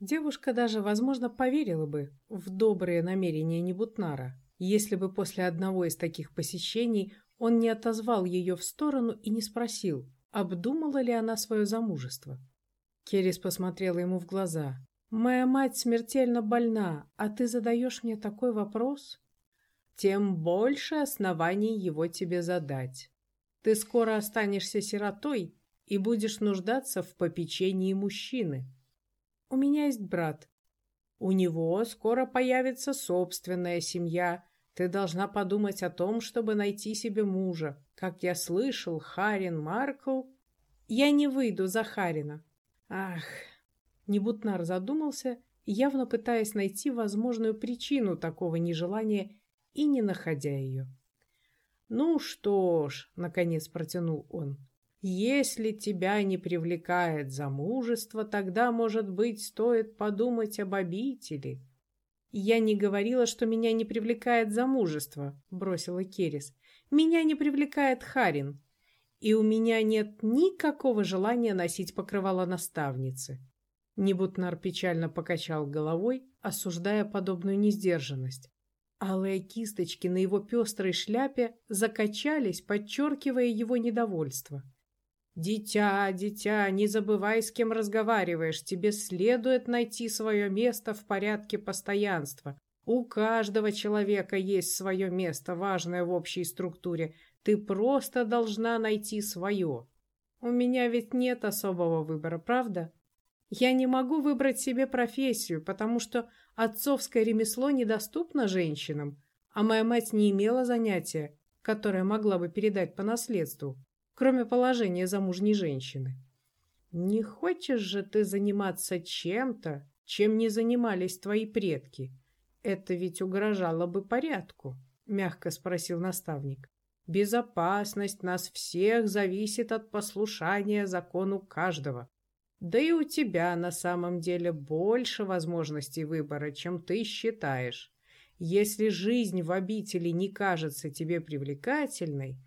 Девушка даже, возможно, поверила бы в добрые намерения Небутнара, если бы после одного из таких посещений он не отозвал ее в сторону и не спросил, обдумала ли она свое замужество. Керрис посмотрела ему в глаза. «Моя мать смертельно больна, а ты задаешь мне такой вопрос?» «Тем больше оснований его тебе задать. Ты скоро останешься сиротой и будешь нуждаться в попечении мужчины. У меня есть брат. У него скоро появится собственная семья. Ты должна подумать о том, чтобы найти себе мужа. Как я слышал, Харин Маркл... Я не выйду за Харина. Ах... Небутнар задумался, явно пытаясь найти возможную причину такого нежелания и не находя ее. «Ну что ж», — наконец протянул он, если тебя не привлекает замужество, тогда, может быть, стоит подумать об обители. Я не говорила, что меня не привлекает замужество, бросила Керис. Меня не привлекает Харин. И у меня нет никакого желания носить покрывало наставницы. Небутнар печально покачал головой, осуждая подобную несдержанность. Алые кисточки на его пестрой шляпе закачались, подчеркивая его недовольство. «Дитя, дитя, не забывай, с кем разговариваешь. Тебе следует найти свое место в порядке постоянства. У каждого человека есть свое место, важное в общей структуре. Ты просто должна найти свое. У меня ведь нет особого выбора, правда? Я не могу выбрать себе профессию, потому что отцовское ремесло недоступно женщинам, а моя мать не имела занятия, которое могла бы передать по наследству кроме положения замужней женщины. Не хочешь же ты заниматься чем-то, чем не занимались твои предки? Это ведь угрожало бы порядку, мягко спросил наставник. Безопасность нас всех зависит от послушания закону каждого. Да и у тебя на самом деле больше возможностей выбора, чем ты считаешь. Если жизнь в обители не кажется тебе привлекательной,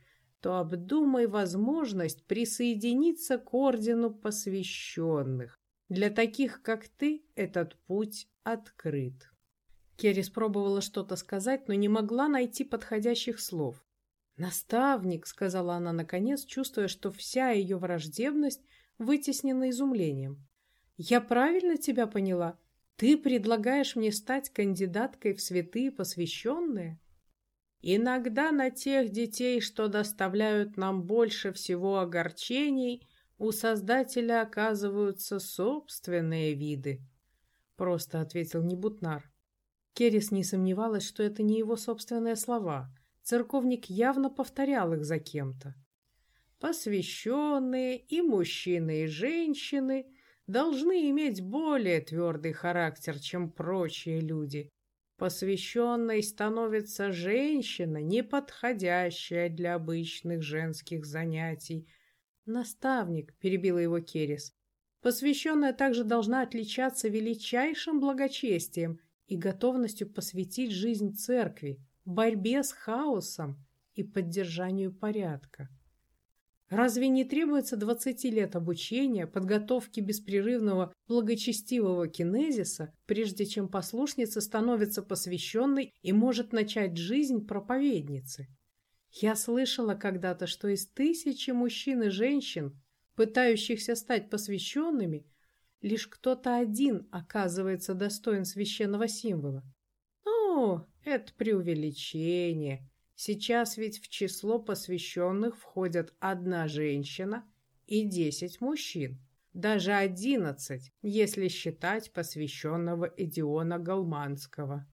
то обдумай возможность присоединиться к ордену посвященных. Для таких, как ты, этот путь открыт. Керри пробовала что-то сказать, но не могла найти подходящих слов. «Наставник», — сказала она наконец, чувствуя, что вся ее враждебность вытеснена изумлением. «Я правильно тебя поняла? Ты предлагаешь мне стать кандидаткой в святые посвященные?» Иногда на тех детей, что доставляют нам больше всего огорчений, у Создателя оказываются собственные виды. Просто ответил Небутнар. Керис не сомневалась, что это не его собственные слова. Церковник явно повторял их за кем-то. Посвященные и мужчины, и женщины должны иметь более твердый характер, чем прочие люди, Посвященной становится женщина, не подходящая для обычных женских занятий. Наставник, перебила его Керес. Посвященная также должна отличаться величайшим благочестием и готовностью посвятить жизнь церкви, борьбе с хаосом и поддержанию порядка. Разве не требуется 20 лет обучения, подготовки беспрерывного благочестивого кинезиса, прежде чем послушница становится посвященной и может начать жизнь проповедницы? Я слышала когда-то, что из тысячи мужчин и женщин, пытающихся стать посвященными, лишь кто-то один оказывается достоин священного символа. Ну, это преувеличение. Сейчас ведь в число посвященных входят одна женщина и десять мужчин. Даже одиннадцать, если считать посвященного Эдиона Галманского.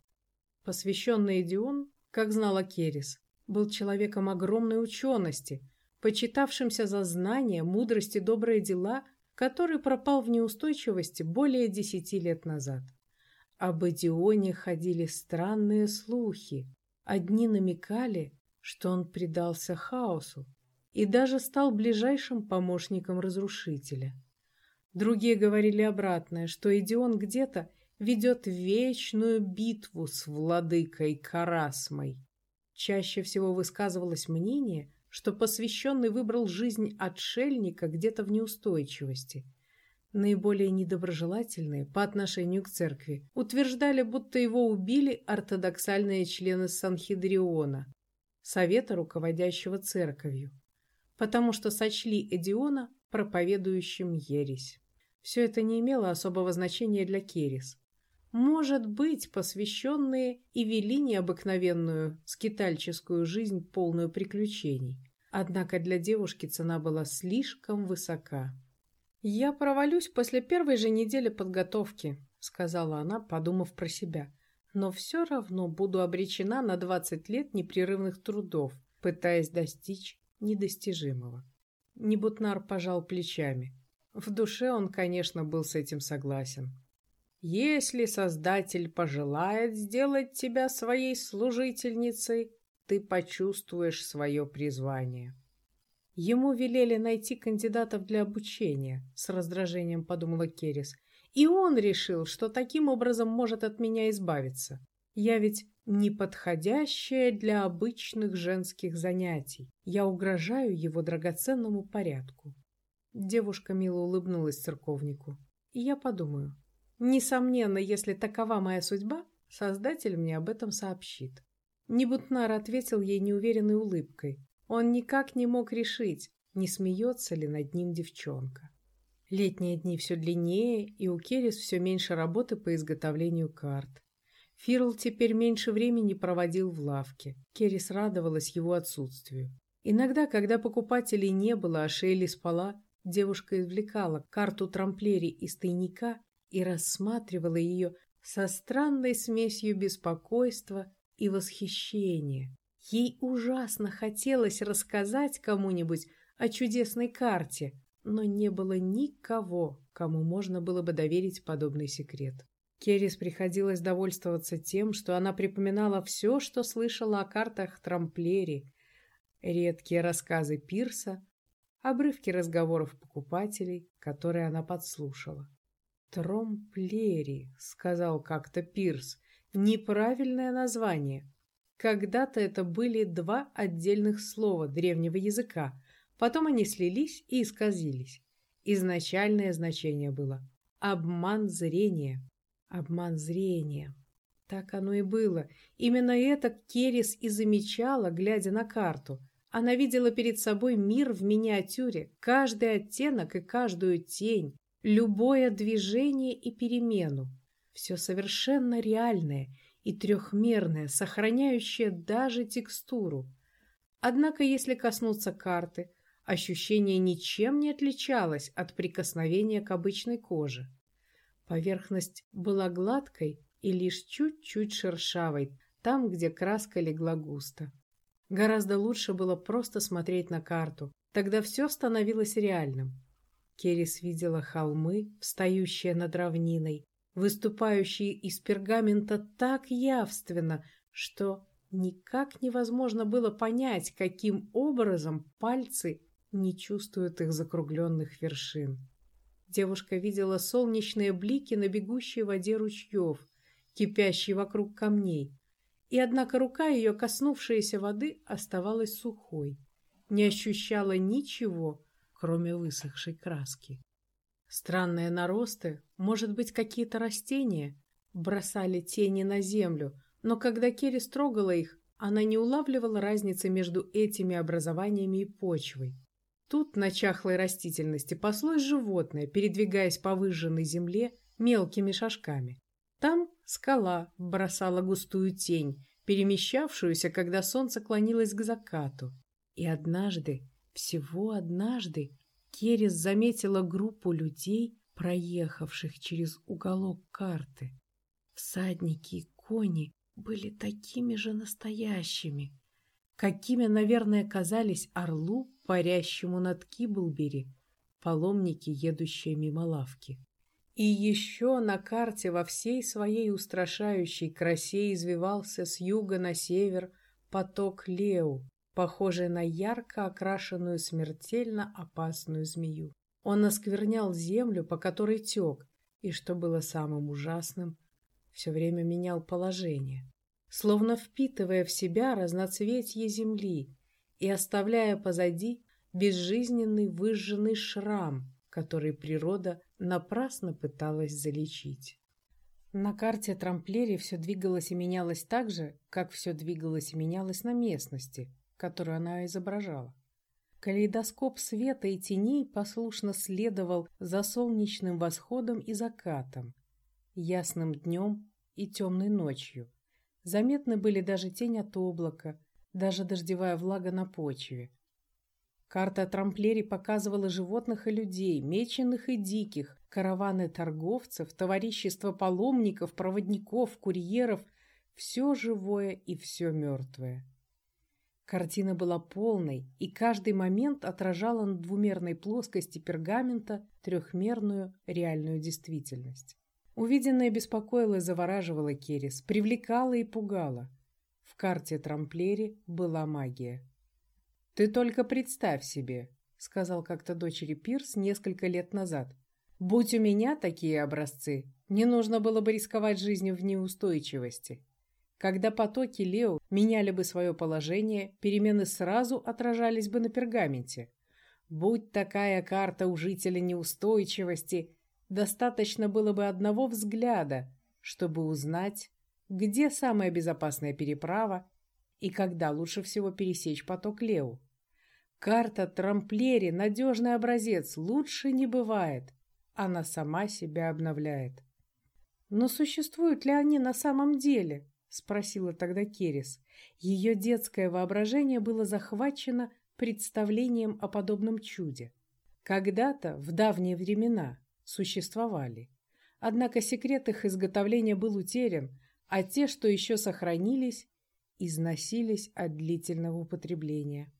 Посвященный Эдион, как знала Керис, был человеком огромной учености, почитавшимся за знания, мудрость и добрые дела, который пропал в неустойчивости более десяти лет назад. Об Эдионе ходили странные слухи, Одни намекали, что он предался хаосу и даже стал ближайшим помощником разрушителя. Другие говорили обратное, что Идион где-то ведет вечную битву с владыкой Карасмой. Чаще всего высказывалось мнение, что посвященный выбрал жизнь отшельника где-то в неустойчивости. Наиболее недоброжелательные по отношению к церкви, утверждали, будто его убили ортодоксальные члены Санхедриона, совета, руководящего церковью, потому что сочли Эдиона проповедующим ересь. Все это не имело особого значения для Керис. Может быть, посвященные и вели необыкновенную скитальческую жизнь, полную приключений. Однако для девушки цена была слишком высока. «Я провалюсь после первой же недели подготовки», — сказала она, подумав про себя. «Но все равно буду обречена на двадцать лет непрерывных трудов, пытаясь достичь недостижимого». Небутнар пожал плечами. В душе он, конечно, был с этим согласен. «Если Создатель пожелает сделать тебя своей служительницей, ты почувствуешь свое призвание». Ему велели найти кандидатов для обучения, с раздражением подумала Керис. И он решил, что таким образом может от меня избавиться. Я ведь неподходящая для обычных женских занятий. Я угрожаю его драгоценному порядку. Девушка мило улыбнулась церковнику. И я подумаю, несомненно, если такова моя судьба, Создатель мне об этом сообщит. Небутнар ответил ей неуверенной улыбкой, он никак не мог решить, не смеется ли над ним девчонка. Летние дни все длиннее, и у Керис все меньше работы по изготовлению карт. Фирл теперь меньше времени проводил в лавке. Керис радовалась его отсутствию. Иногда, когда покупателей не было, а Шейли спала, девушка извлекала карту трамплери из тайника и рассматривала ее со странной смесью беспокойства и восхищения. Ей ужасно хотелось рассказать кому-нибудь о чудесной карте, но не было никого, кому можно было бы доверить подобный секрет. Керрис приходилось довольствоваться тем, что она припоминала все, что слышала о картах Трамплери, редкие рассказы Пирса, обрывки разговоров покупателей, которые она подслушала. «Тромплери», — сказал как-то Пирс, — «неправильное название. Когда-то это были два отдельных слова древнего языка, потом они слились и исказились. Изначальное значение было «обман зрения». Обман зрения. Так оно и было. Именно это Керис и замечала, глядя на карту. Она видела перед собой мир в миниатюре, каждый оттенок и каждую тень, любое движение и перемену. Все совершенно реальное – и трехмерная, сохраняющая даже текстуру. Однако, если коснуться карты, ощущение ничем не отличалось от прикосновения к обычной коже. Поверхность была гладкой и лишь чуть-чуть шершавой, там, где краска легла густо. Гораздо лучше было просто смотреть на карту, тогда все становилось реальным. Керис видела холмы, встающие над равниной, выступающие из пергамента так явственно, что никак невозможно было понять, каким образом пальцы не чувствуют их закругленных вершин. Девушка видела солнечные блики на бегущей воде ручьев, кипящей вокруг камней, и однако рука ее, коснувшаяся воды, оставалась сухой, не ощущала ничего, кроме высохшей краски. Странные наросты, может быть, какие-то растения, бросали тени на землю, но когда Керри строгала их, она не улавливала разницы между этими образованиями и почвой. Тут на чахлой растительности паслось животное, передвигаясь по выжженной земле мелкими шажками. Там скала бросала густую тень, перемещавшуюся, когда солнце клонилось к закату. И однажды, всего однажды, Керис заметила группу людей, проехавших через уголок карты. Всадники и кони были такими же настоящими, какими, наверное, казались орлу, парящему над Киблбери, паломники, едущие мимо лавки. И еще на карте во всей своей устрашающей красе извивался с юга на север поток Леу, похожий на ярко окрашенную смертельно опасную змею. Он осквернял землю, по которой тек, и, что было самым ужасным, все время менял положение, словно впитывая в себя разноцветье земли и оставляя позади безжизненный выжженный шрам, который природа напрасно пыталась залечить. На карте Трамплери все двигалось и менялось так же, как все двигалось и менялось на местности, которую она изображала. Калейдоскоп света и теней послушно следовал за солнечным восходом и закатом, ясным днем и темной ночью. Заметны были даже тень от облака, даже дождевая влага на почве. Карта Трамплери показывала животных и людей, меченых и диких, караваны торговцев, товарищество паломников, проводников, курьеров, все живое и все мертвое. Картина была полной, и каждый момент отражала на двумерной плоскости пергамента трехмерную реальную действительность. Увиденное беспокоило и завораживало Керис, привлекало и пугало. В карте Трамплери была магия. «Ты только представь себе», — сказал как-то дочери Пирс несколько лет назад. «Будь у меня такие образцы, не нужно было бы рисковать жизнью в неустойчивости. Когда потоки Лео меняли бы свое положение, перемены сразу отражались бы на пергаменте. Будь такая карта у жителя неустойчивости, Достаточно было бы одного взгляда, чтобы узнать, где самая безопасная переправа и когда лучше всего пересечь поток Леу. Карта Трамплери – надежный образец, лучше не бывает. Она сама себя обновляет. «Но существуют ли они на самом деле?» – спросила тогда Керис. Ее детское воображение было захвачено представлением о подобном чуде. Когда-то, в давние времена, существовали. Однако секрет их изготовления был утерян, а те, что еще сохранились, износились от длительного употребления.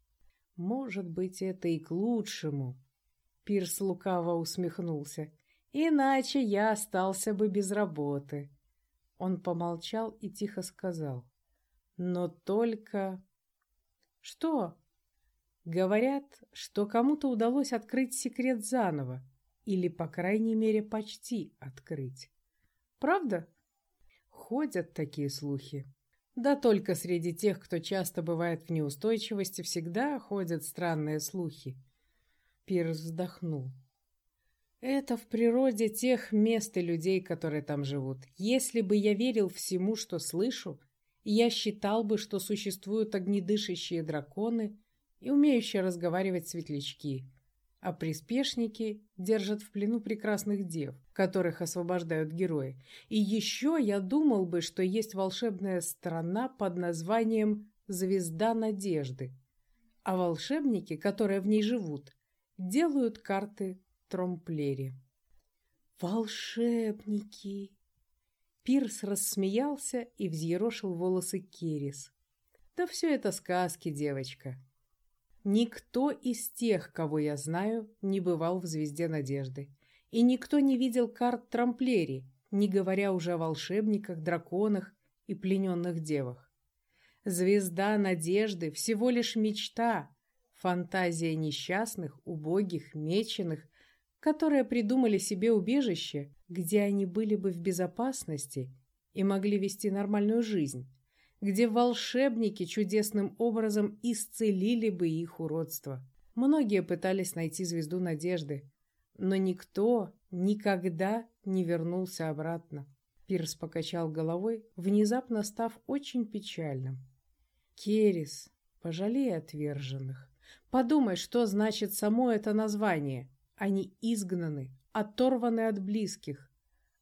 Может быть, это и к лучшему. Пирс лукаво усмехнулся. Иначе я остался бы без работы. Он помолчал и тихо сказал. Но только... Что? Говорят, что кому-то удалось открыть секрет заново или, по крайней мере, почти открыть. Правда? Ходят такие слухи. Да только среди тех, кто часто бывает в неустойчивости, всегда ходят странные слухи. Пирс вздохнул. Это в природе тех мест и людей, которые там живут. Если бы я верил всему, что слышу, я считал бы, что существуют огнедышащие драконы и умеющие разговаривать светлячки а приспешники держат в плену прекрасных дев, которых освобождают герои. И еще я думал бы, что есть волшебная страна под названием «Звезда надежды», а волшебники, которые в ней живут, делают карты Тромплери. «Волшебники!» Пирс рассмеялся и взъерошил волосы Керис. «Да все это сказки, девочка. Никто из тех, кого я знаю, не бывал в «Звезде надежды». И никто не видел карт Трамплери, не говоря уже о волшебниках, драконах и плененных девах. Звезда надежды – всего лишь мечта, фантазия несчастных, убогих, меченых, которые придумали себе убежище, где они были бы в безопасности и могли вести нормальную жизнь, где волшебники чудесным образом исцелили бы их уродство. Многие пытались найти звезду надежды, но никто никогда не вернулся обратно. Пирс покачал головой, внезапно став очень печальным. «Керис, пожалей отверженных. Подумай, что значит само это название. Они изгнаны, оторваны от близких.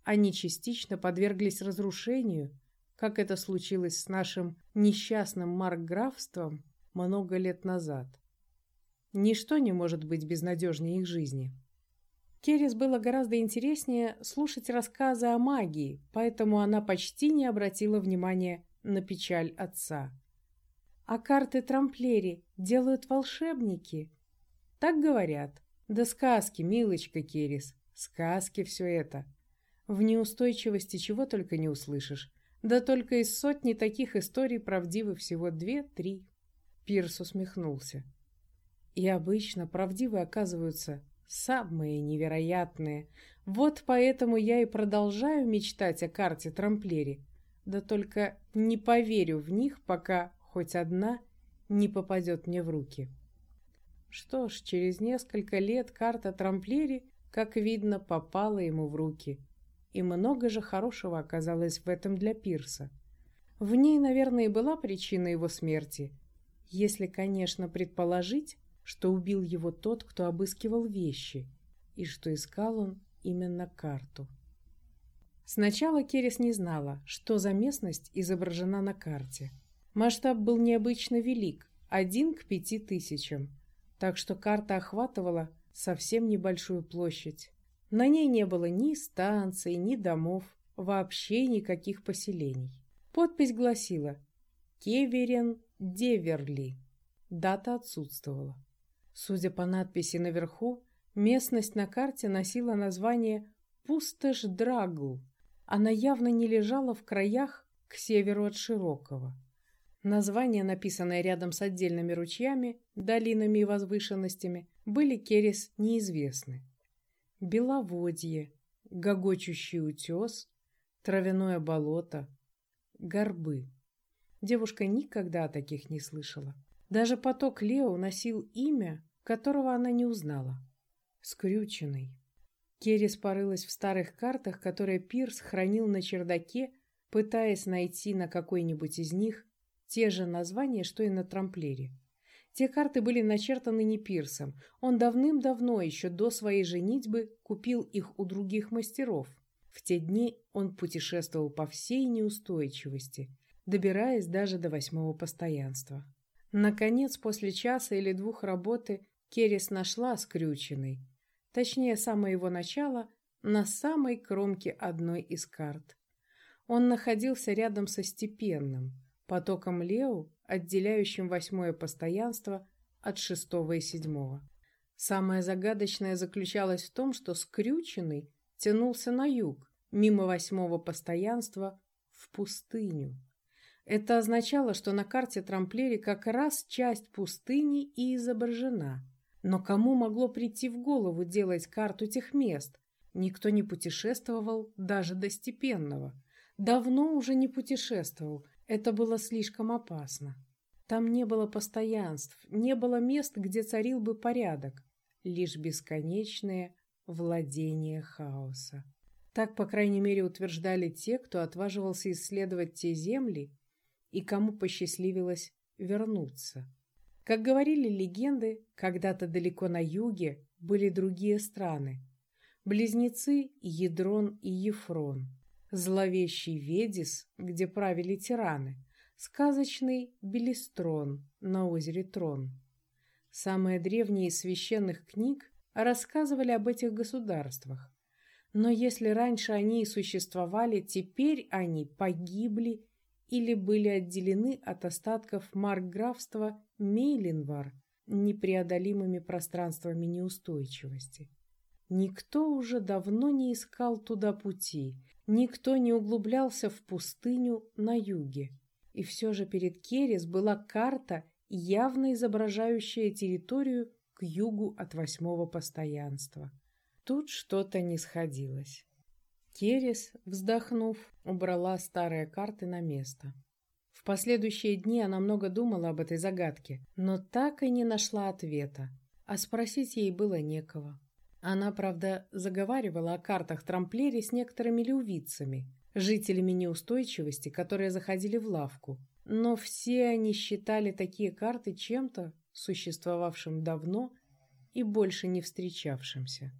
Они частично подверглись разрушению, как это случилось с нашим несчастным маркграфством много лет назад. Ничто не может быть безнадежнее их жизни. Керрис было гораздо интереснее слушать рассказы о магии, поэтому она почти не обратила внимания на печаль отца. «А карты Трамплери делают волшебники?» «Так говорят. Да сказки, милочка Керрис, сказки все это. В неустойчивости чего только не услышишь. Да только из сотни таких историй правдивы всего две-три. Пирс усмехнулся. И обычно правдивы оказываются самые невероятные. Вот поэтому я и продолжаю мечтать о карте Трамплери. Да только не поверю в них, пока хоть одна не попадет мне в руки. Что ж, через несколько лет карта Трамплери, как видно, попала ему в руки. И много же хорошего оказалось в этом для Пирса. В ней, наверное, и была причина его смерти. Если, конечно, предположить, что убил его тот, кто обыскивал вещи, и что искал он именно карту. Сначала Керес не знала, что за местность изображена на карте. Масштаб был необычно велик, один к пяти тысячам, так что карта охватывала совсем небольшую площадь. На ней не было ни станций, ни домов, вообще никаких поселений. Подпись гласила «Кеверен Деверли». Дата отсутствовала. Судя по надписи наверху, местность на карте носила название Пустошь Драгл. Она явно не лежала в краях к северу от Широкого. Названия, написанные рядом с отдельными ручьями, долинами и возвышенностями, были Керес неизвестны. Беловодье, гогочущий утес, травяное болото, горбы. Девушка никогда о таких не слышала. Даже поток Лео носил имя, которого она не узнала. Скрюченный. Керрис порылась в старых картах, которые Пирс хранил на чердаке, пытаясь найти на какой-нибудь из них те же названия, что и на трамплере. Те карты были начертаны не Пирсом. Он давным-давно, еще до своей женитьбы, купил их у других мастеров. В те дни он путешествовал по всей неустойчивости, добираясь даже до восьмого постоянства. Наконец, после часа или двух работы, Керрис нашла скрюченный, точнее, самое его начало, на самой кромке одной из карт. Он находился рядом со степенным, потоком Лео, отделяющим восьмое постоянство от шестого и седьмого. Самое загадочное заключалось в том, что скрюченный тянулся на юг, мимо восьмого постоянства, в пустыню. Это означало, что на карте Трамплери как раз часть пустыни и изображена. Но кому могло прийти в голову делать карту тех мест? Никто не путешествовал даже до Степенного. Давно уже не путешествовал. Это было слишком опасно. Там не было постоянств, не было мест, где царил бы порядок. Лишь бесконечное владение хаоса. Так, по крайней мере, утверждали те, кто отваживался исследовать те земли, и кому посчастливилось вернуться. Как говорили легенды, когда-то далеко на юге были другие страны. Близнецы Ядрон и Ефрон, зловещий Ведис, где правили тираны, сказочный Белистрон на озере Трон. Самые древние из священных книг рассказывали об этих государствах. Но если раньше они и существовали, теперь они погибли или были отделены от остатков маркграфства Мейлинвар непреодолимыми пространствами неустойчивости. Никто уже давно не искал туда пути, никто не углублялся в пустыню на юге. И все же перед Керес была карта, явно изображающая территорию к югу от восьмого постоянства. Тут что-то не сходилось. Керес, вздохнув, убрала старые карты на место. В последующие дни она много думала об этой загадке, но так и не нашла ответа, а спросить ей было некого. Она, правда, заговаривала о картах трамплере с некоторыми лювицами, жителями неустойчивости, которые заходили в лавку, но все они считали такие карты чем-то, существовавшим давно и больше не встречавшимся.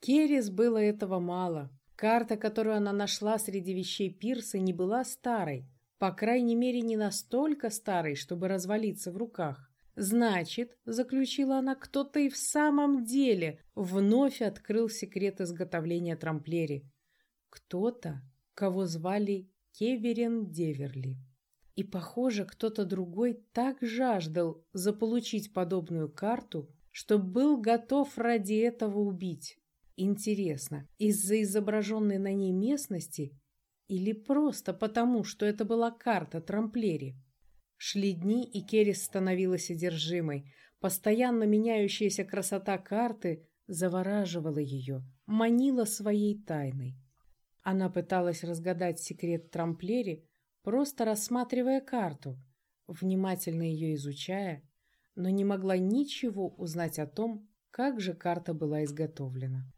Керес было этого мало, Карта, которую она нашла среди вещей Пирса, не была старой, по крайней мере, не настолько старой, чтобы развалиться в руках. Значит, заключила она, кто-то и в самом деле вновь открыл секрет изготовления трамплери. Кто-то, кого звали Кеверен Деверли. И, похоже, кто-то другой так жаждал заполучить подобную карту, что был готов ради этого убить. Интересно, из-за изображенной на ней местности или просто потому, что это была карта Трамплери? Шли дни, и Керрис становилась одержимой. Постоянно меняющаяся красота карты завораживала ее, манила своей тайной. Она пыталась разгадать секрет Трамплери, просто рассматривая карту, внимательно ее изучая, но не могла ничего узнать о том, как же карта была изготовлена.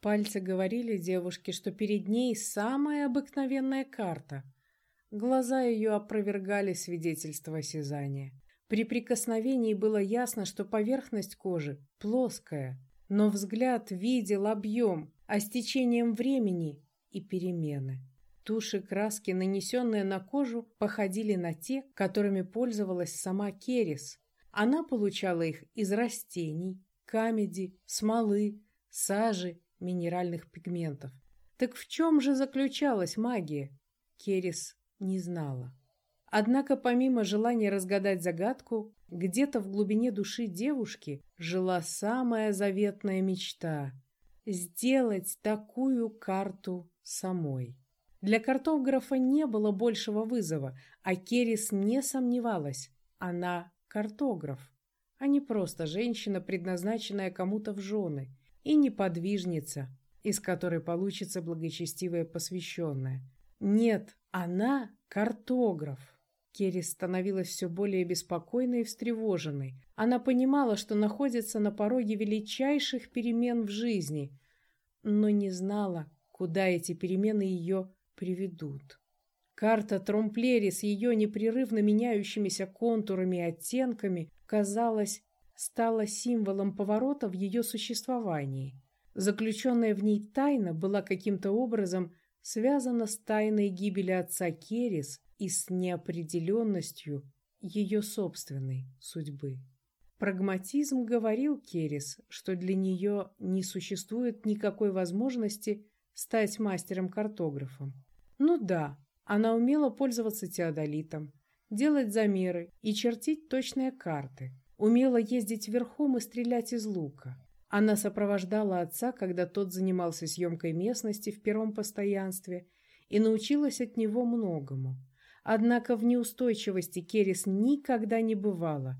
Пальцы говорили девушке, что перед ней самая обыкновенная карта. Глаза ее опровергали свидетельство осязания. При прикосновении было ясно, что поверхность кожи плоская, но взгляд видел объем, а с течением времени и перемены. Туши краски, нанесенные на кожу, походили на те, которыми пользовалась сама Керис. Она получала их из растений, камеди, смолы, сажи, минеральных пигментов. Так в чем же заключалась магия? Керис не знала. Однако помимо желания разгадать загадку, где-то в глубине души девушки жила самая заветная мечта – сделать такую карту самой. Для картографа не было большего вызова, а Керис не сомневалась – она картограф, а не просто женщина, предназначенная кому-то в жены, и неподвижница, из которой получится благочестивая посвященная. Нет, она картограф. Керис становилась все более беспокойной и встревоженной. Она понимала, что находится на пороге величайших перемен в жизни, но не знала, куда эти перемены ее приведут. Карта Тромплери с ее непрерывно меняющимися контурами и оттенками, казалось, стала символом поворота в ее существовании. Заключенная в ней тайна была каким-то образом связана с тайной гибели отца Керис и с неопределенностью ее собственной судьбы. Прагматизм говорил Керис, что для нее не существует никакой возможности стать мастером-картографом. Ну да, она умела пользоваться теодолитом, делать замеры и чертить точные карты, умела ездить верхом и стрелять из лука. Она сопровождала отца, когда тот занимался съемкой местности в первом постоянстве, и научилась от него многому. Однако в неустойчивости Керис никогда не бывала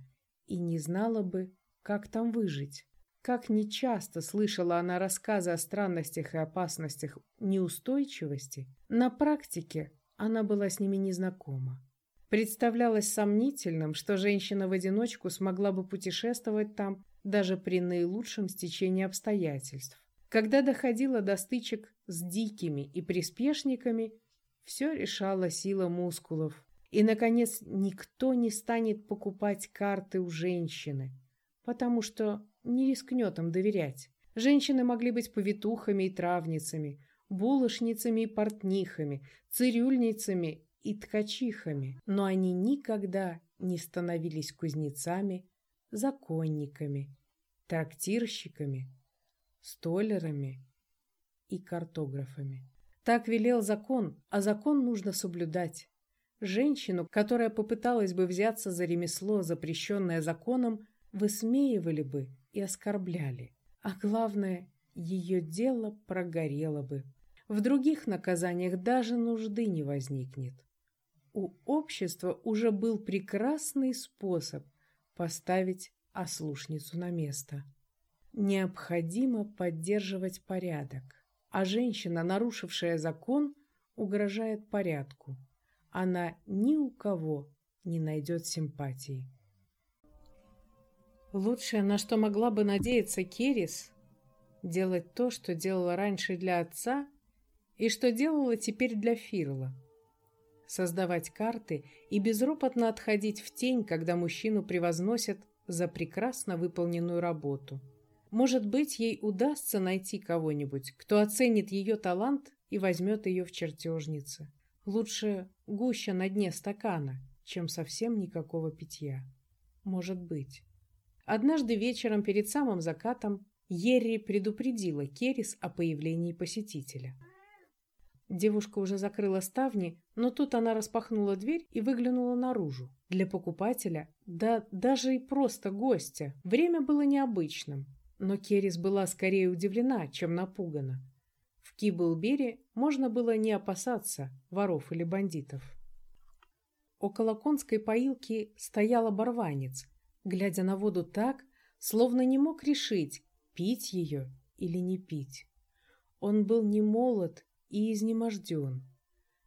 и не знала бы, как там выжить. Как нечасто слышала она рассказы о странностях и опасностях неустойчивости, на практике она была с ними незнакома. Представлялось сомнительным, что женщина в одиночку смогла бы путешествовать там даже при наилучшем стечении обстоятельств. Когда доходило до стычек с дикими и приспешниками, все решала сила мускулов. И, наконец, никто не станет покупать карты у женщины, потому что не рискнет им доверять. Женщины могли быть повитухами и травницами, булочницами и портнихами, цирюльницами и ткачихами, но они никогда не становились кузнецами, законниками, трактирщиками, столерами и картографами. Так велел закон, а закон нужно соблюдать. Женщину, которая попыталась бы взяться за ремесло, запрещенное законом, высмеивали бы и оскорбляли. А главное, ее дело прогорело бы. В других наказаниях даже нужды не возникнет. У общества уже был прекрасный способ поставить ослушницу на место. Необходимо поддерживать порядок, а женщина, нарушившая закон, угрожает порядку. Она ни у кого не найдет симпатии. Лучшее, на что могла бы надеяться Керис, делать то, что делала раньше для отца и что делала теперь для Фирла. Создавать карты и безропотно отходить в тень, когда мужчину превозносят за прекрасно выполненную работу. Может быть, ей удастся найти кого-нибудь, кто оценит ее талант и возьмет ее в чертежницы. Лучше гуща на дне стакана, чем совсем никакого питья. Может быть. Однажды вечером перед самым закатом Ерри предупредила Керис о появлении посетителя. Девушка уже закрыла ставни, но тут она распахнула дверь и выглянула наружу. Для покупателя, да даже и просто гостя, время было необычным, но Керис была скорее удивлена, чем напугана. В Киблбере можно было не опасаться воров или бандитов. Около конской поилки стоял оборванец, глядя на воду так, словно не мог решить, пить ее или не пить. Он был не молод и изнеможден.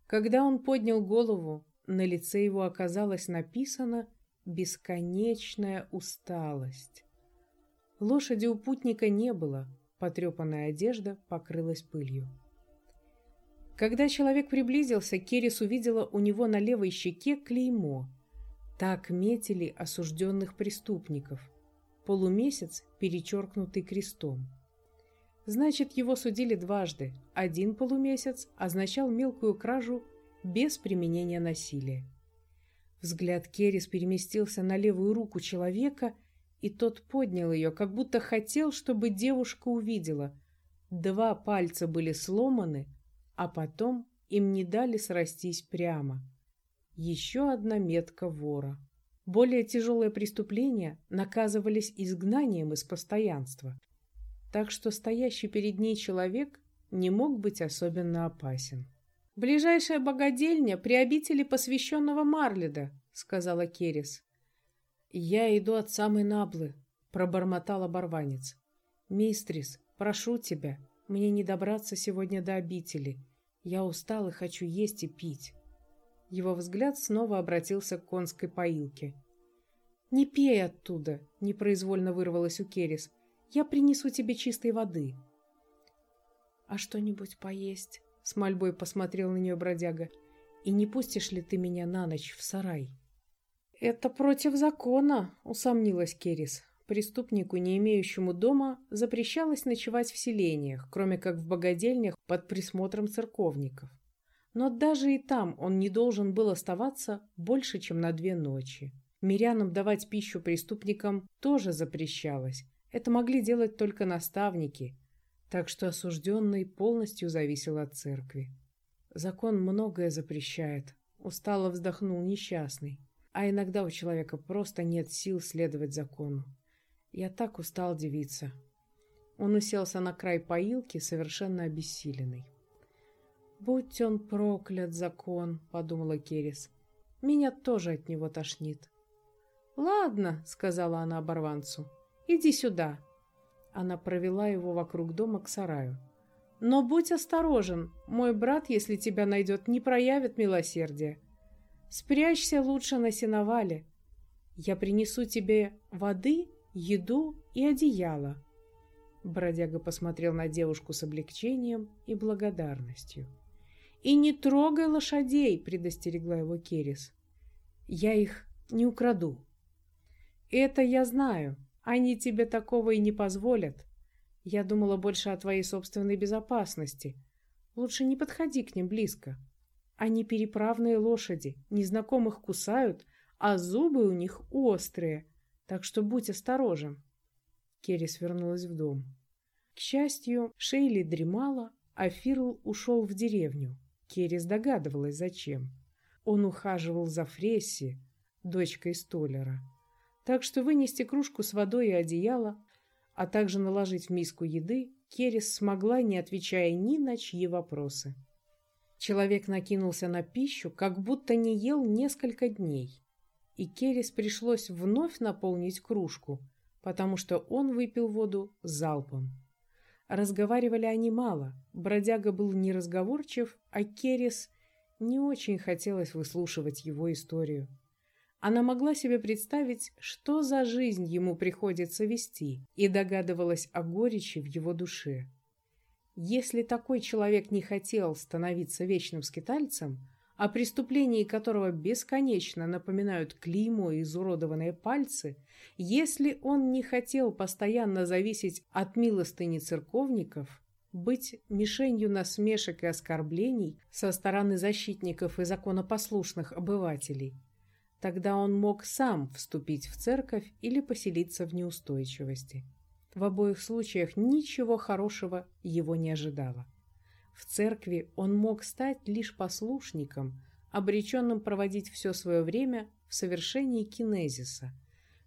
Когда он поднял голову, на лице его оказалась написана бесконечная усталость. Лошади у путника не было, Потрепанная одежда покрылась пылью. Когда человек приблизился, Керис увидела у него на левой щеке клеймо. Так метили осужденных преступников. Полумесяц, перечеркнутый крестом. Значит, его судили дважды. Один полумесяц означал мелкую кражу без применения насилия. Взгляд Керис переместился на левую руку человека, и тот поднял ее, как будто хотел, чтобы девушка увидела. Два пальца были сломаны, а потом им не дали срастись прямо. Еще одна метка вора. Более тяжелые преступления наказывались изгнанием из постоянства, так что стоящий перед ней человек не мог быть особенно опасен. «Ближайшая богадельня при обители посвященного Марлида», — сказала Керис. «Я иду от самой Наблы», — пробормотал оборванец. «Мистрис, прошу тебя, мне не добраться сегодня до обители. Я устал и хочу есть и пить». Его взгляд снова обратился к конской поилке. «Не пей оттуда», — непроизвольно вырвалось у Керис. «Я принесу тебе чистой воды». «А что-нибудь поесть?» С мольбой посмотрел на нее бродяга. «И не пустишь ли ты меня на ночь в сарай?» «Это против закона», — усомнилась Керис. Преступнику, не имеющему дома, запрещалось ночевать в селениях, кроме как в богадельнях под присмотром церковников. Но даже и там он не должен был оставаться больше, чем на две ночи. Мирянам давать пищу преступникам тоже запрещалось. Это могли делать только наставники, так что осужденный полностью зависел от церкви. Закон многое запрещает, устало вздохнул несчастный. А иногда у человека просто нет сил следовать закону. Я так устал девиться. Он уселся на край поилки, совершенно обессиленный. «Будь он проклят, закон», — подумала Керис. «Меня тоже от него тошнит». «Ладно», — сказала она оборванцу, — «иди сюда, она провела его вокруг дома к сараю. «Но будь осторожен, мой брат, если тебя найдет, не проявит милосердия. Спрячься лучше на сеновале. Я принесу тебе воды, еду и одеяло». Бродяга посмотрел на девушку с облегчением и благодарностью. «И не трогай лошадей!» — предостерегла его Керис. «Я их не украду». «Это я знаю. Они тебе такого и не позволят. Я думала больше о твоей собственной безопасности. Лучше не подходи к ним близко. Они переправные лошади, незнакомых кусают, а зубы у них острые, так что будь осторожен. Керрис вернулась в дом. К счастью, Шейли дремала, а Фирл ушел в деревню. Керрис догадывалась, зачем. Он ухаживал за Фресси, дочкой Столлера так что вынести кружку с водой и одеяло, а также наложить в миску еды, Керис смогла, не отвечая ни на чьи вопросы. Человек накинулся на пищу, как будто не ел несколько дней, и Керис пришлось вновь наполнить кружку, потому что он выпил воду залпом. Разговаривали они мало, бродяга был неразговорчив, а Керис не очень хотелось выслушивать его историю. Она могла себе представить, что за жизнь ему приходится вести, и догадывалась о горечи в его душе. Если такой человек не хотел становиться вечным скитальцем, о преступлении которого бесконечно напоминают клеймо и изуродованные пальцы, если он не хотел постоянно зависеть от милостыни церковников, быть мишенью насмешек и оскорблений со стороны защитников и законопослушных обывателей – Тогда он мог сам вступить в церковь или поселиться в неустойчивости. В обоих случаях ничего хорошего его не ожидало. В церкви он мог стать лишь послушником, обреченным проводить все свое время в совершении кинезиса,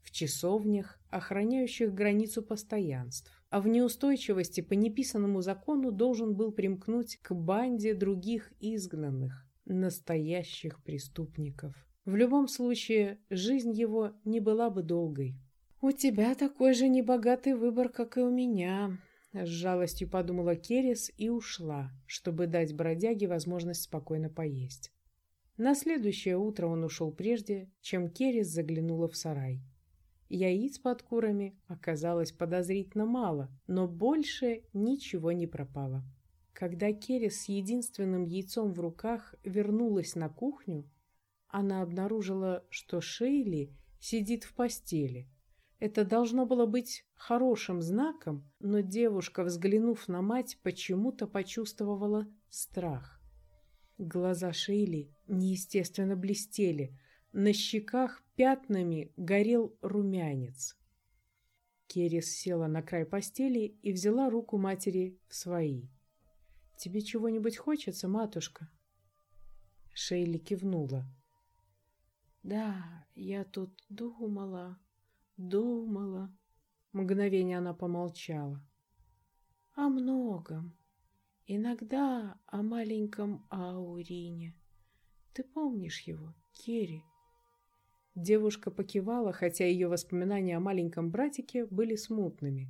в часовнях, охраняющих границу постоянств, а в неустойчивости по неписанному закону должен был примкнуть к банде других изгнанных, настоящих преступников. В любом случае, жизнь его не была бы долгой. «У тебя такой же небогатый выбор, как и у меня», — с жалостью подумала Керес и ушла, чтобы дать бродяге возможность спокойно поесть. На следующее утро он ушел прежде, чем Керес заглянула в сарай. Яиц под курами оказалось подозрительно мало, но больше ничего не пропало. Когда Керри с единственным яйцом в руках вернулась на кухню, она обнаружила, что Шейли сидит в постели. Это должно было быть хорошим знаком, но девушка, взглянув на мать, почему-то почувствовала страх. Глаза Шейли неестественно блестели, на щеках пятнами горел румянец. Керис села на край постели и взяла руку матери в свои. «Тебе чего-нибудь хочется, матушка?» Шейли кивнула. «Да, я тут думала, думала». Мгновение она помолчала. «О многом. Иногда о маленьком Аурине. Ты помнишь его, Керри?» Девушка покивала, хотя ее воспоминания о маленьком братике были смутными.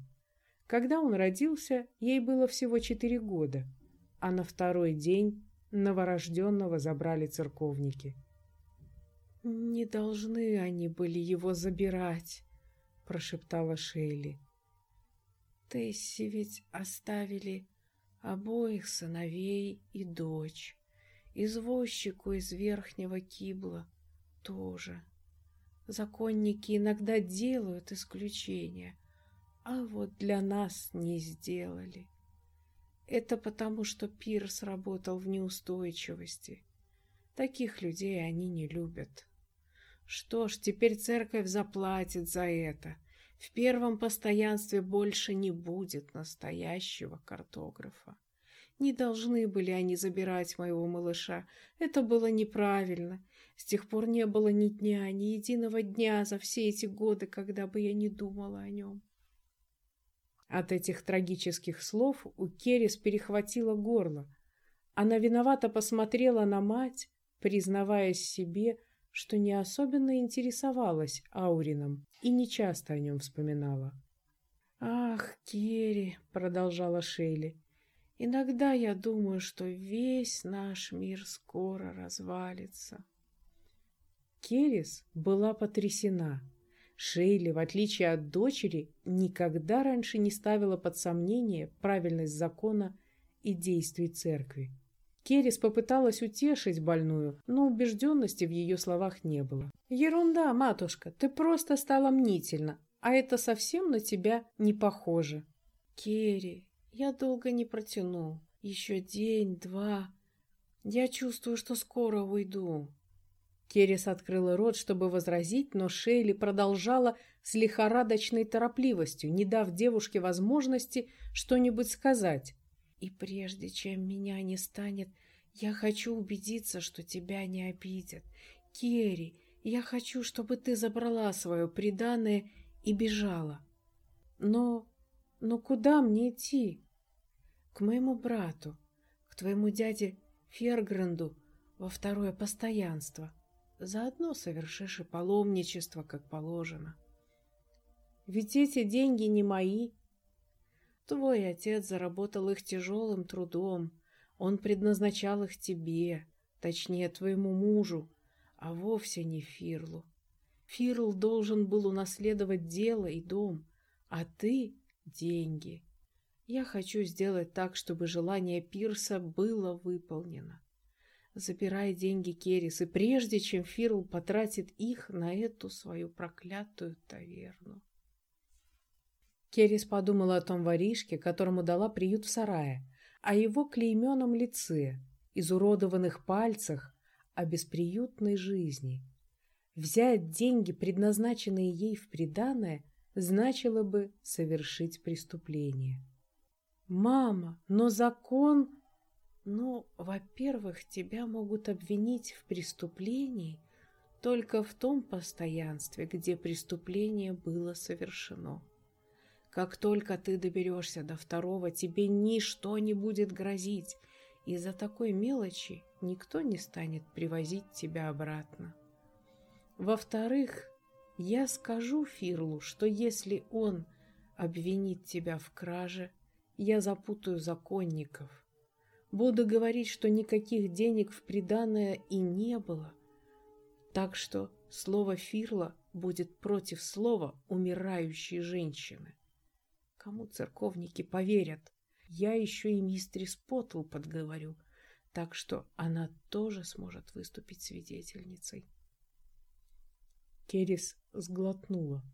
Когда он родился, ей было всего четыре года — а на второй день новорожденного забрали церковники. «Не должны они были его забирать», — прошептала Шейли. «Тесси ведь оставили обоих сыновей и дочь, извозчику из верхнего кибла тоже. Законники иногда делают исключения, а вот для нас не сделали». Это потому, что Пирс работал в неустойчивости. Таких людей они не любят. Что ж, теперь церковь заплатит за это. В первом постоянстве больше не будет настоящего картографа. Не должны были они забирать моего малыша. Это было неправильно. С тех пор не было ни дня, ни единого дня за все эти годы, когда бы я не думала о нем. От этих трагических слов у Керис перехватило горло. Она виновато посмотрела на мать, признаваясь себе, что не особенно интересовалась Аурином и не часто о нем вспоминала. «Ах, Керри!» — продолжала Шейли. «Иногда я думаю, что весь наш мир скоро развалится». Керис была потрясена. Шейли, в отличие от дочери, никогда раньше не ставила под сомнение правильность закона и действий церкви. Керрис попыталась утешить больную, но убежденности в ее словах не было. «Ерунда, матушка, ты просто стала мнительна, а это совсем на тебя не похоже». «Керри, я долго не протяну. Еще день, два. Я чувствую, что скоро уйду. Керрис открыла рот, чтобы возразить, но Шейли продолжала с лихорадочной торопливостью, не дав девушке возможности что-нибудь сказать. «И прежде чем меня не станет, я хочу убедиться, что тебя не обидят. Керри, я хочу, чтобы ты забрала свое преданное и бежала. Но... но куда мне идти? К моему брату, к твоему дяде Фергранду во второе постоянство». Заодно совершишь и паломничество, как положено. Ведь эти деньги не мои. Твой отец заработал их тяжелым трудом. Он предназначал их тебе, точнее, твоему мужу, а вовсе не Фирлу. Фирл должен был унаследовать дело и дом, а ты — деньги. Я хочу сделать так, чтобы желание Пирса было выполнено забирая деньги Керрис, и прежде чем Фирл потратит их на эту свою проклятую таверну. Керрис подумала о том воришке, которому дала приют в сарае, о его клейменном лице, изуродованных пальцах, о бесприютной жизни. Взять деньги, предназначенные ей в приданое, значило бы совершить преступление. «Мама, но закон...» Ну, во-первых, тебя могут обвинить в преступлении только в том постоянстве, где преступление было совершено. Как только ты доберешься до второго, тебе ничто не будет грозить, и за такой мелочи никто не станет привозить тебя обратно. Во-вторых, я скажу Фирлу, что если он обвинит тебя в краже, я запутаю законников – Буду говорить, что никаких денег в приданое и не было. Так что слово Фирла будет против слова умирающей женщины. Кому церковники поверят? Я еще и мистерис Поттл подговорю, так что она тоже сможет выступить свидетельницей. Керис сглотнула.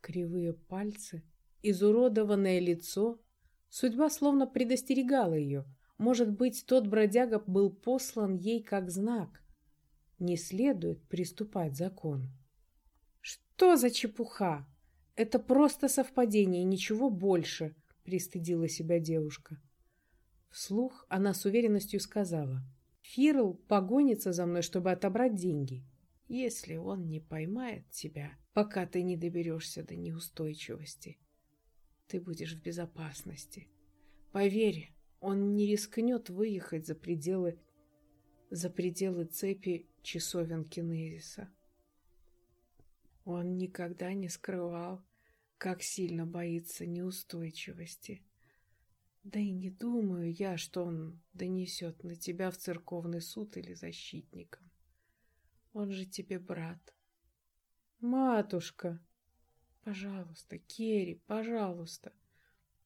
Кривые пальцы, изуродованное лицо. Судьба словно предостерегала ее. Может быть, тот бродяга был послан ей как знак. Не следует приступать закон. Что за чепуха? Это просто совпадение, ничего больше, пристыдила себя девушка. Вслух она с уверенностью сказала. Фирл погонится за мной, чтобы отобрать деньги. Если он не поймает тебя, пока ты не доберешься до неустойчивости, ты будешь в безопасности. Поверь, он не рискнет выехать за пределы за пределы цепи часовен Кинезиса. Он никогда не скрывал, как сильно боится неустойчивости. Да и не думаю я, что он донесет на тебя в церковный суд или защитником. Он же тебе брат. Матушка, пожалуйста, Керри, пожалуйста.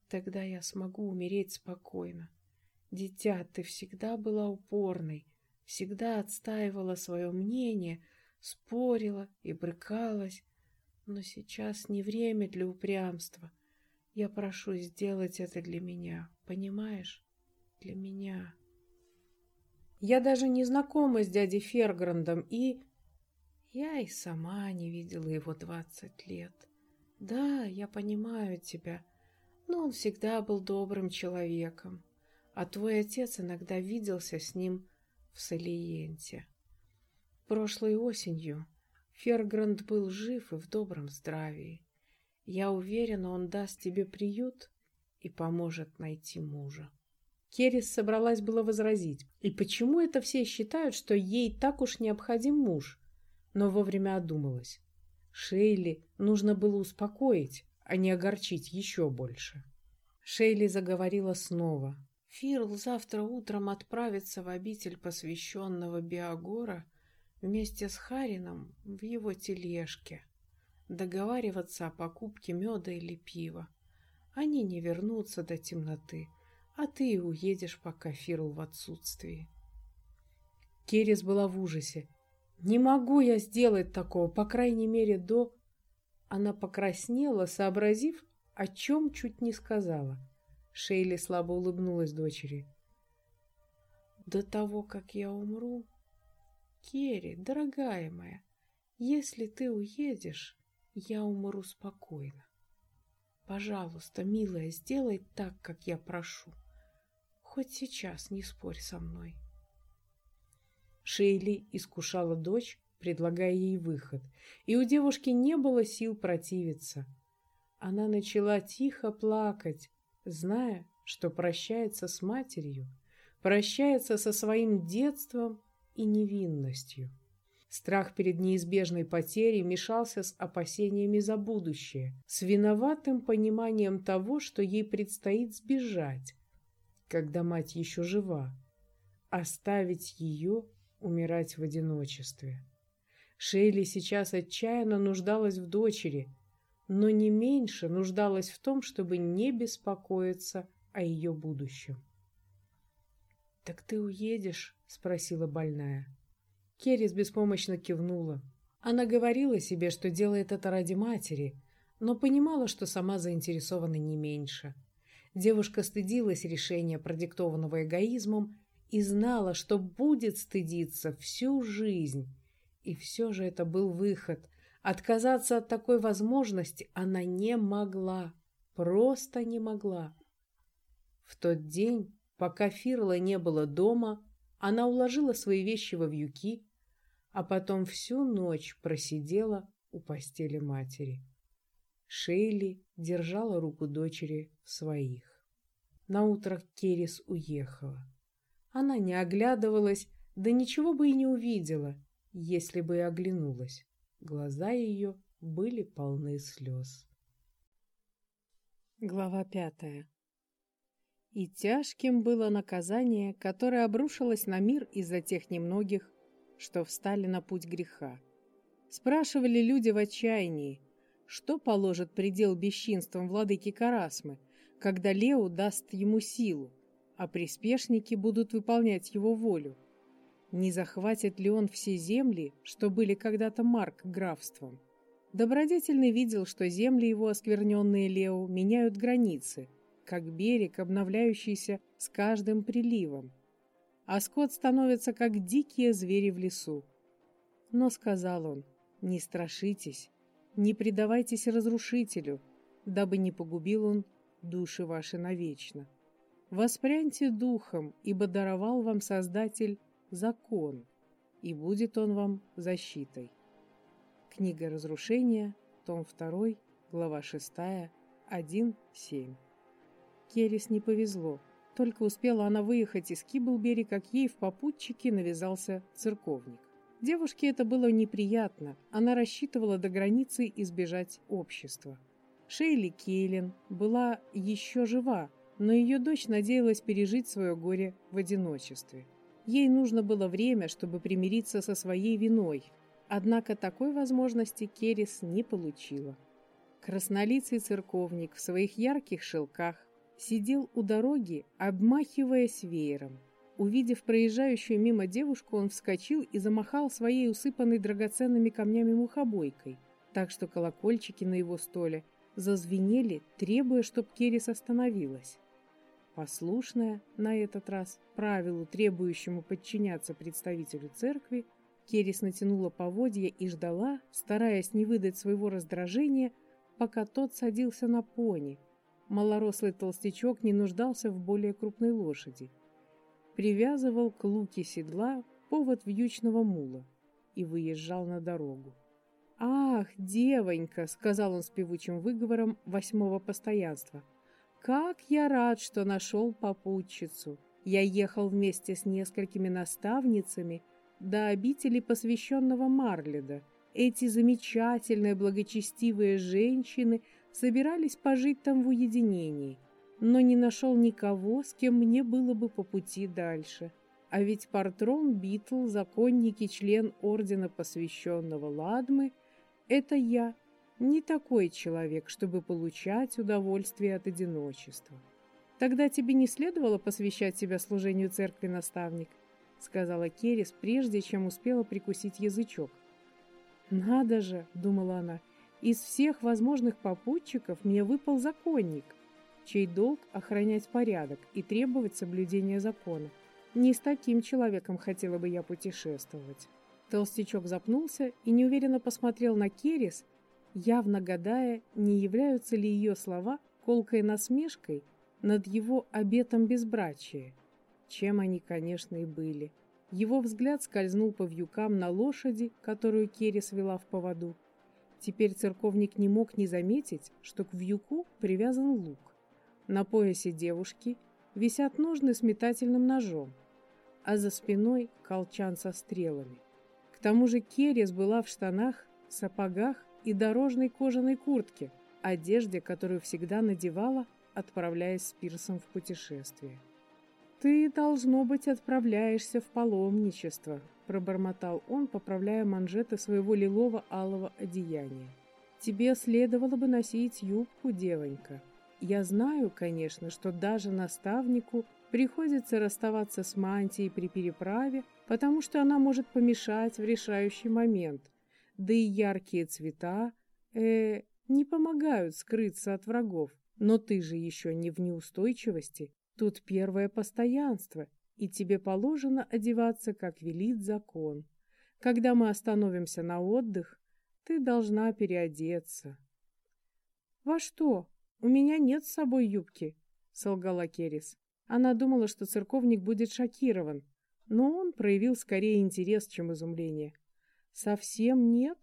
Тогда я смогу умереть спокойно. Дитя, ты всегда была упорной, всегда отстаивала свое мнение, спорила и брыкалась. Но сейчас не время для упрямства. Я прошу сделать это для меня, понимаешь? Для меня. Я даже не знакома с дядей Ферграндом и... Я и сама не видела его двадцать лет. Да, я понимаю тебя, но он всегда был добрым человеком, а твой отец иногда виделся с ним в Салиенте. Прошлой осенью Фергранд был жив и в добром здравии. Я уверена, он даст тебе приют и поможет найти мужа. Керрис собралась было возразить. И почему это все считают, что ей так уж необходим муж? Но вовремя одумалась. Шейли нужно было успокоить, а не огорчить еще больше. Шейли заговорила снова. Фирл завтра утром отправится в обитель посвященного Биогора вместе с Харином в его тележке. Договариваться о покупке меда или пива. Они не вернутся до темноты а ты уедешь, пока Фирл в отсутствии. Керес была в ужасе. «Не могу я сделать такого, по крайней мере, до...» Она покраснела, сообразив, о чем чуть не сказала. Шейли слабо улыбнулась дочери. «До того, как я умру...» «Керри, дорогая моя, если ты уедешь, я умру спокойно. Пожалуйста, милая, сделай так, как я прошу». Хоть сейчас не спорь со мной. Шейли искушала дочь, предлагая ей выход, и у девушки не было сил противиться. Она начала тихо плакать, зная, что прощается с матерью, прощается со своим детством и невинностью. Страх перед неизбежной потерей мешался с опасениями за будущее, с виноватым пониманием того, что ей предстоит сбежать, когда мать еще жива, оставить ее умирать в одиночестве. Шейли сейчас отчаянно нуждалась в дочери, но не меньше нуждалась в том, чтобы не беспокоиться о ее будущем. «Так ты уедешь?» — спросила больная. Керрис беспомощно кивнула. Она говорила себе, что делает это ради матери, но понимала, что сама заинтересована не меньше — Девушка стыдилась решения, продиктованного эгоизмом, и знала, что будет стыдиться всю жизнь. И все же это был выход. Отказаться от такой возможности она не могла, просто не могла. В тот день, пока Фирла не было дома, она уложила свои вещи во вьюки, а потом всю ночь просидела у постели матери. Шейли держала руку дочери в своих. Наутро Керис уехала. Она не оглядывалась, да ничего бы и не увидела, если бы и оглянулась. Глаза ее были полны слез. Глава пятая И тяжким было наказание, которое обрушилось на мир из-за тех немногих, что встали на путь греха. Спрашивали люди в отчаянии, что положит предел бесчинствам владыки Карасмы, когда Лео даст ему силу, а приспешники будут выполнять его волю. Не захватит ли он все земли, что были когда-то Марк графством? Добродетельный видел, что земли его, оскверненные Лео, меняют границы, как берег, обновляющийся с каждым приливом. А скот становится, как дикие звери в лесу. Но, сказал он, не страшитесь, не предавайтесь разрушителю, дабы не погубил он души ваши навечно. Воспряньте духом, ибо даровал вам Создатель закон, и будет он вам защитой. Книга разрушения, том 2, глава 6, 1-7. Керис не повезло. Только успела она выехать из Киблбери, как ей в попутчике навязался церковник. Девушке это было неприятно, она рассчитывала до границы избежать общества. Шейли Кейлин была еще жива, но ее дочь надеялась пережить свое горе в одиночестве. Ей нужно было время, чтобы примириться со своей виной, однако такой возможности Керис не получила. Краснолицый церковник в своих ярких шелках сидел у дороги, обмахиваясь веером. Увидев проезжающую мимо девушку, он вскочил и замахал своей усыпанной драгоценными камнями мухобойкой, так что колокольчики на его столе зазвенели, требуя, чтоб Керис остановилась. Послушная на этот раз правилу, требующему подчиняться представителю церкви, Керис натянула поводья и ждала, стараясь не выдать своего раздражения, пока тот садился на пони. Малорослый толстячок не нуждался в более крупной лошади привязывал к луке седла повод вьючного мула и выезжал на дорогу. «Ах, девонька!» — сказал он с певучим выговором восьмого постоянства. «Как я рад, что нашел попутчицу! Я ехал вместе с несколькими наставницами до обители посвященного Марлида. Эти замечательные благочестивые женщины собирались пожить там в уединении но не нашел никого, с кем мне было бы по пути дальше. А ведь Партрон Битл, законник и член Ордена Посвященного Ладмы, это я, не такой человек, чтобы получать удовольствие от одиночества. Тогда тебе не следовало посвящать себя служению церкви, наставник, сказала Керис, прежде чем успела прикусить язычок. Надо же, думала она, из всех возможных попутчиков мне выпал законник чей долг охранять порядок и требовать соблюдения закона. Не с таким человеком хотела бы я путешествовать. Толстячок запнулся и неуверенно посмотрел на Керис, явно гадая, не являются ли ее слова колкой насмешкой над его обетом безбрачия, чем они, конечно, и были. Его взгляд скользнул по вьюкам на лошади, которую Керис вела в поводу. Теперь церковник не мог не заметить, что к вьюку привязан лук. На поясе девушки висят ножны с метательным ножом, а за спиной колчан со стрелами. К тому же Керес была в штанах, сапогах и дорожной кожаной куртке, одежде, которую всегда надевала, отправляясь с Пирсом в путешествие. «Ты, должно быть, отправляешься в паломничество», — пробормотал он, поправляя манжеты своего лилово-алого одеяния. «Тебе следовало бы носить юбку, девонька». Я знаю, конечно, что даже наставнику приходится расставаться с мантией при переправе, потому что она может помешать в решающий момент. Да и яркие цвета э, не помогают скрыться от врагов. Но ты же еще не в неустойчивости. Тут первое постоянство, и тебе положено одеваться, как велит закон. Когда мы остановимся на отдых, ты должна переодеться. Во что? «У меня нет с собой юбки», — солгала Керис. Она думала, что церковник будет шокирован, но он проявил скорее интерес, чем изумление. «Совсем нет?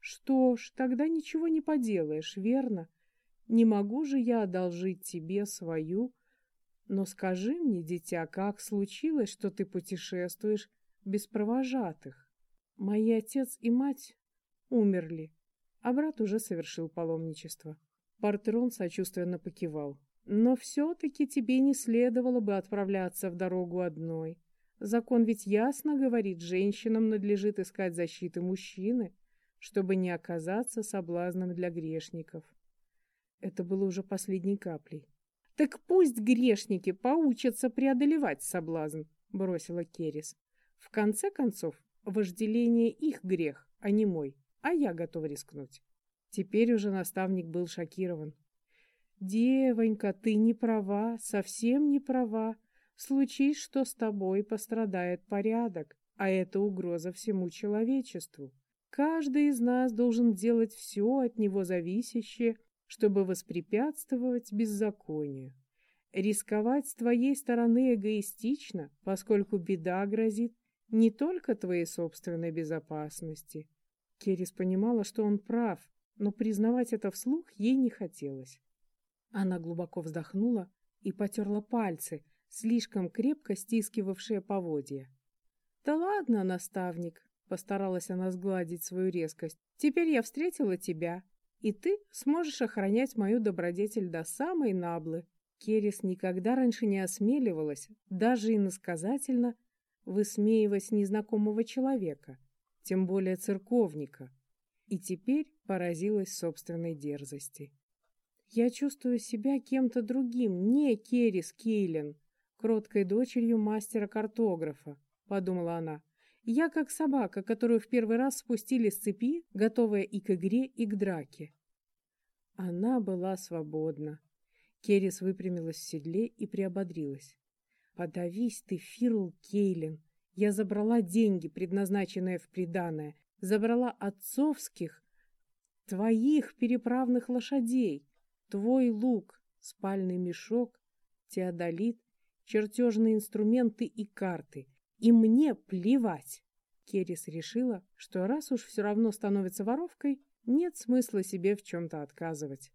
Что ж, тогда ничего не поделаешь, верно? Не могу же я одолжить тебе свою. Но скажи мне, дитя, как случилось, что ты путешествуешь без провожатых? Мои отец и мать умерли, а брат уже совершил паломничество. Партрон сочувственно покивал. «Но все-таки тебе не следовало бы отправляться в дорогу одной. Закон ведь ясно говорит, женщинам надлежит искать защиты мужчины. чтобы не оказаться соблазном для грешников. Это было уже последней каплей. «Так пусть грешники поучатся преодолевать соблазн», — бросила Керис. «В конце концов, вожделение их грех, а не мой, а я готов рискнуть». Теперь уже наставник был шокирован. «Девонька, ты не права, совсем не права. Случись, что с тобой пострадает порядок, а это угроза всему человечеству. Каждый из нас должен делать все от него зависящее, чтобы воспрепятствовать беззаконию. Рисковать с твоей стороны эгоистично, поскольку беда грозит не только твоей собственной безопасности. Керис понимала, что он прав, но признавать это вслух ей не хотелось. Она глубоко вздохнула и потерла пальцы, слишком крепко стискивавшие поводья. «Да ладно, наставник!» — постаралась она сгладить свою резкость. «Теперь я встретила тебя, и ты сможешь охранять мою добродетель до самой наблы». Керис никогда раньше не осмеливалась, даже иносказательно, высмеивать незнакомого человека, тем более церковника, и теперь поразилась собственной дерзости. «Я чувствую себя кем-то другим, не Керис Кейлен, кроткой дочерью мастера-картографа», — подумала она. Я как собака, которую в первый раз спустили с цепи, готовая и к игре, и к драке. Она была свободна. Керрис выпрямилась в седле и приободрилась. «Подавись ты, Фирл Кейлин! Я забрала деньги, предназначенные в приданое, забрала отцовских, твоих переправных лошадей, твой лук, спальный мешок, теодолит, чертежные инструменты и карты. И мне плевать. Керрис решила, что раз уж все равно становится воровкой, нет смысла себе в чем-то отказывать.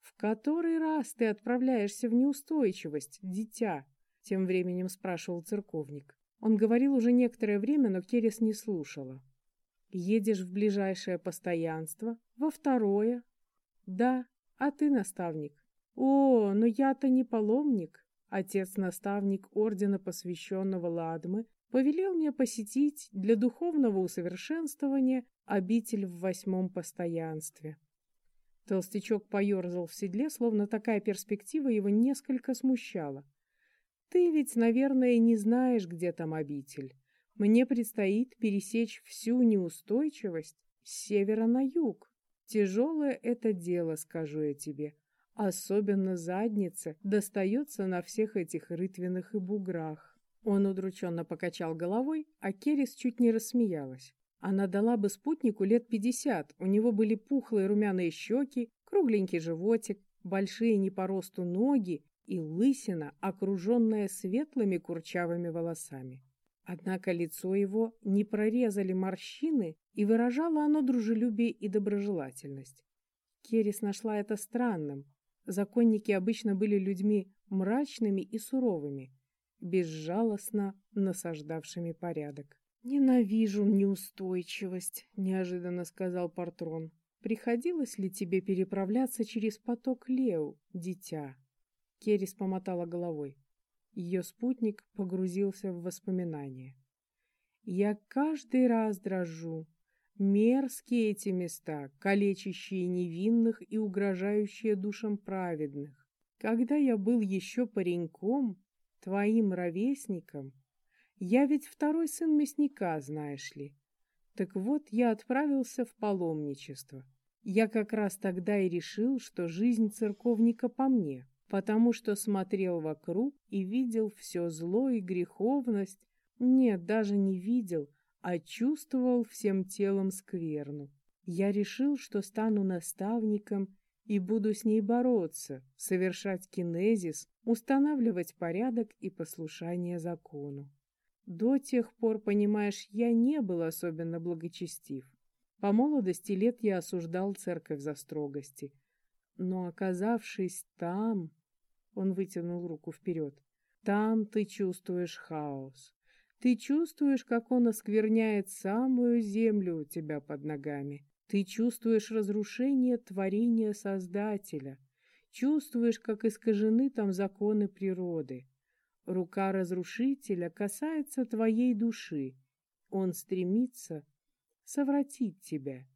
«В который раз ты отправляешься в неустойчивость, дитя?» — тем временем спрашивал церковник. Он говорил уже некоторое время, но Керрис не слушала. «Едешь в ближайшее постоянство, во второе?» «Да, а ты наставник». «О, но я-то не паломник». Отец-наставник ордена посвященного Ладмы повелел мне посетить для духовного усовершенствования обитель в восьмом постоянстве. Толстячок поерзал в седле, словно такая перспектива его несколько смущала. «Ты ведь, наверное, не знаешь, где там обитель. Мне предстоит пересечь всю неустойчивость с севера на юг. Тяжелое это дело, скажу я тебе. Особенно задница достается на всех этих рытвинах и буграх. Он удрученно покачал головой, а Керрис чуть не рассмеялась. Она дала бы спутнику лет пятьдесят, у него были пухлые румяные щеки, кругленький животик, большие не по росту ноги и лысина, окруженная светлыми курчавыми волосами. Однако лицо его не прорезали морщины, и выражало оно дружелюбие и доброжелательность. Керрис нашла это странным. Законники обычно были людьми мрачными и суровыми, безжалостно насаждавшими порядок. «Ненавижу неустойчивость», — неожиданно сказал Портрон. «Приходилось ли тебе переправляться через поток Лео, дитя?» Керис помотала головой. Ее спутник погрузился в воспоминания. «Я каждый раз дрожу. Мерзкие эти места, калечащие невинных и угрожающие душам праведных. Когда я был еще пареньком, твоим ровесникам. Я ведь второй сын мясника, знаешь ли. Так вот, я отправился в паломничество. Я как раз тогда и решил, что жизнь церковника по мне, потому что смотрел вокруг и видел все зло и греховность. Нет, даже не видел, а чувствовал всем телом скверну. Я решил, что стану наставником и буду с ней бороться, совершать кинезис, устанавливать порядок и послушание закону. До тех пор, понимаешь, я не был особенно благочестив. По молодости лет я осуждал церковь за строгости. Но оказавшись там, он вытянул руку вперед, там ты чувствуешь хаос. Ты чувствуешь, как он оскверняет самую землю у тебя под ногами. Ты чувствуешь разрушение творения Создателя, чувствуешь, как искажены там законы природы. Рука разрушителя касается твоей души. Он стремится совратить тебя.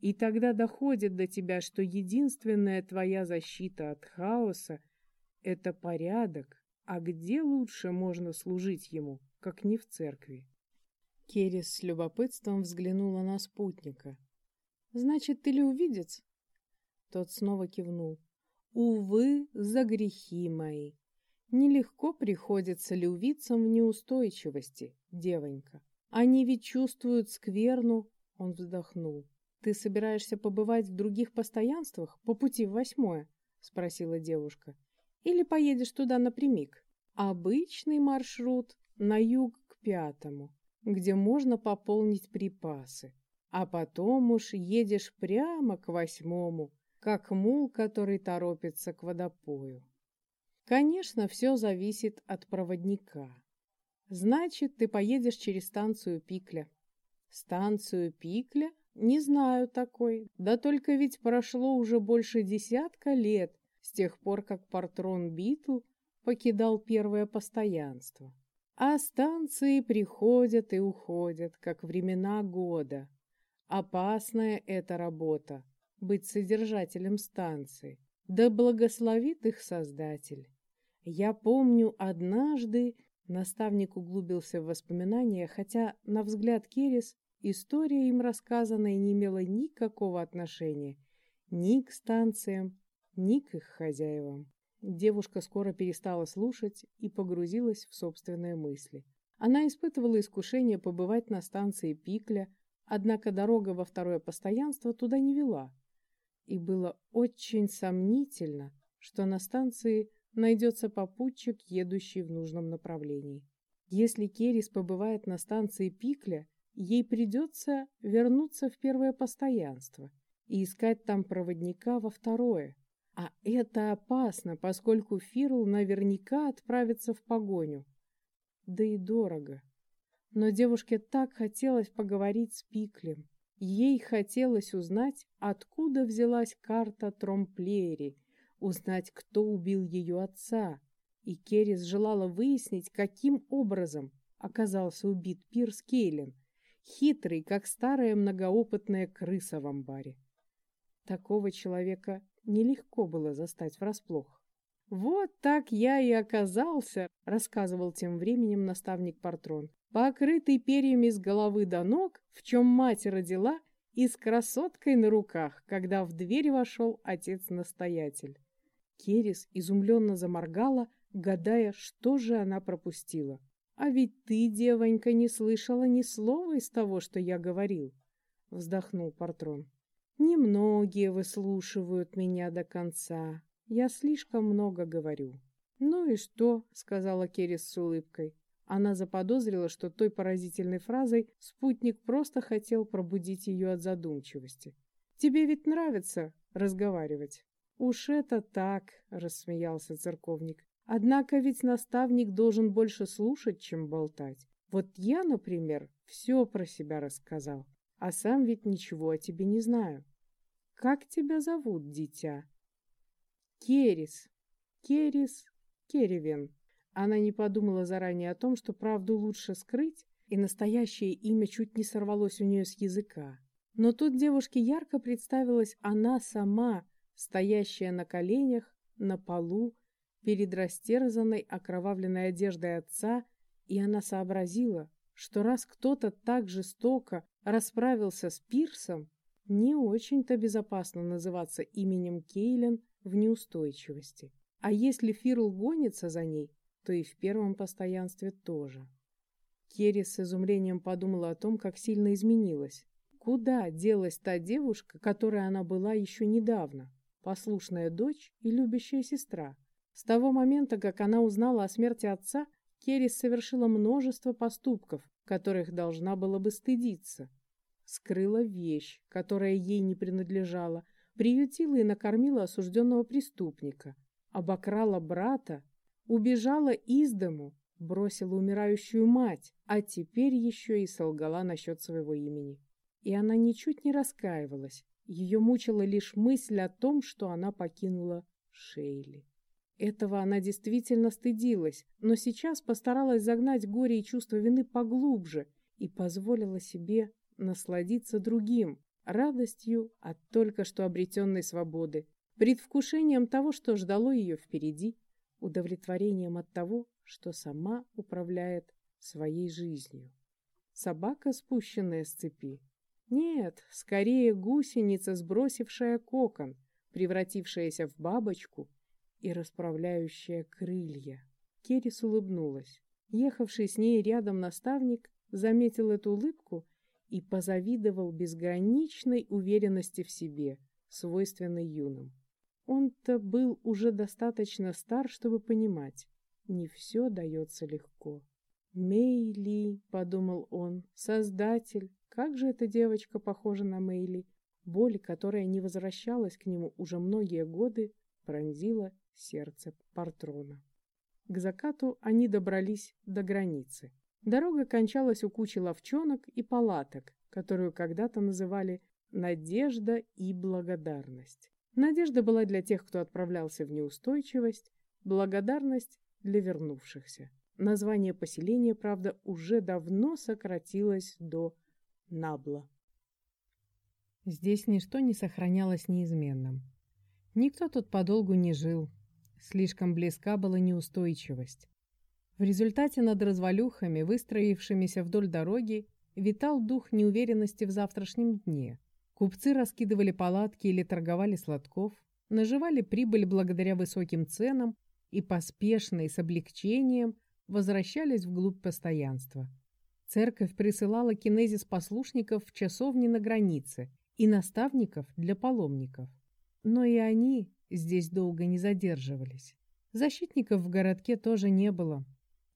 И тогда доходит до тебя, что единственная твоя защита от хаоса — это порядок, а где лучше можно служить ему, как не в церкви? Керис с любопытством взглянула на спутника. «Значит, ты увидец? Тот снова кивнул. «Увы, за грехи мои. Нелегко приходится лювицам в неустойчивости, девонька. Они ведь чувствуют скверну...» Он вздохнул. «Ты собираешься побывать в других постоянствах по пути в восьмое?» — спросила девушка. «Или поедешь туда напрямик?» «Обычный маршрут на юг к пятому, где можно пополнить припасы. А потом уж едешь прямо к восьмому, как мул, который торопится к водопою. Конечно, все зависит от проводника. Значит, ты поедешь через станцию Пикля. Станцию Пикля не знаю такой. Да только ведь прошло уже больше десятка лет с тех пор, как Портрон Битл покидал первое постоянство. А станции приходят и уходят, как времена года. Опасная эта работа — быть содержателем станции. Да благословит их Создатель. Я помню однажды, наставник углубился в воспоминания, хотя, на взгляд Керес, История им рассказанная не имела никакого отношения ни к станциям, ни к их хозяевам. Девушка скоро перестала слушать и погрузилась в собственные мысли. Она испытывала искушение побывать на станции Пикля, однако дорога во второе постоянство туда не вела. И было очень сомнительно, что на станции найдется попутчик, едущий в нужном направлении. Если Керис побывает на станции Пикля, ей придется вернуться в первое постоянство и искать там проводника во второе. А это опасно, поскольку Фирл наверняка отправится в погоню. Да и дорого. Но девушке так хотелось поговорить с Пиклем. Ей хотелось узнать, откуда взялась карта Тромплери, узнать, кто убил ее отца. И Керрис желала выяснить, каким образом оказался убит Пирс Кейлен, хитрый, как старая многоопытная крыса в амбаре. Такого человека нелегко было застать врасплох. «Вот так я и оказался», — рассказывал тем временем наставник Портрон, покрытый перьями с головы до ног, в чем мать родила, и с красоткой на руках, когда в дверь вошел отец-настоятель. Керис изумленно заморгала, гадая, что же она пропустила. «А ведь ты, девонька, не слышала ни слова из того, что я говорил», — вздохнул Портрон. «Немногие выслушивают меня до конца. Я слишком много говорю». «Ну и что?» — сказала Керис с улыбкой. Она заподозрила, что той поразительной фразой спутник просто хотел пробудить ее от задумчивости. «Тебе ведь нравится разговаривать?» «Уж это так!» — рассмеялся церковник. Однако ведь наставник должен больше слушать, чем болтать. Вот я, например, все про себя рассказал, а сам ведь ничего о тебе не знаю. Как тебя зовут, дитя? Керис. Керис Керевен. Она не подумала заранее о том, что правду лучше скрыть, и настоящее имя чуть не сорвалось у нее с языка. Но тут девушке ярко представилась она сама, стоящая на коленях, на полу, перед растерзанной окровавленной одеждой отца, и она сообразила, что раз кто-то так жестоко расправился с Пирсом, не очень-то безопасно называться именем Кейлен в неустойчивости. А если Фирл гонится за ней, то и в первом постоянстве тоже. Керри с изумлением подумала о том, как сильно изменилась. Куда делась та девушка, которой она была еще недавно? Послушная дочь и любящая сестра. С того момента, как она узнала о смерти отца, Керрис совершила множество поступков, которых должна была бы стыдиться. Скрыла вещь, которая ей не принадлежала, приютила и накормила осужденного преступника, обокрала брата, убежала из дому, бросила умирающую мать, а теперь еще и солгала насчет своего имени. И она ничуть не раскаивалась, ее мучила лишь мысль о том, что она покинула Шейли. Этого она действительно стыдилась, но сейчас постаралась загнать горе и чувство вины поглубже и позволила себе насладиться другим, радостью от только что обретенной свободы, предвкушением того, что ждало ее впереди, удовлетворением от того, что сама управляет своей жизнью. Собака, спущенная с цепи. Нет, скорее гусеница, сбросившая кокон, превратившаяся в бабочку и расправляющая крылья. Керис улыбнулась. Ехавший с ней рядом наставник заметил эту улыбку и позавидовал безграничной уверенности в себе, свойственной юным. Он-то был уже достаточно стар, чтобы понимать, не все дается легко. «Мейли», — подумал он, — «создатель, как же эта девочка похожа на Мейли». Боль, которая не возвращалась к нему уже многие годы, пронзила сердце Партрона. К закату они добрались до границы. Дорога кончалась у кучи ловчонок и палаток, которую когда-то называли «надежда и благодарность». Надежда была для тех, кто отправлялся в неустойчивость, благодарность для вернувшихся. Название поселения, правда, уже давно сократилось до Набла. Здесь ничто не сохранялось неизменным. Никто тут подолгу не жил. Слишком близка была неустойчивость. В результате над развалюхами, выстроившимися вдоль дороги, витал дух неуверенности в завтрашнем дне. Купцы раскидывали палатки или торговали сладков, наживали прибыль благодаря высоким ценам и поспешно и с облегчением возвращались вглубь постоянства. Церковь присылала кинезис послушников в часовни на границе и наставников для паломников. Но и они здесь долго не задерживались. Защитников в городке тоже не было.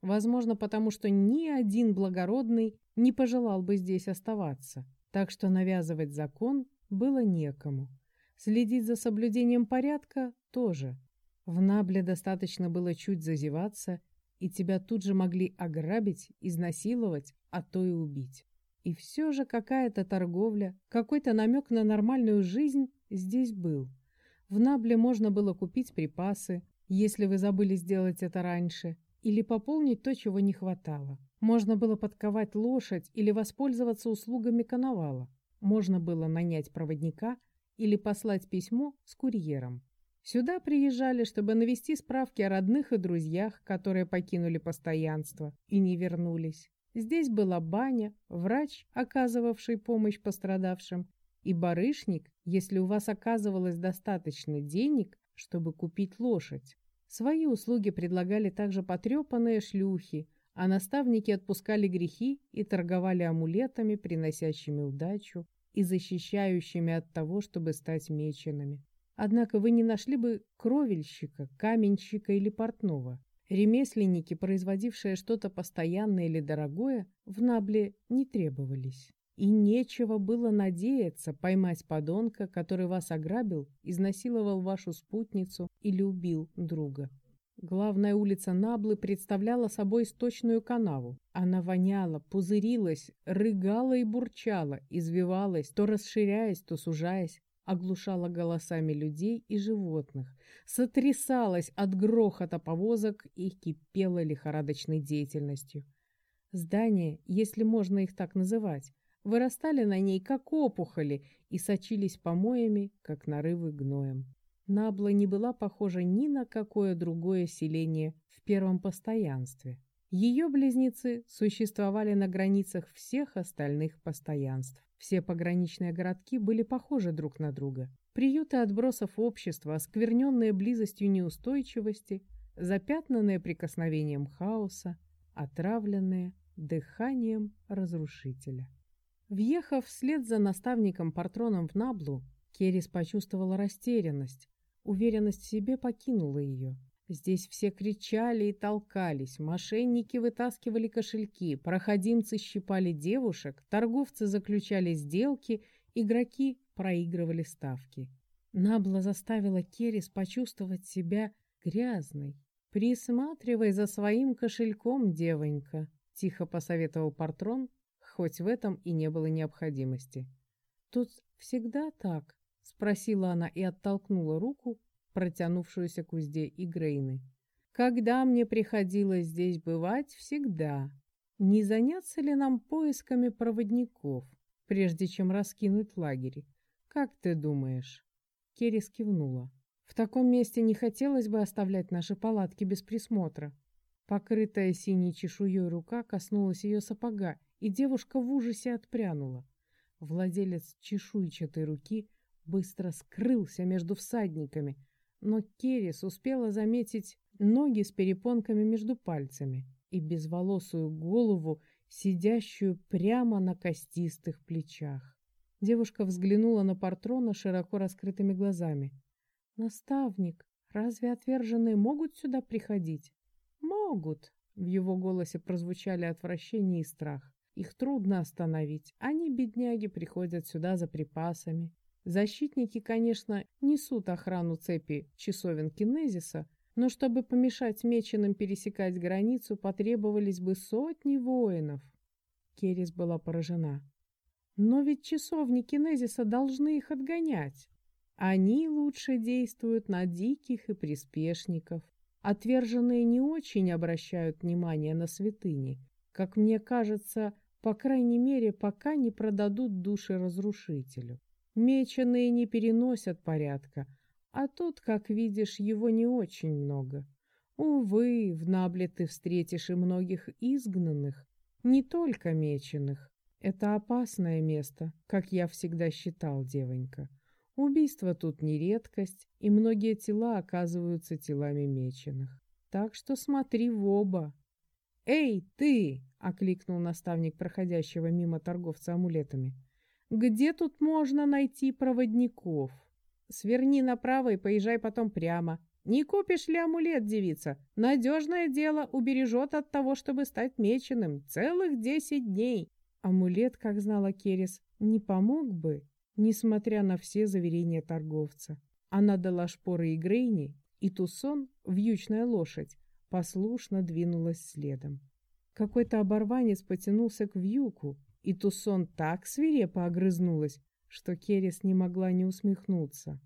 Возможно, потому что ни один благородный не пожелал бы здесь оставаться. Так что навязывать закон было некому. Следить за соблюдением порядка тоже. В Набле достаточно было чуть зазеваться, и тебя тут же могли ограбить, изнасиловать, а то и убить. И все же какая-то торговля, какой-то намек на нормальную жизнь здесь был. В Набле можно было купить припасы, если вы забыли сделать это раньше, или пополнить то, чего не хватало. Можно было подковать лошадь или воспользоваться услугами коновала. Можно было нанять проводника или послать письмо с курьером. Сюда приезжали, чтобы навести справки о родных и друзьях, которые покинули постоянство и не вернулись. Здесь была баня, врач, оказывавший помощь пострадавшим, и барышник, если у вас оказывалось достаточно денег, чтобы купить лошадь. Свои услуги предлагали также потрепанные шлюхи, а наставники отпускали грехи и торговали амулетами, приносящими удачу и защищающими от того, чтобы стать меченными. Однако вы не нашли бы кровельщика, каменщика или портного. Ремесленники, производившие что-то постоянное или дорогое, в Набле не требовались. И нечего было надеяться поймать подонка, который вас ограбил, изнасиловал вашу спутницу или убил друга. Главная улица Наблы представляла собой сточную канаву. Она воняла, пузырилась, рыгала и бурчала, извивалась, то расширяясь, то сужаясь, оглушала голосами людей и животных, сотрясалась от грохота повозок и кипела лихорадочной деятельностью. Здания, если можно их так называть, вырастали на ней, как опухоли, и сочились помоями, как нарывы гноем. Набла не была похожа ни на какое другое селение в первом постоянстве. Ее близнецы существовали на границах всех остальных постоянств. Все пограничные городки были похожи друг на друга. Приюты отбросов общества, оскверненные близостью неустойчивости, запятнанные прикосновением хаоса, отравленные дыханием разрушителя. Въехав вслед за наставником Партроном в Наблу, Керис почувствовала растерянность. Уверенность в себе покинула ее. Здесь все кричали и толкались, мошенники вытаскивали кошельки, проходимцы щипали девушек, торговцы заключали сделки, игроки проигрывали ставки. Набла заставила Керис почувствовать себя грязной. «Присматривай за своим кошельком, девонька», — тихо посоветовал Партрон, хоть в этом и не было необходимости. «Тут всегда так?» — спросила она и оттолкнула руку, протянувшуюся к узде Игрейны. «Когда мне приходилось здесь бывать, всегда. Не заняться ли нам поисками проводников? прежде чем раскинуть лагерь. Как ты думаешь?» Керрис кивнула. «В таком месте не хотелось бы оставлять наши палатки без присмотра». Покрытая синей чешуей рука коснулась ее сапога, и девушка в ужасе отпрянула. Владелец чешуйчатой руки быстро скрылся между всадниками, но Керрис успела заметить ноги с перепонками между пальцами и безволосую голову, сидящую прямо на костистых плечах. Девушка взглянула на Партрона широко раскрытыми глазами. «Наставник, разве отверженные могут сюда приходить?» «Могут!» — в его голосе прозвучали отвращение и страх. «Их трудно остановить. Они, бедняги, приходят сюда за припасами. Защитники, конечно, несут охрану цепи часовен кинезиса, но чтобы помешать меченым пересекать границу, потребовались бы сотни воинов. Керис была поражена. Но ведь часовни кинезиса должны их отгонять. Они лучше действуют на диких и приспешников. Отверженные не очень обращают внимание на святыни. Как мне кажется, по крайней мере, пока не продадут души разрушителю. Меченые не переносят порядка, а тут, как видишь, его не очень много. Увы, в Набле ты встретишь и многих изгнанных, не только меченых. Это опасное место, как я всегда считал, девонька. Убийства тут не редкость, и многие тела оказываются телами меченых. Так что смотри в оба. «Эй, ты!» — окликнул наставник проходящего мимо торговца амулетами. «Где тут можно найти проводников?» Сверни направо и поезжай потом прямо. Не купишь ли амулет, девица? Надежное дело убережет от того, чтобы стать меченым. Целых десять дней. Амулет, как знала Керес, не помог бы, несмотря на все заверения торговца. Она дала шпоры Игрейни, и Тусон, вьючная лошадь, послушно двинулась следом. Какой-то оборванец потянулся к вьюку, и Тусон так свирепо огрызнулась, что Керес не могла не усмехнуться.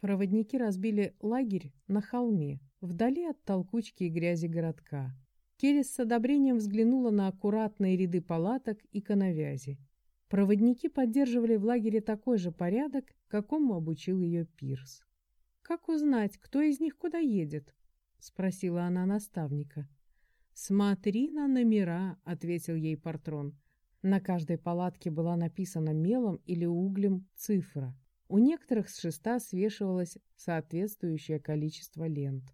Проводники разбили лагерь на холме, вдали от толкучки и грязи городка. Керес с одобрением взглянула на аккуратные ряды палаток и коновязи. Проводники поддерживали в лагере такой же порядок, какому обучил ее Пирс. «Как узнать, кто из них куда едет?» — спросила она наставника. «Смотри на номера», — ответил ей Портрон. На каждой палатке была написана мелом или углем цифра. У некоторых с шеста свешивалось соответствующее количество лент.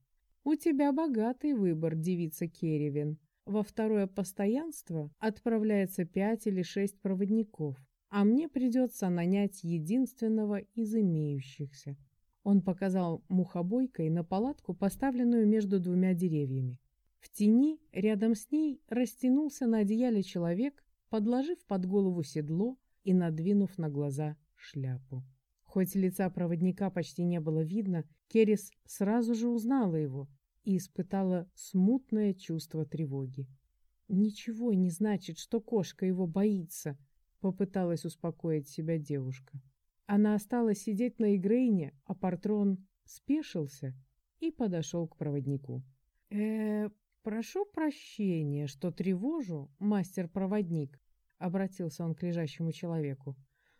«У тебя богатый выбор, девица Керевин. Во второе постоянство отправляется пять или шесть проводников, а мне придется нанять единственного из имеющихся». Он показал мухобойкой на палатку, поставленную между двумя деревьями. В тени рядом с ней растянулся на одеяле человек подложив под голову седло и надвинув на глаза шляпу. Хоть лица проводника почти не было видно, Керис сразу же узнала его и испытала смутное чувство тревоги. «Ничего не значит, что кошка его боится», — попыталась успокоить себя девушка. Она осталась сидеть на Игрейне, а Портрон спешился и подошел к проводнику. э прошу прощения, что тревожу, мастер-проводник обратился он к лежащему человеку.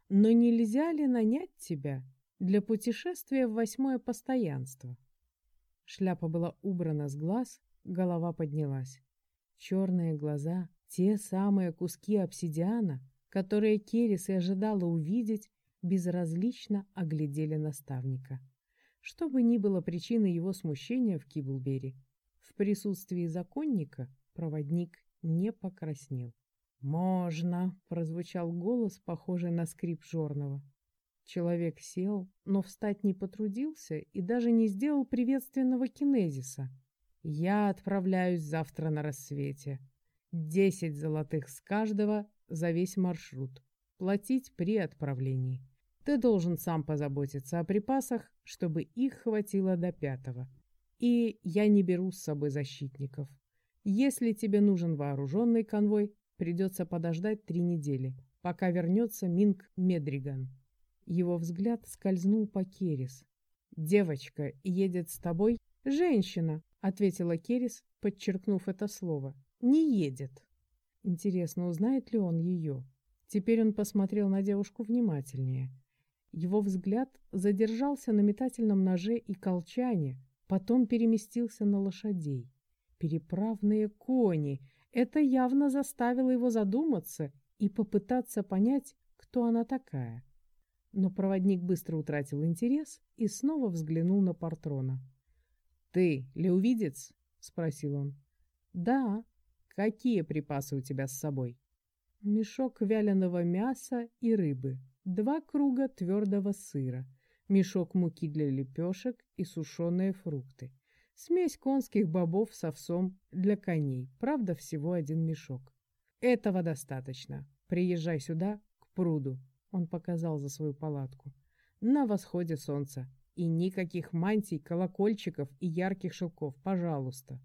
Но нельзя ли нанять тебя для путешествия в восьмое постоянство? Шляпа была убрана с глаз, голова поднялась. Черные глаза, те самые куски обсидиана, которые Керис и ожидала увидеть, безразлично оглядели наставника. Что бы ни было причиной его смущения в Киблбери, в присутствии законника проводник не покраснел. «Можно!» — прозвучал голос, похожий на скрип жорного. Человек сел, но встать не потрудился и даже не сделал приветственного кинезиса. «Я отправляюсь завтра на рассвете. Десять золотых с каждого за весь маршрут. Платить при отправлении. Ты должен сам позаботиться о припасах, чтобы их хватило до пятого. И я не беру с собой защитников. Если тебе нужен вооруженный конвой, Придется подождать три недели, пока вернется Минг Медриган. Его взгляд скользнул по Керис. «Девочка едет с тобой?» «Женщина», — ответила Керис, подчеркнув это слово. «Не едет». Интересно, узнает ли он ее? Теперь он посмотрел на девушку внимательнее. Его взгляд задержался на метательном ноже и колчане, потом переместился на лошадей. Переправные кони. Это явно заставило его задуматься и попытаться понять, кто она такая. Но проводник быстро утратил интерес и снова взглянул на Партрона. «Ты леувидец?» — спросил он. «Да. Какие припасы у тебя с собой?» мешок вяленого мяса и рыбы, два круга твердого сыра, мешок муки для лепешек и сушеные фрукты, смесь конских бобов с овсом для коней, правда, всего один мешок. Этого достаточно. Приезжай сюда, к пруду, он показал за свою палатку, на восходе солнца. И никаких мантий, колокольчиков и ярких шелков, пожалуйста.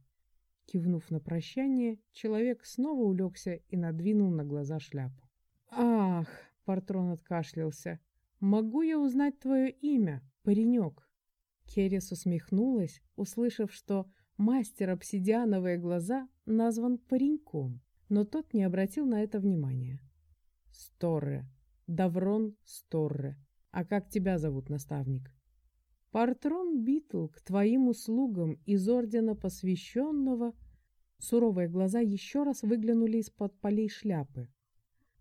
Кивнув на прощание, человек снова улегся и надвинул на глаза шляпу. «Ах!» — Партрон откашлялся. «Могу я узнать твое имя, паренек?» Керрис усмехнулась, услышав, что мастер обсидиановые глаза назван пареньком, но тот не обратил на это внимания. «Сторре. Даврон Сторре. А как тебя зовут, наставник?» Партрон Битл к твоим услугам из ордена посвященного. Суровые глаза еще раз выглянули из-под полей шляпы.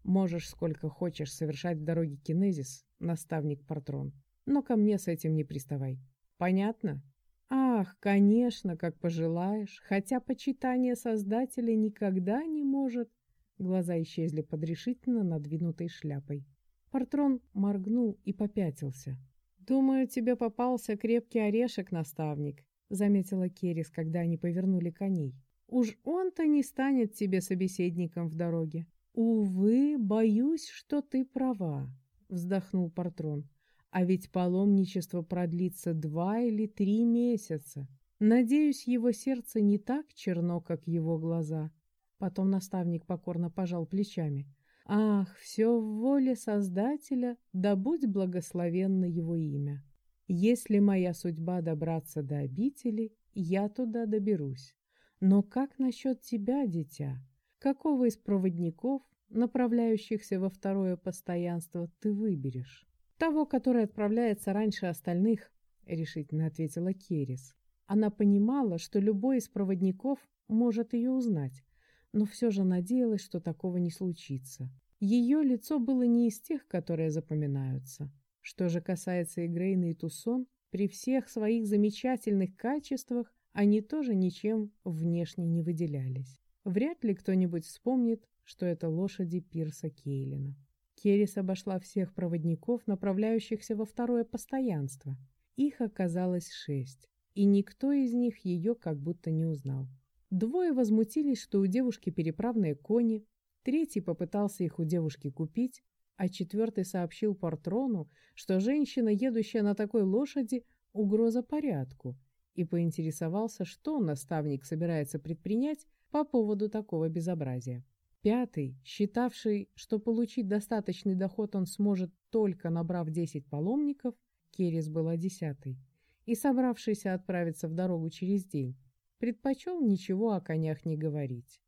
Можешь сколько хочешь совершать в дороге кинезис, наставник Партрон, но ко мне с этим не приставай. Понятно? Ах, конечно, как пожелаешь, хотя почитание Создателя никогда не может. Глаза исчезли под решительно надвинутой шляпой. Партрон моргнул и попятился. «Думаю, тебе попался крепкий орешек, наставник», — заметила Керис, когда они повернули коней. «Уж он-то не станет тебе собеседником в дороге». «Увы, боюсь, что ты права», — вздохнул Партрон. «А ведь паломничество продлится два или три месяца. Надеюсь, его сердце не так черно, как его глаза». Потом наставник покорно пожал плечами. Ах, все в воле Создателя, да будь благословенно его имя. Если моя судьба добраться до обители, я туда доберусь. Но как насчет тебя, дитя? Какого из проводников, направляющихся во второе постоянство, ты выберешь? Того, который отправляется раньше остальных, решительно ответила Керис. Она понимала, что любой из проводников может ее узнать, но все же надеялась, что такого не случится. Ее лицо было не из тех, которые запоминаются. Что же касается Игрейна и Тусон, при всех своих замечательных качествах они тоже ничем внешне не выделялись. Вряд ли кто-нибудь вспомнит, что это лошади Пирса Кейлина. Керрис обошла всех проводников, направляющихся во второе постоянство. Их оказалось шесть, и никто из них ее как будто не узнал. Двое возмутились, что у девушки переправные кони, третий попытался их у девушки купить, а четвертый сообщил Портрону, что женщина, едущая на такой лошади, угроза порядку, и поинтересовался, что наставник собирается предпринять по поводу такого безобразия. Пятый, считавший, что получить достаточный доход он сможет только набрав 10 паломников, Керес была десятый, и собравшийся отправиться в дорогу через день, предпочел ничего о конях не говорить.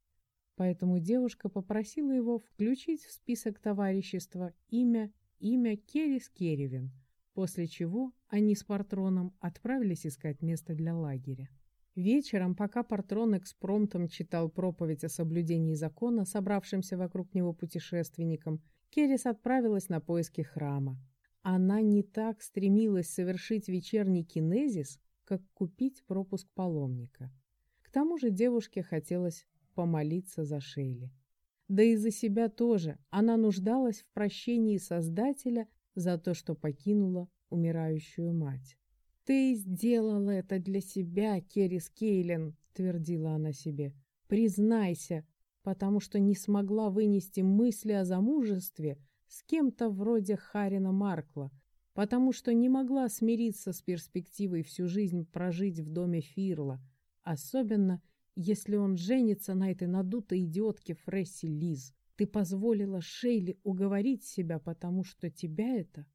Поэтому девушка попросила его включить в список товарищества имя, имя Керис Керевин, после чего они с Партроном отправились искать место для лагеря. Вечером, пока Партрон экспромтом читал проповедь о соблюдении закона, собравшимся вокруг него путешественникам, Керис отправилась на поиски храма. Она не так стремилась совершить вечерний кинезис, как купить пропуск паломника. К тому же девушке хотелось помолиться за Шейли. Да и за себя тоже она нуждалась в прощении Создателя за то, что покинула умирающую мать. «Ты сделал это для себя, Керрис Кейлен», — твердила она себе. «Признайся, потому что не смогла вынести мысли о замужестве с кем-то вроде Харина Маркла, потому что не могла смириться с перспективой всю жизнь прожить в доме Фирла, особенно если он женится на этой надутой идиотке Фресси Лиз. Ты позволила Шейли уговорить себя, потому что тебя это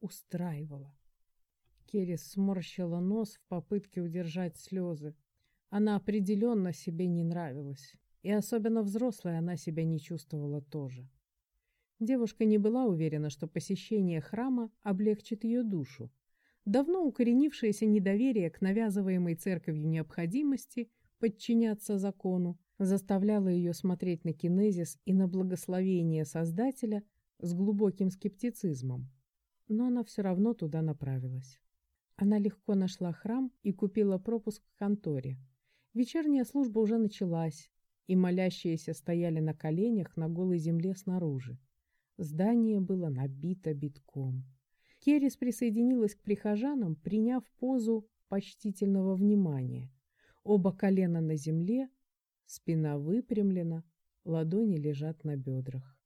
устраивало. Керри сморщила нос в попытке удержать слезы. Она определенно себе не нравилась. И особенно взрослой она себя не чувствовала тоже. Девушка не была уверена, что посещение храма облегчит ее душу. Давно укоренившееся недоверие к навязываемой церковью необходимости подчиняться закону заставляло ее смотреть на кинезис и на благословение Создателя с глубоким скептицизмом. Но она все равно туда направилась. Она легко нашла храм и купила пропуск к конторе. Вечерняя служба уже началась, и молящиеся стояли на коленях на голой земле снаружи. Здание было набито битком. Керрис присоединилась к прихожанам, приняв позу почтительного внимания. Оба колена на земле, спина выпрямлена, ладони лежат на бедрах.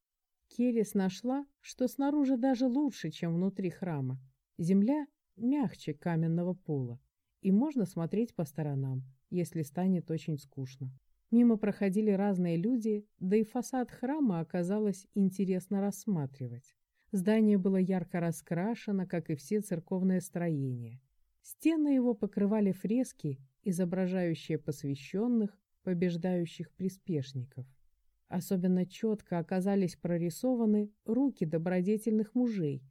Керрис нашла, что снаружи даже лучше, чем внутри храма. Земля мягче каменного пола, и можно смотреть по сторонам, если станет очень скучно. Мимо проходили разные люди, да и фасад храма оказалось интересно рассматривать. Здание было ярко раскрашено, как и все церковные строения. Стены его покрывали фрески, изображающие посвященных, побеждающих приспешников. Особенно четко оказались прорисованы руки добродетельных мужей,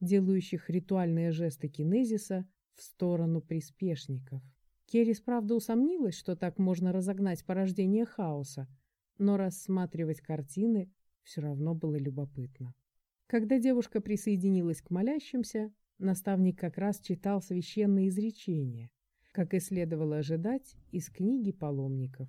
делающих ритуальные жесты кинезиса в сторону приспешников. Керрис, правда, усомнилась, что так можно разогнать порождение хаоса, но рассматривать картины все равно было любопытно. Когда девушка присоединилась к молящимся, наставник как раз читал священные изречения, как и следовало ожидать из книги паломников.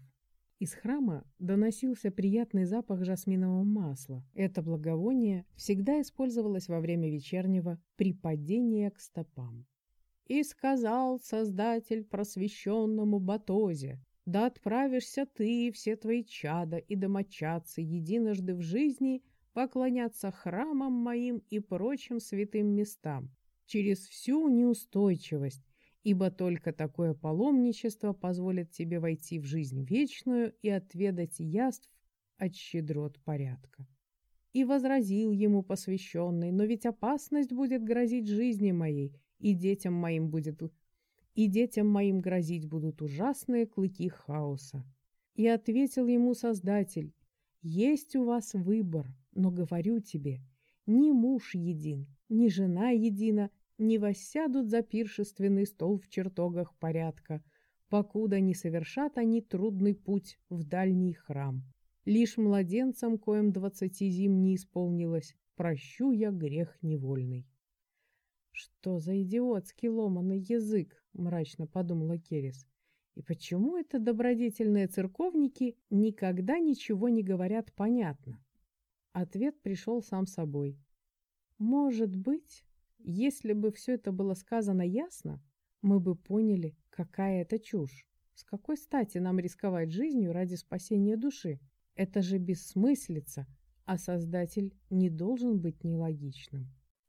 Из храма доносился приятный запах жасминового масла. Это благовоние всегда использовалось во время вечернего припадения к стопам. «И сказал Создатель просвещенному Батозе, да отправишься ты и все твои чада и домочадцы единожды в жизни поклоняться храмам моим и прочим святым местам через всю неустойчивость, ибо только такое паломничество позволит тебе войти в жизнь вечную и отведать яств от щедрот порядка. И возразил ему посвященный, но ведь опасность будет грозить жизни моей, и детям моим будет... и детям моим грозить будут ужасные клыки хаоса. И ответил ему Создатель, есть у вас выбор, но говорю тебе, ни муж един, ни жена едина не воссядут за пиршественный стол в чертогах порядка, покуда не совершат они трудный путь в дальний храм. Лишь младенцам, коим двадцати зим не исполнилось, прощу я грех невольный. «Что за идиотский ломаный язык?» — мрачно подумала Керес. «И почему это добродетельные церковники никогда ничего не говорят понятно?» Ответ пришел сам собой. «Может быть, если бы все это было сказано ясно, мы бы поняли, какая это чушь. С какой стати нам рисковать жизнью ради спасения души? Это же бессмыслица, а Создатель не должен быть нелогичным.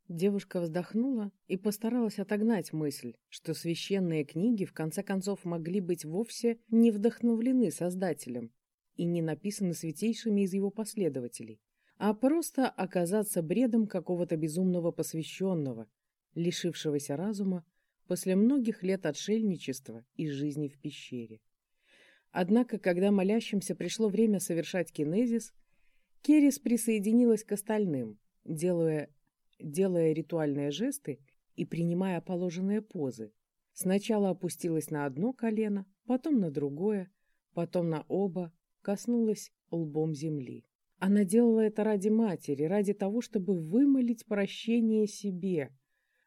Девушка вздохнула и постаралась отогнать мысль, что священные книги в конце концов могли быть вовсе не вдохновлены Создателем и не написаны святейшими из его последователей а просто оказаться бредом какого-то безумного посвященного, лишившегося разума после многих лет отшельничества и жизни в пещере. Однако, когда молящимся пришло время совершать кинезис, Керис присоединилась к остальным, делая, делая ритуальные жесты и принимая положенные позы. Сначала опустилась на одно колено, потом на другое, потом на оба, коснулась лбом земли. Она делала это ради матери, ради того, чтобы вымолить прощение себе,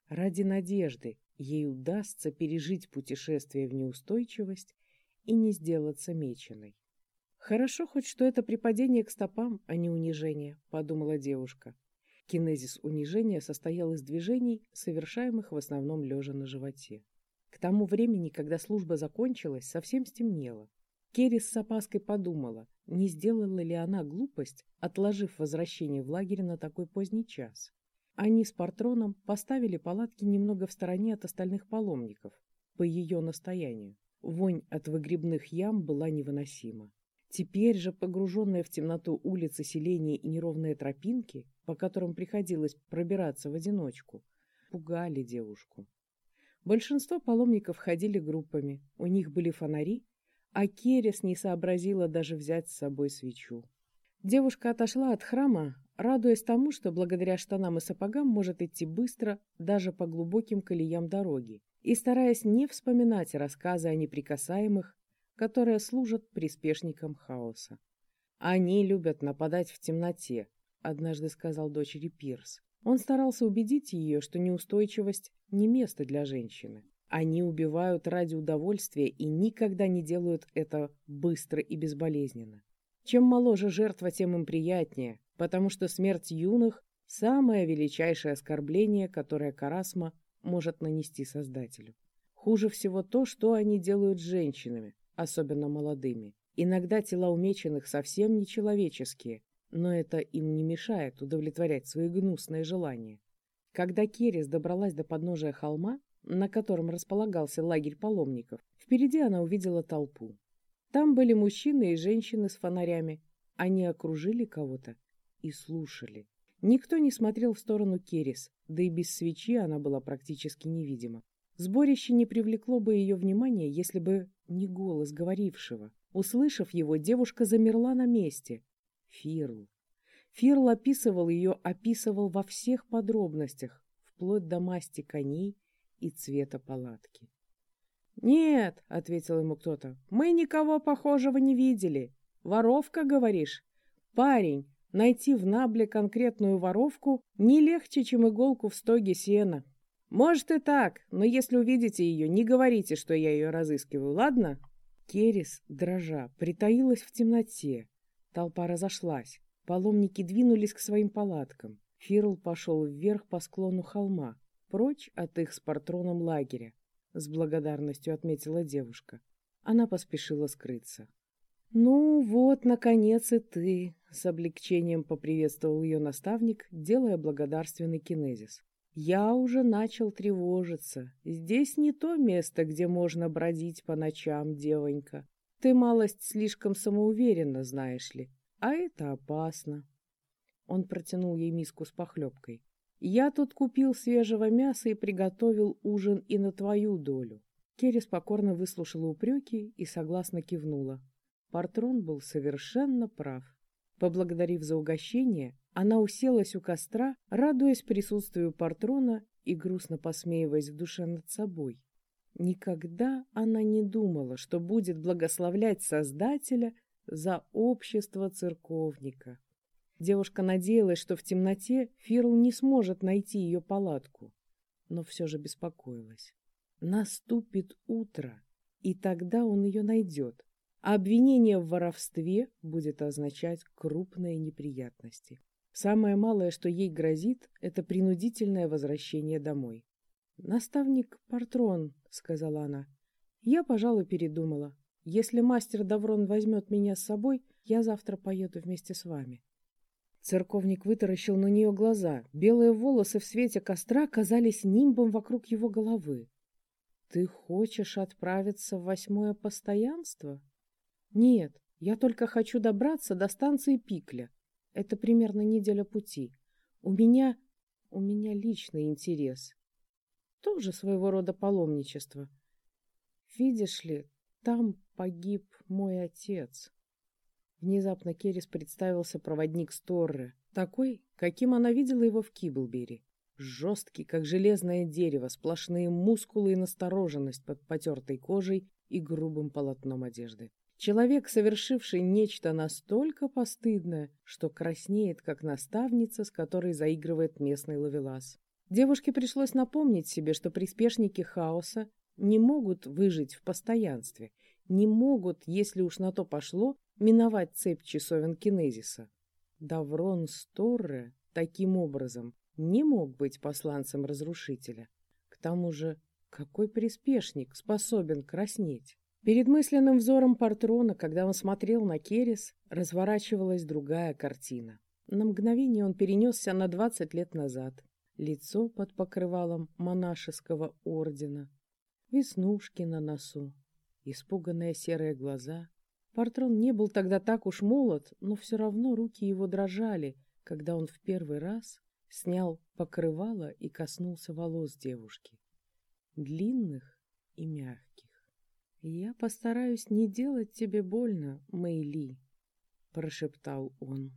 ради надежды. Ей удастся пережить путешествие в неустойчивость и не сделаться меченой. «Хорошо хоть, что это припадение к стопам, а не унижение», — подумала девушка. Кинезис унижения состоял из движений, совершаемых в основном лежа на животе. К тому времени, когда служба закончилась, совсем стемнело. Керри с опаской подумала, не сделала ли она глупость, отложив возвращение в лагерь на такой поздний час. Они с Партроном поставили палатки немного в стороне от остальных паломников, по ее настоянию. Вонь от выгребных ям была невыносима. Теперь же погруженные в темноту улицы селения и неровные тропинки, по которым приходилось пробираться в одиночку, пугали девушку. Большинство паломников ходили группами, у них были фонари а Керес не сообразила даже взять с собой свечу. Девушка отошла от храма, радуясь тому, что благодаря штанам и сапогам может идти быстро даже по глубоким колеям дороги, и стараясь не вспоминать рассказы о неприкасаемых, которые служат приспешникам хаоса. «Они любят нападать в темноте», — однажды сказал дочери Пирс. Он старался убедить ее, что неустойчивость не место для женщины. Они убивают ради удовольствия и никогда не делают это быстро и безболезненно. Чем моложе жертва, тем им приятнее, потому что смерть юных – самое величайшее оскорбление, которое Карасма может нанести Создателю. Хуже всего то, что они делают с женщинами, особенно молодыми. Иногда тела умеченных совсем нечеловеческие, но это им не мешает удовлетворять свои гнусные желания. Когда Керес добралась до подножия холма, на котором располагался лагерь паломников, впереди она увидела толпу. Там были мужчины и женщины с фонарями. Они окружили кого-то и слушали. Никто не смотрел в сторону Керес, да и без свечи она была практически невидима. Сборище не привлекло бы ее внимания, если бы не голос говорившего. Услышав его, девушка замерла на месте, Фирл. Фирл описывал ее, описывал во всех подробностях, вплоть до масти коней и цвета палатки. «Нет», — ответил ему кто-то, — «мы никого похожего не видели. Воровка, говоришь? Парень, найти в Набле конкретную воровку не легче, чем иголку в стоге сена. Может и так, но если увидите ее, не говорите, что я ее разыскиваю, ладно?» Керис, дрожа, притаилась в темноте, Толпа разошлась. Паломники двинулись к своим палаткам. Фирл пошел вверх по склону холма, прочь от их с патроном лагеря. С благодарностью отметила девушка. Она поспешила скрыться. «Ну вот, наконец и ты!» — с облегчением поприветствовал ее наставник, делая благодарственный кинезис. «Я уже начал тревожиться. Здесь не то место, где можно бродить по ночам, девонька. Ты малость слишком самоуверенно, знаешь ли, а это опасно. Он протянул ей миску с похлебкой. Я тут купил свежего мяса и приготовил ужин и на твою долю. Керес покорно выслушала упреки и согласно кивнула. Партрон был совершенно прав. Поблагодарив за угощение, она уселась у костра, радуясь присутствию Партрона и грустно посмеиваясь в душе над собой. Никогда она не думала, что будет благословлять Создателя за общество церковника. Девушка надеялась, что в темноте Фирл не сможет найти ее палатку, но все же беспокоилась. Наступит утро, и тогда он ее найдет, а обвинение в воровстве будет означать крупные неприятности. Самое малое, что ей грозит, это принудительное возвращение домой. Наставник Партрон сказала она. Я, пожалуй, передумала. Если мастер Даврон возьмет меня с собой, я завтра поеду вместе с вами. Церковник вытаращил на нее глаза. Белые волосы в свете костра казались нимбом вокруг его головы. «Ты хочешь отправиться в восьмое постоянство?» «Нет, я только хочу добраться до станции Пикля. Это примерно неделя пути. У меня... у меня личный интерес. Тоже своего рода паломничество. Видишь ли, там погиб мой отец. Внезапно Керрис представился проводник Сторры, такой, каким она видела его в Киблбери. Жесткий, как железное дерево, сплошные мускулы и настороженность под потертой кожей и грубым полотном одежды. Человек, совершивший нечто настолько постыдное, что краснеет, как наставница, с которой заигрывает местный ловелас. Девушке пришлось напомнить себе, что приспешники хаоса не могут выжить в постоянстве, не могут, если уж на то пошло, миновать цепь часовен кинезиса. Даврон Сторре таким образом не мог быть посланцем разрушителя. К тому же, какой приспешник способен краснеть? Перед мысленным взором Партрона, когда он смотрел на Керес, разворачивалась другая картина. На мгновение он перенесся на двадцать лет назад, лицо под покрывалом монашеского ордена, веснушки на носу, испуганные серые глаза. Партрон не был тогда так уж молод, но все равно руки его дрожали, когда он в первый раз снял покрывало и коснулся волос девушки, длинных и мягких. «Я постараюсь не делать тебе больно, Мэйли», — прошептал он.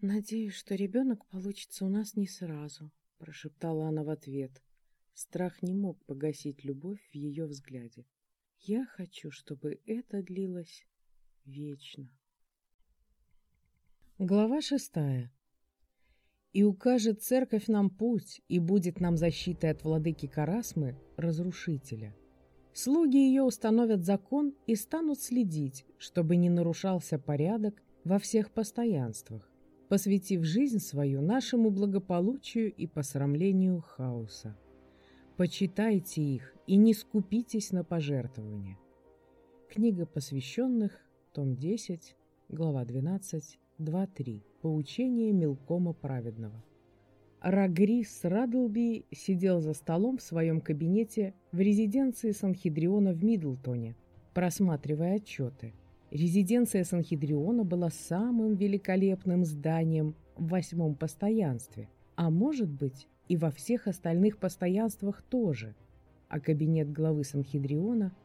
«Надеюсь, что ребенок получится у нас не сразу», — прошептала она в ответ. Страх не мог погасить любовь в ее взгляде. «Я хочу, чтобы это длилось вечно». Глава шестая. «И укажет церковь нам путь, и будет нам защитой от владыки Карасмы, разрушителя. Слуги ее установят закон и станут следить, чтобы не нарушался порядок во всех постоянствах, посвятив жизнь свою нашему благополучию и посрамлению хаоса. Почитайте их и не скупитесь на пожертвования». Книга посвященных, том 10, глава 12, 2.3. Поучение Мелкома Праведного. Рагрис Радлби сидел за столом в своем кабинете в резиденции Санхедриона в Мидлтоне, просматривая отчеты. Резиденция Санхедриона была самым великолепным зданием в восьмом постоянстве, а может быть и во всех остальных постоянствах тоже, а кабинет главы Санхедриона –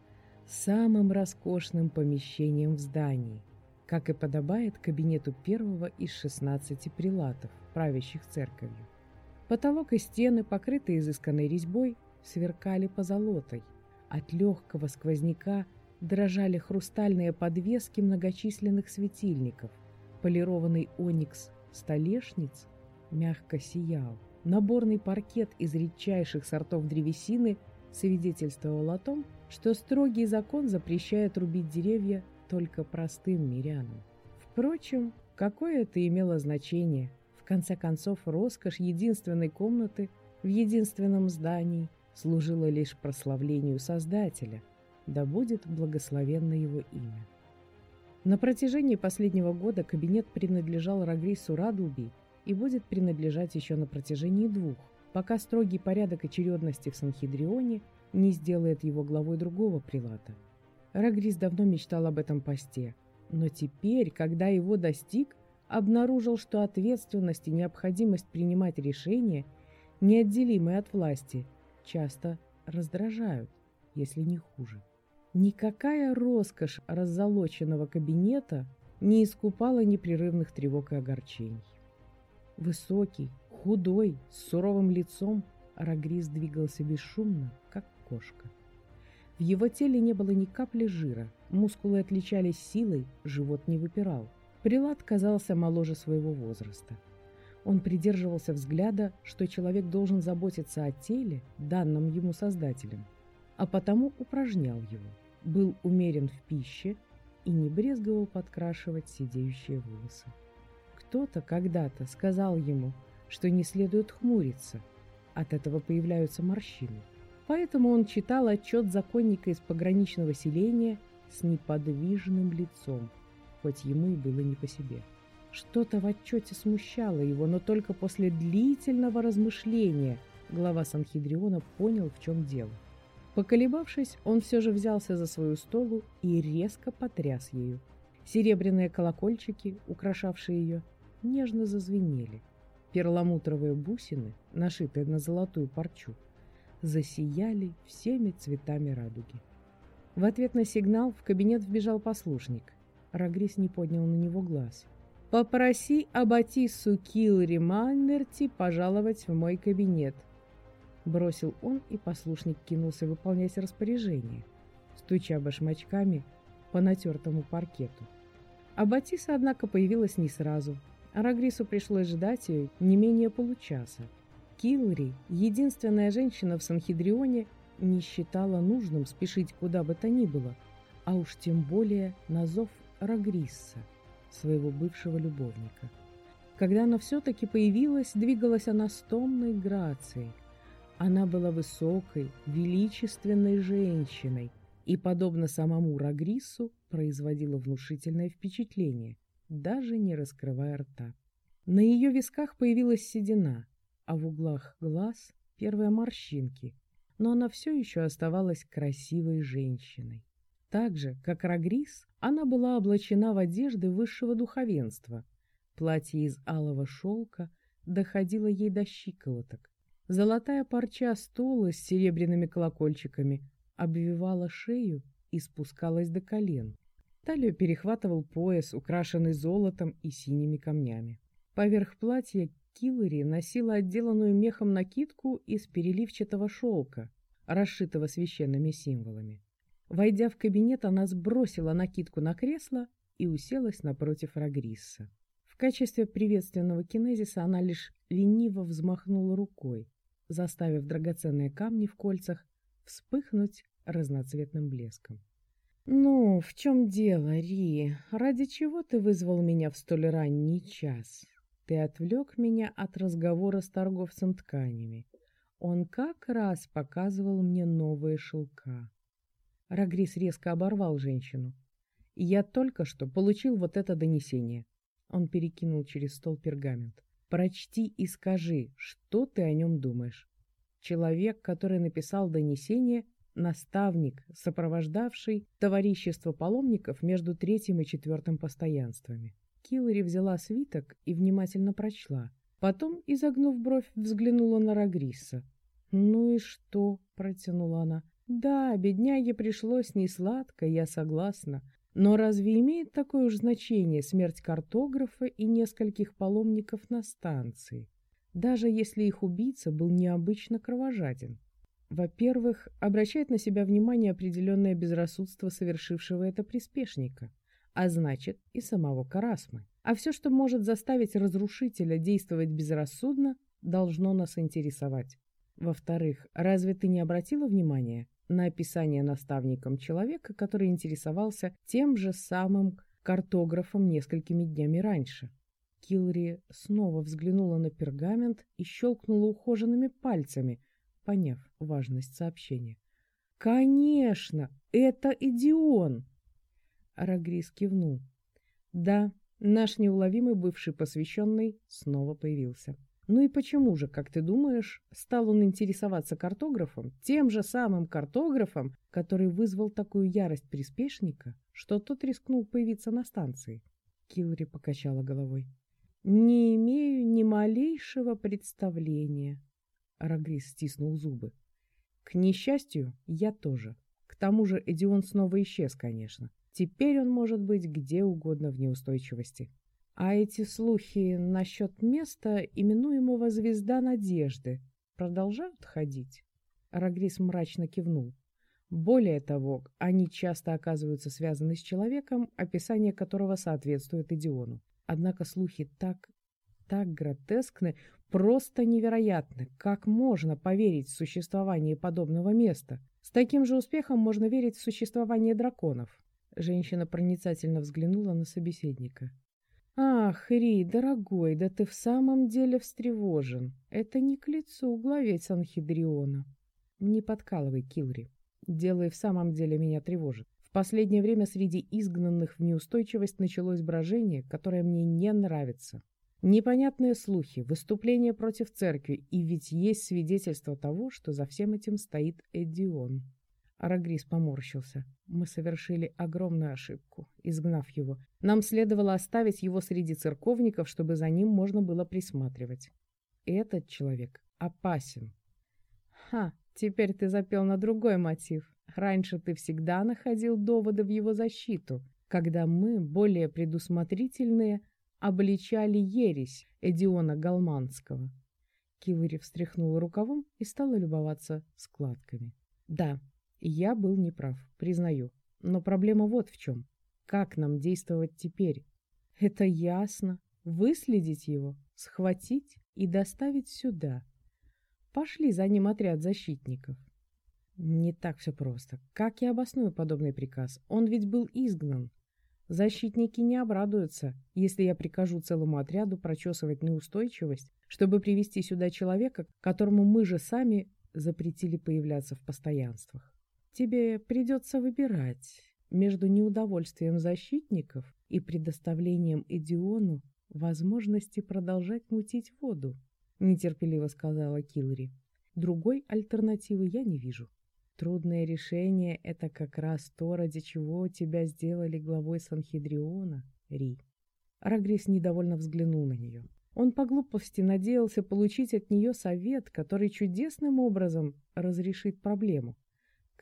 самым роскошным помещением в здании – как и подобает кабинету первого из шестнадцати прилатов, правящих церковью. Потолок и стены, покрытые изысканной резьбой, сверкали позолотой. От легкого сквозняка дрожали хрустальные подвески многочисленных светильников. Полированный оникс столешниц мягко сиял. Наборный паркет из редчайших сортов древесины свидетельствовал о том, что строгий закон запрещает рубить деревья только простым мирянам. Впрочем, какое это имело значение? В конце концов, роскошь единственной комнаты в единственном здании служила лишь прославлению Создателя, да будет благословенно его имя. На протяжении последнего года кабинет принадлежал Рагрису Радлби и будет принадлежать еще на протяжении двух, пока строгий порядок очередности в Санхедрионе не сделает его главой другого прилата – Рагрис давно мечтал об этом посте, но теперь, когда его достиг, обнаружил, что ответственность и необходимость принимать решения, неотделимые от власти, часто раздражают, если не хуже. Никакая роскошь раззолоченного кабинета не искупала непрерывных тревог и огорчений. Высокий, худой, с суровым лицом, Рагрис двигался бесшумно, как кошка. В его теле не было ни капли жира, мускулы отличались силой, живот не выпирал. Прилад казался моложе своего возраста. Он придерживался взгляда, что человек должен заботиться о теле, данном ему Создателем, а потому упражнял его, был умерен в пище и не брезговал подкрашивать сидеющие волосы. Кто-то когда-то сказал ему, что не следует хмуриться, от этого появляются морщины. Поэтому он читал отчет законника из пограничного селения с неподвижным лицом, хоть ему и было не по себе. Что-то в отчете смущало его, но только после длительного размышления глава Санхедриона понял, в чем дело. Поколебавшись, он все же взялся за свою столу и резко потряс ею. Серебряные колокольчики, украшавшие ее, нежно зазвенели. Перламутровые бусины, нашитые на золотую парчу, засияли всеми цветами радуги. В ответ на сигнал в кабинет вбежал послушник. Рагрис не поднял на него глаз. «Попроси Абатису Килри Маннерти пожаловать в мой кабинет», бросил он, и послушник кинулся выполнять распоряжение, стуча башмачками по натертому паркету. Абатиса, однако, появилась не сразу. Рагрису пришлось ждать ее не менее получаса. Килри, единственная женщина в Санхедрионе, не считала нужным спешить куда бы то ни было, а уж тем более на зов Рагрисса, своего бывшего любовника. Когда она все-таки появилась, двигалась она с томной грацией. Она была высокой, величественной женщиной и, подобно самому Рагриссу, производила внушительное впечатление, даже не раскрывая рта. На ее висках появилась седина – а в углах глаз первые морщинки, но она все еще оставалась красивой женщиной. Так же, как Рагрис, она была облачена в одежды высшего духовенства. Платье из алого шелка доходило ей до щиколоток. Золотая парча стола с серебряными колокольчиками обвивала шею и спускалась до колен. Талию перехватывал пояс, украшенный золотом и синими камнями. Поверх платья Киллари носила отделанную мехом накидку из переливчатого шелка, расшитого священными символами. Войдя в кабинет, она сбросила накидку на кресло и уселась напротив Рагрисса. В качестве приветственного кинезиса она лишь лениво взмахнула рукой, заставив драгоценные камни в кольцах вспыхнуть разноцветным блеском. «Ну, в чем дело, Ри? Ради чего ты вызвал меня в столь ранний час?» Ты отвлек меня от разговора с торговцем тканями. Он как раз показывал мне новые шелка. Рагрис резко оборвал женщину. Я только что получил вот это донесение. Он перекинул через стол пергамент. Прочти и скажи, что ты о нем думаешь. Человек, который написал донесение, наставник, сопровождавший товарищество паломников между третьим и четвертым постоянствами. Киллари взяла свиток и внимательно прочла. Потом, изогнув бровь, взглянула на Рагриса. «Ну и что?» — протянула она. «Да, бедняге пришлось несладко, я согласна. Но разве имеет такое уж значение смерть картографа и нескольких паломников на станции, даже если их убийца был необычно кровожаден? Во-первых, обращает на себя внимание определенное безрассудство совершившего это приспешника а значит и самого Карасмы. А все, что может заставить разрушителя действовать безрассудно, должно нас интересовать. Во-вторых, разве ты не обратила внимания на описание наставником человека, который интересовался тем же самым картографом несколькими днями раньше? Килри снова взглянула на пергамент и щелкнула ухоженными пальцами, поняв важность сообщения. «Конечно! Это Идион!» Арагрис кивнул. Да, наш неуловимый бывший посвященный снова появился. Ну и почему же, как ты думаешь, стал он интересоваться картографом, тем же самым картографом, который вызвал такую ярость приспешника, что тот рискнул появиться на станции? Килри покачала головой. «Не имею ни малейшего представления». Арагрис стиснул зубы. «К несчастью, я тоже. К тому же Эдион снова исчез, конечно. Теперь он может быть где угодно в неустойчивости. А эти слухи насчет места, именуемого «Звезда Надежды», продолжают ходить? Рагрис мрачно кивнул. Более того, они часто оказываются связаны с человеком, описание которого соответствует Идиону. Однако слухи так, так гротескны, просто невероятны. Как можно поверить в существование подобного места? С таким же успехом можно верить в существование драконов. Женщина проницательно взглянула на собеседника. «Ах, Ри, дорогой, да ты в самом деле встревожен. Это не к лицу главе Санхедриона». «Не подкалывай, Килри. Дело и в самом деле меня тревожит. В последнее время среди изгнанных в неустойчивость началось брожение, которое мне не нравится. Непонятные слухи, выступления против церкви, и ведь есть свидетельство того, что за всем этим стоит Эдион». Арагрис поморщился. Мы совершили огромную ошибку, изгнав его. Нам следовало оставить его среди церковников, чтобы за ним можно было присматривать. Этот человек опасен. Ха, теперь ты запел на другой мотив. Раньше ты всегда находил доводы в его защиту, когда мы, более предусмотрительные, обличали ересь Эдиона Галманского. Киллари встряхнула рукавом и стала любоваться складками. Да, я был неправ, признаю. Но проблема вот в чем. Как нам действовать теперь? Это ясно. Выследить его, схватить и доставить сюда. Пошли за ним отряд защитников. Не так все просто. Как я обосную подобный приказ? Он ведь был изгнан. Защитники не обрадуются, если я прикажу целому отряду прочесывать неустойчивость, чтобы привести сюда человека, которому мы же сами запретили появляться в постоянствах. Тебе придется выбирать между неудовольствием защитников и предоставлением Эдиону возможности продолжать мутить воду, нетерпеливо сказала Килри. Другой альтернативы я не вижу. Трудное решение — это как раз то, ради чего тебя сделали главой Санхедриона, Ри. Рагрис недовольно взглянул на нее. Он по глупости надеялся получить от нее совет, который чудесным образом разрешит проблему.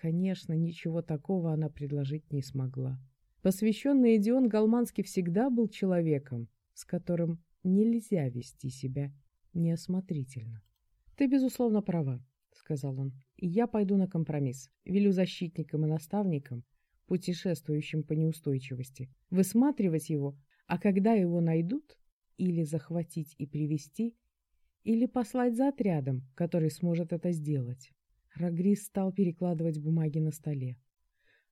Конечно, ничего такого она предложить не смогла. Посвященный Эдион Галманский всегда был человеком, с которым нельзя вести себя неосмотрительно. «Ты, безусловно, права», — сказал он. «И я пойду на компромисс. Велю защитникам и наставникам, путешествующим по неустойчивости, высматривать его, а когда его найдут, или захватить и привести, или послать за отрядом, который сможет это сделать». Рагрис стал перекладывать бумаги на столе.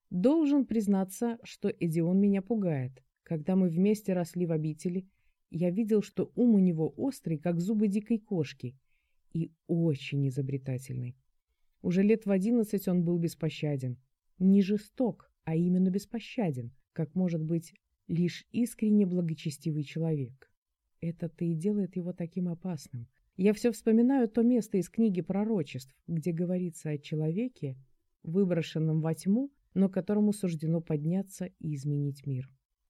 «Должен признаться, что Эдион меня пугает. Когда мы вместе росли в обители, я видел, что ум у него острый, как зубы дикой кошки, и очень изобретательный. Уже лет в одиннадцать он был беспощаден. Не жесток, а именно беспощаден, как может быть лишь искренне благочестивый человек. Это-то и делает его таким опасным. Я все вспоминаю то место из книги пророчеств, где говорится о человеке, выброшенном во тьму, но которому суждено подняться и изменить мир.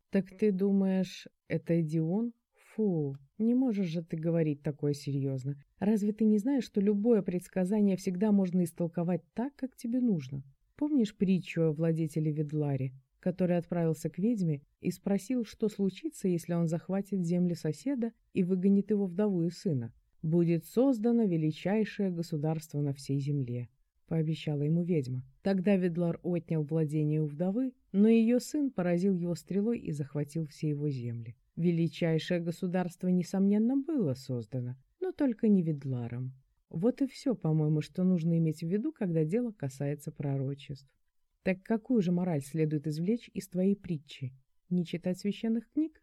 «Так ты думаешь, это Эдион?» Фу, не можешь же ты говорить такое серьезно. Разве ты не знаешь, что любое предсказание всегда можно истолковать так, как тебе нужно? Помнишь притчу о владетеле Ведларе, который отправился к ведьме и спросил, что случится, если он захватит земли соседа и выгонит его вдову и сына? «Будет создано величайшее государство на всей земле», — пообещала ему ведьма. Тогда Ведлар отнял владение у вдовы, но ее сын поразил его стрелой и захватил все его земли. Величайшее государство, несомненно, было создано, но только не Ведларом. Вот и все, по-моему, что нужно иметь в виду, когда дело касается пророчеств. Так какую же мораль следует извлечь из твоей притчи? Не читать священных книг?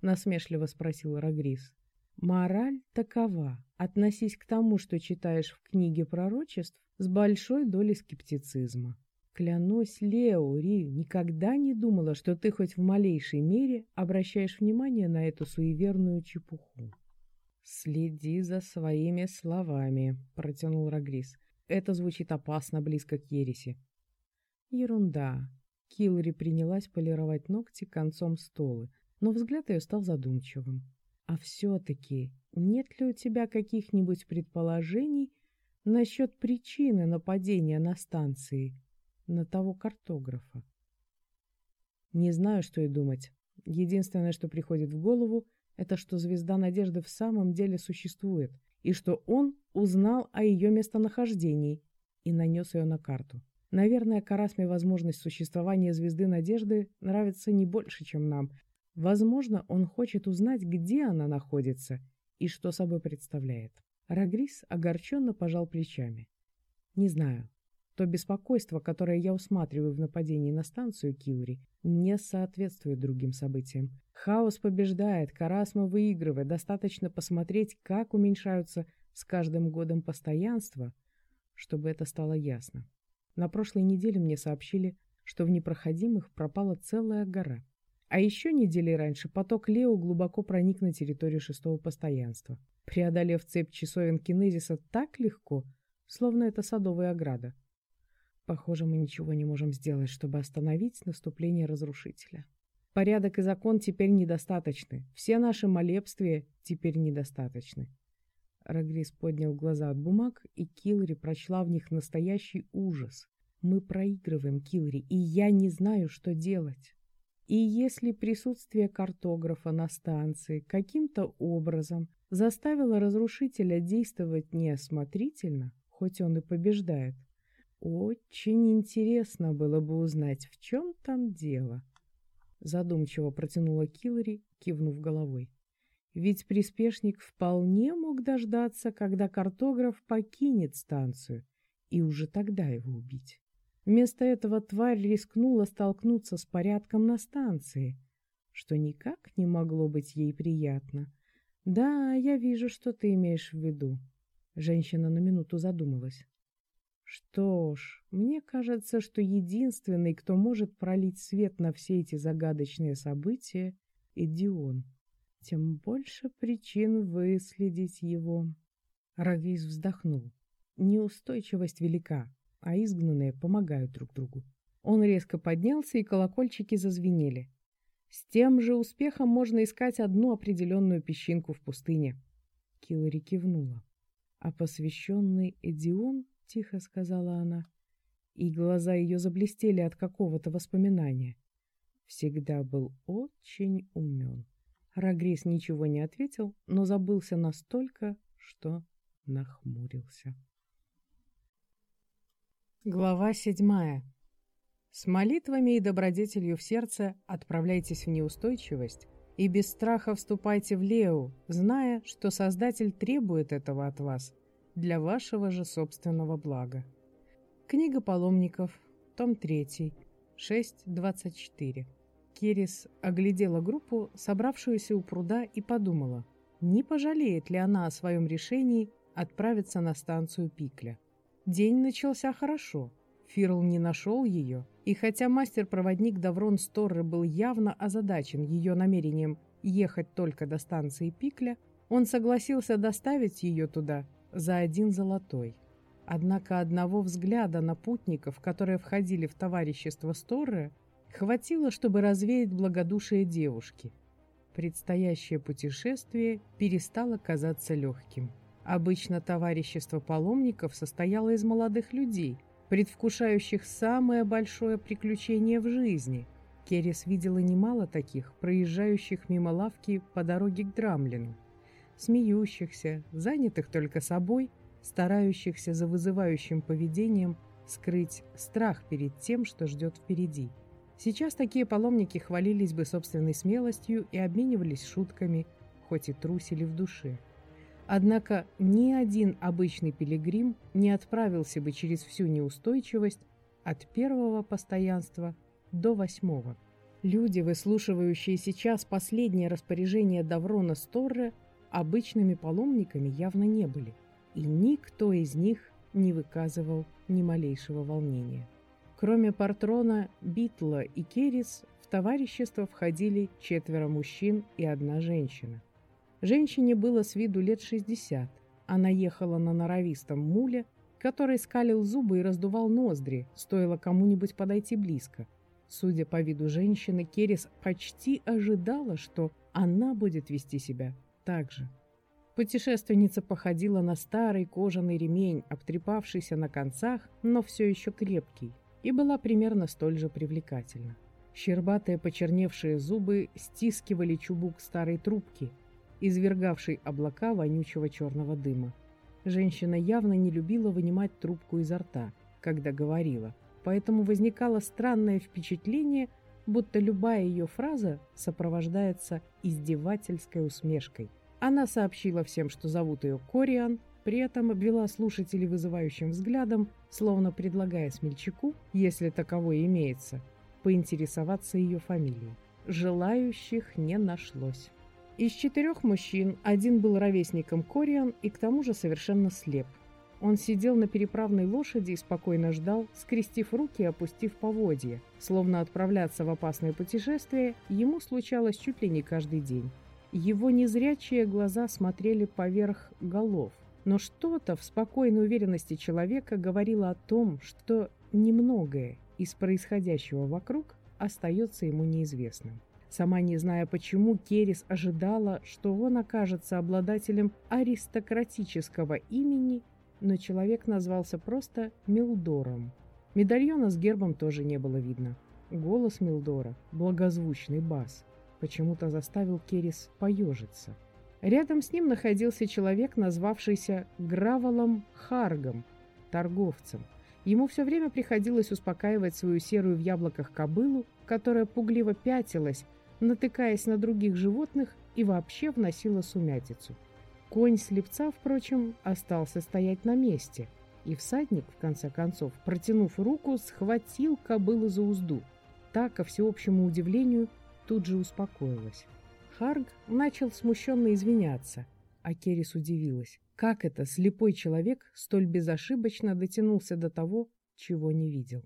Насмешливо спросил Рагрис. Мораль такова. Относись к тому, что читаешь в книге пророчеств, с большой долей скептицизма. Клянусь, Лео, Ри, никогда не думала, что ты хоть в малейшей мере обращаешь внимание на эту суеверную чепуху. «Следи за своими словами», — протянул Рагрис. «Это звучит опасно близко к ереси». «Ерунда». Киллари принялась полировать ногти концом столы, но взгляд ее стал задумчивым. «А все-таки нет ли у тебя каких-нибудь предположений насчет причины нападения на станции?» на того картографа. Не знаю, что и думать. Единственное, что приходит в голову, это что звезда Надежды в самом деле существует, и что он узнал о ее местонахождении и нанес ее на карту. Наверное, Карасме возможность существования звезды Надежды нравится не больше, чем нам. Возможно, он хочет узнать, где она находится и что собой представляет. Рагрис огорченно пожал плечами. Не знаю. То беспокойство, которое я усматриваю в нападении на станцию Килри, не соответствует другим событиям. Хаос побеждает, Карасма выигрывает. Достаточно посмотреть, как уменьшаются с каждым годом постоянства, чтобы это стало ясно. На прошлой неделе мне сообщили, что в непроходимых пропала целая гора. А еще недели раньше поток Лео глубоко проник на территорию шестого постоянства, преодолев цепь часовен кинезиса так легко, словно это садовая ограда. Похоже, мы ничего не можем сделать, чтобы остановить наступление разрушителя. Порядок и закон теперь недостаточны. Все наши молебствия теперь недостаточны. Рагрис поднял глаза от бумаг, и Килри прочла в них настоящий ужас. Мы проигрываем, Килри, и я не знаю, что делать. И если присутствие картографа на станции каким-то образом заставило разрушителя действовать неосмотрительно, хоть он и побеждает, очень интересно было бы узнать, в чем там дело. Задумчиво протянула Киллари, кивнув головой. Ведь приспешник вполне мог дождаться, когда картограф покинет станцию, и уже тогда его убить. Вместо этого тварь рискнула столкнуться с порядком на станции, что никак не могло быть ей приятно. «Да, я вижу, что ты имеешь в виду». Женщина на минуту задумалась. Что ж, мне кажется, что единственный, кто может пролить свет на все эти загадочные события, Эдион. Тем больше причин выследить его. Равис вздохнул. Неустойчивость велика, а изгнанные помогают друг другу. Он резко поднялся, и колокольчики зазвенели. С тем же успехом можно искать одну определенную песчинку в пустыне. Киллари кивнула. А посвященный Эдион — тихо сказала она, и глаза ее заблестели от какого-то воспоминания. Всегда был очень умен. Рагрис ничего не ответил, но забылся настолько, что нахмурился. Глава седьмая. С молитвами и добродетелью в сердце отправляйтесь в неустойчивость и без страха вступайте в Лео, зная, что Создатель требует этого от вас для вашего же собственного блага. Книга паломников, том 3, 6.24. Керис оглядела группу, собравшуюся у пруда, и подумала, не пожалеет ли она о своем решении отправиться на станцию Пикля. День начался хорошо. Фирл не нашел ее, и хотя мастер-проводник Даврон Сторры был явно озадачен ее намерением ехать только до станции Пикля, он согласился доставить ее туда за один золотой. Однако одного взгляда на путников, которые входили в товарищество Сторры, хватило, чтобы развеять благодушие девушки. Предстоящее путешествие перестало казаться легким. Обычно товарищество паломников состояло из молодых людей – предвкушающих самое большое приключение в жизни. Керрис видела немало таких, проезжающих мимо лавки по дороге к Драмлину. Смеющихся, занятых только собой, старающихся за вызывающим поведением скрыть страх перед тем, что ждет впереди. Сейчас такие паломники хвалились бы собственной смелостью и обменивались шутками, хоть и трусили в душе. Однако ни один обычный пилигрим не отправился бы через всю неустойчивость от первого постоянства до восьмого. Люди, выслушивающие сейчас последнее распоряжение Даврона Сторре, обычными паломниками явно не были, и никто из них не выказывал ни малейшего волнения. Кроме Партрона, Битла и Керис, в товарищество входили четверо мужчин и одна женщина – Женщине было с виду лет 60. Она ехала на норовистом муле, который скалил зубы и раздувал ноздри, стоило кому-нибудь подойти близко. Судя по виду женщины, Керис почти ожидала, что она будет вести себя так же. Путешественница походила на старый кожаный ремень, обтрепавшийся на концах, но все еще крепкий, и была примерно столь же привлекательна. Щербатые почерневшие зубы стискивали чубук старой трубки, извергавший облака вонючего черного дыма. Женщина явно не любила вынимать трубку изо рта, когда говорила, поэтому возникало странное впечатление, будто любая ее фраза сопровождается издевательской усмешкой. Она сообщила всем, что зовут ее Кориан, при этом обвела слушателей вызывающим взглядом, словно предлагая смельчаку, если таковое имеется, поинтересоваться ее фамилией. Желающих не нашлось. Из четырех мужчин один был ровесником Кориан и к тому же совершенно слеп. Он сидел на переправной лошади и спокойно ждал, скрестив руки и опустив поводья. Словно отправляться в опасное путешествие ему случалось чуть ли не каждый день. Его незрячие глаза смотрели поверх голов. Но что-то в спокойной уверенности человека говорило о том, что немногое из происходящего вокруг остается ему неизвестным. Сама не зная почему, Керис ожидала, что он окажется обладателем аристократического имени, но человек назвался просто Милдором. Медальона с гербом тоже не было видно. Голос Милдора, благозвучный бас, почему-то заставил Керис поежиться. Рядом с ним находился человек, назвавшийся Граволом Харгом, торговцем. Ему все время приходилось успокаивать свою серую в яблоках кобылу, которая пугливо пятилась, натыкаясь на других животных и вообще вносила сумятицу. Конь слепца, впрочем, остался стоять на месте, и всадник, в конце концов, протянув руку, схватил кобылу за узду. Та, ко всеобщему удивлению, тут же успокоилась. Харг начал смущенно извиняться, а Керис удивилась. Как это слепой человек столь безошибочно дотянулся до того, чего не видел?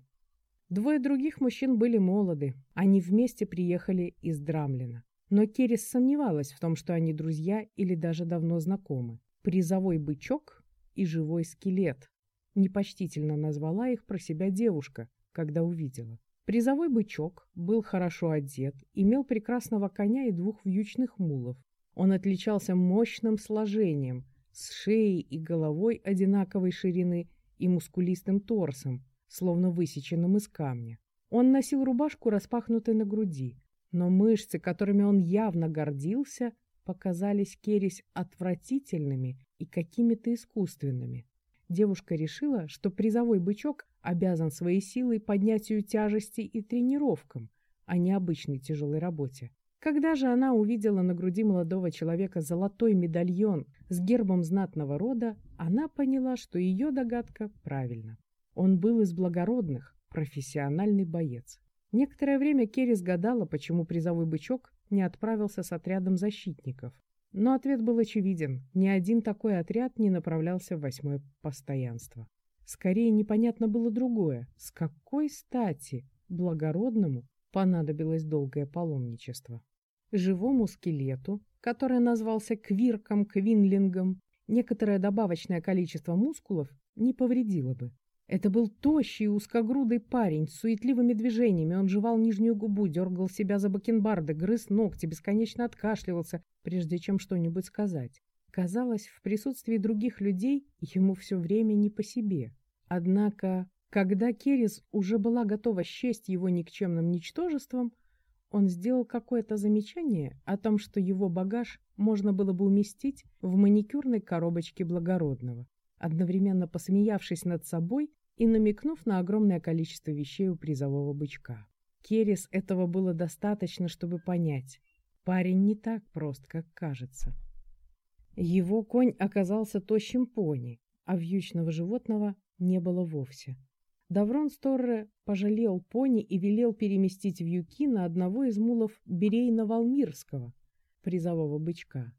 Двое других мужчин были молоды, они вместе приехали из Драмлина. Но Керис сомневалась в том, что они друзья или даже давно знакомы. Призовой бычок и живой скелет. Непочтительно назвала их про себя девушка, когда увидела. Призовой бычок был хорошо одет, имел прекрасного коня и двух вьючных мулов. Он отличался мощным сложением, с шеей и головой одинаковой ширины и мускулистым торсом, словно высеченным из камня. Он носил рубашку, распахнутой на груди. но мышцы, которыми он явно гордился, показались Кересь отвратительными и какими-то искусственными. Девушка решила, что призовой бычок обязан своей силой поднятию тяжести и тренировкам, а не обычной тяжелой работе. Когда же она увидела на груди молодого человека золотой медальон с гербом знатного рода, она поняла, что ее догадка правильна. Он был из благородных, профессиональный боец. Некоторое время Керрис гадала, почему призовой бычок не отправился с отрядом защитников. Но ответ был очевиден. Ни один такой отряд не направлялся в восьмое постоянство. Скорее непонятно было другое. С какой стати благородному понадобилось долгое паломничество? Живому скелету, который назвался квирком-квинлингом, некоторое добавочное количество мускулов не повредило бы. Это был тощий, узкогрудый парень с суетливыми движениями. Он жевал нижнюю губу, дергал себя за бакенбарды, грыз ногти, бесконечно откашливался, прежде чем что-нибудь сказать. Казалось, в присутствии других людей ему все время не по себе. Однако, когда Керис уже была готова счесть его никчемным ничтожеством, он сделал какое-то замечание о том, что его багаж можно было бы уместить в маникюрной коробочке благородного одновременно посмеявшись над собой и намекнув на огромное количество вещей у призового бычка. Керес этого было достаточно, чтобы понять. Парень не так прост, как кажется. Его конь оказался тощим пони, а вьючного животного не было вовсе. Даврон Сторре пожалел пони и велел переместить вьюки на одного из мулов Берейна-Валмирского, призового бычка.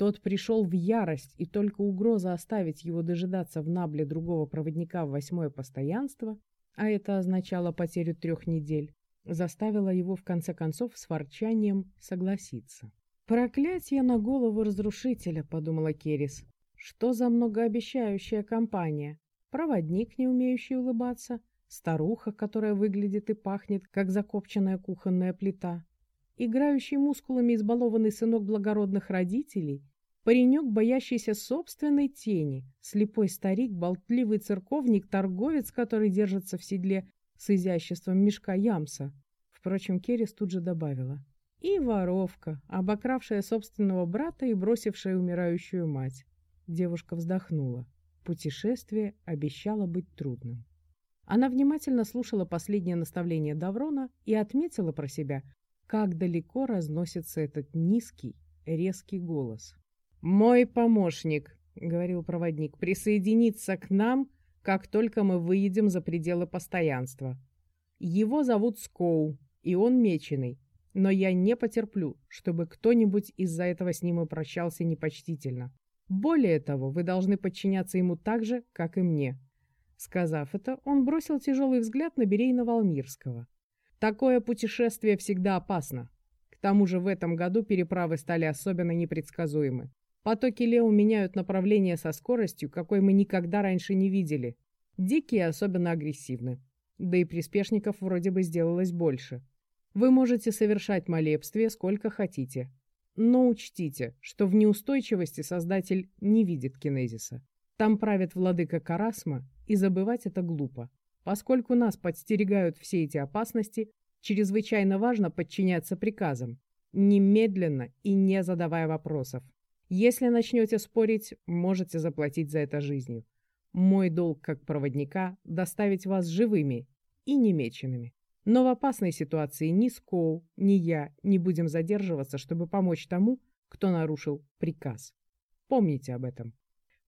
Тот пришел в ярость, и только угроза оставить его дожидаться в набле другого проводника в восьмое постоянство, а это означало потерю трех недель, заставила его в конце концов с ворчанием согласиться. «Проклятье на голову разрушителя», — подумала Керис. «Что за многообещающая компания? Проводник, не умеющий улыбаться, старуха, которая выглядит и пахнет, как закопченная кухонная плита, играющий мускулами избалованный сынок благородных родителей Паренек, боящийся собственной тени, слепой старик, болтливый церковник, торговец, который держится в седле с изяществом мешка ямса. Впрочем, Керрис тут же добавила. И воровка, обокравшая собственного брата и бросившая умирающую мать. Девушка вздохнула. Путешествие обещало быть трудным. Она внимательно слушала последнее наставление Даврона и отметила про себя, как далеко разносится этот низкий, резкий голос. «Мой помощник», — говорил проводник, — «присоединится к нам, как только мы выедем за пределы постоянства. Его зовут Скоу, и он меченый, но я не потерплю, чтобы кто-нибудь из-за этого с ним обращался непочтительно. Более того, вы должны подчиняться ему так же, как и мне». Сказав это, он бросил тяжелый взгляд на Берейна Валмирского. «Такое путешествие всегда опасно. К тому же в этом году переправы стали особенно непредсказуемы. Потоки Лео меняют направление со скоростью, какой мы никогда раньше не видели. Дикие особенно агрессивны. Да и приспешников вроде бы сделалось больше. Вы можете совершать молебствие сколько хотите. Но учтите, что в неустойчивости Создатель не видит кинезиса. Там правит владыка Карасма, и забывать это глупо. Поскольку нас подстерегают все эти опасности, чрезвычайно важно подчиняться приказам, немедленно и не задавая вопросов. Если начнете спорить, можете заплатить за это жизнью. Мой долг как проводника – доставить вас живыми и немеченными. Но в опасной ситуации ни Скоу, ни я не будем задерживаться, чтобы помочь тому, кто нарушил приказ. Помните об этом.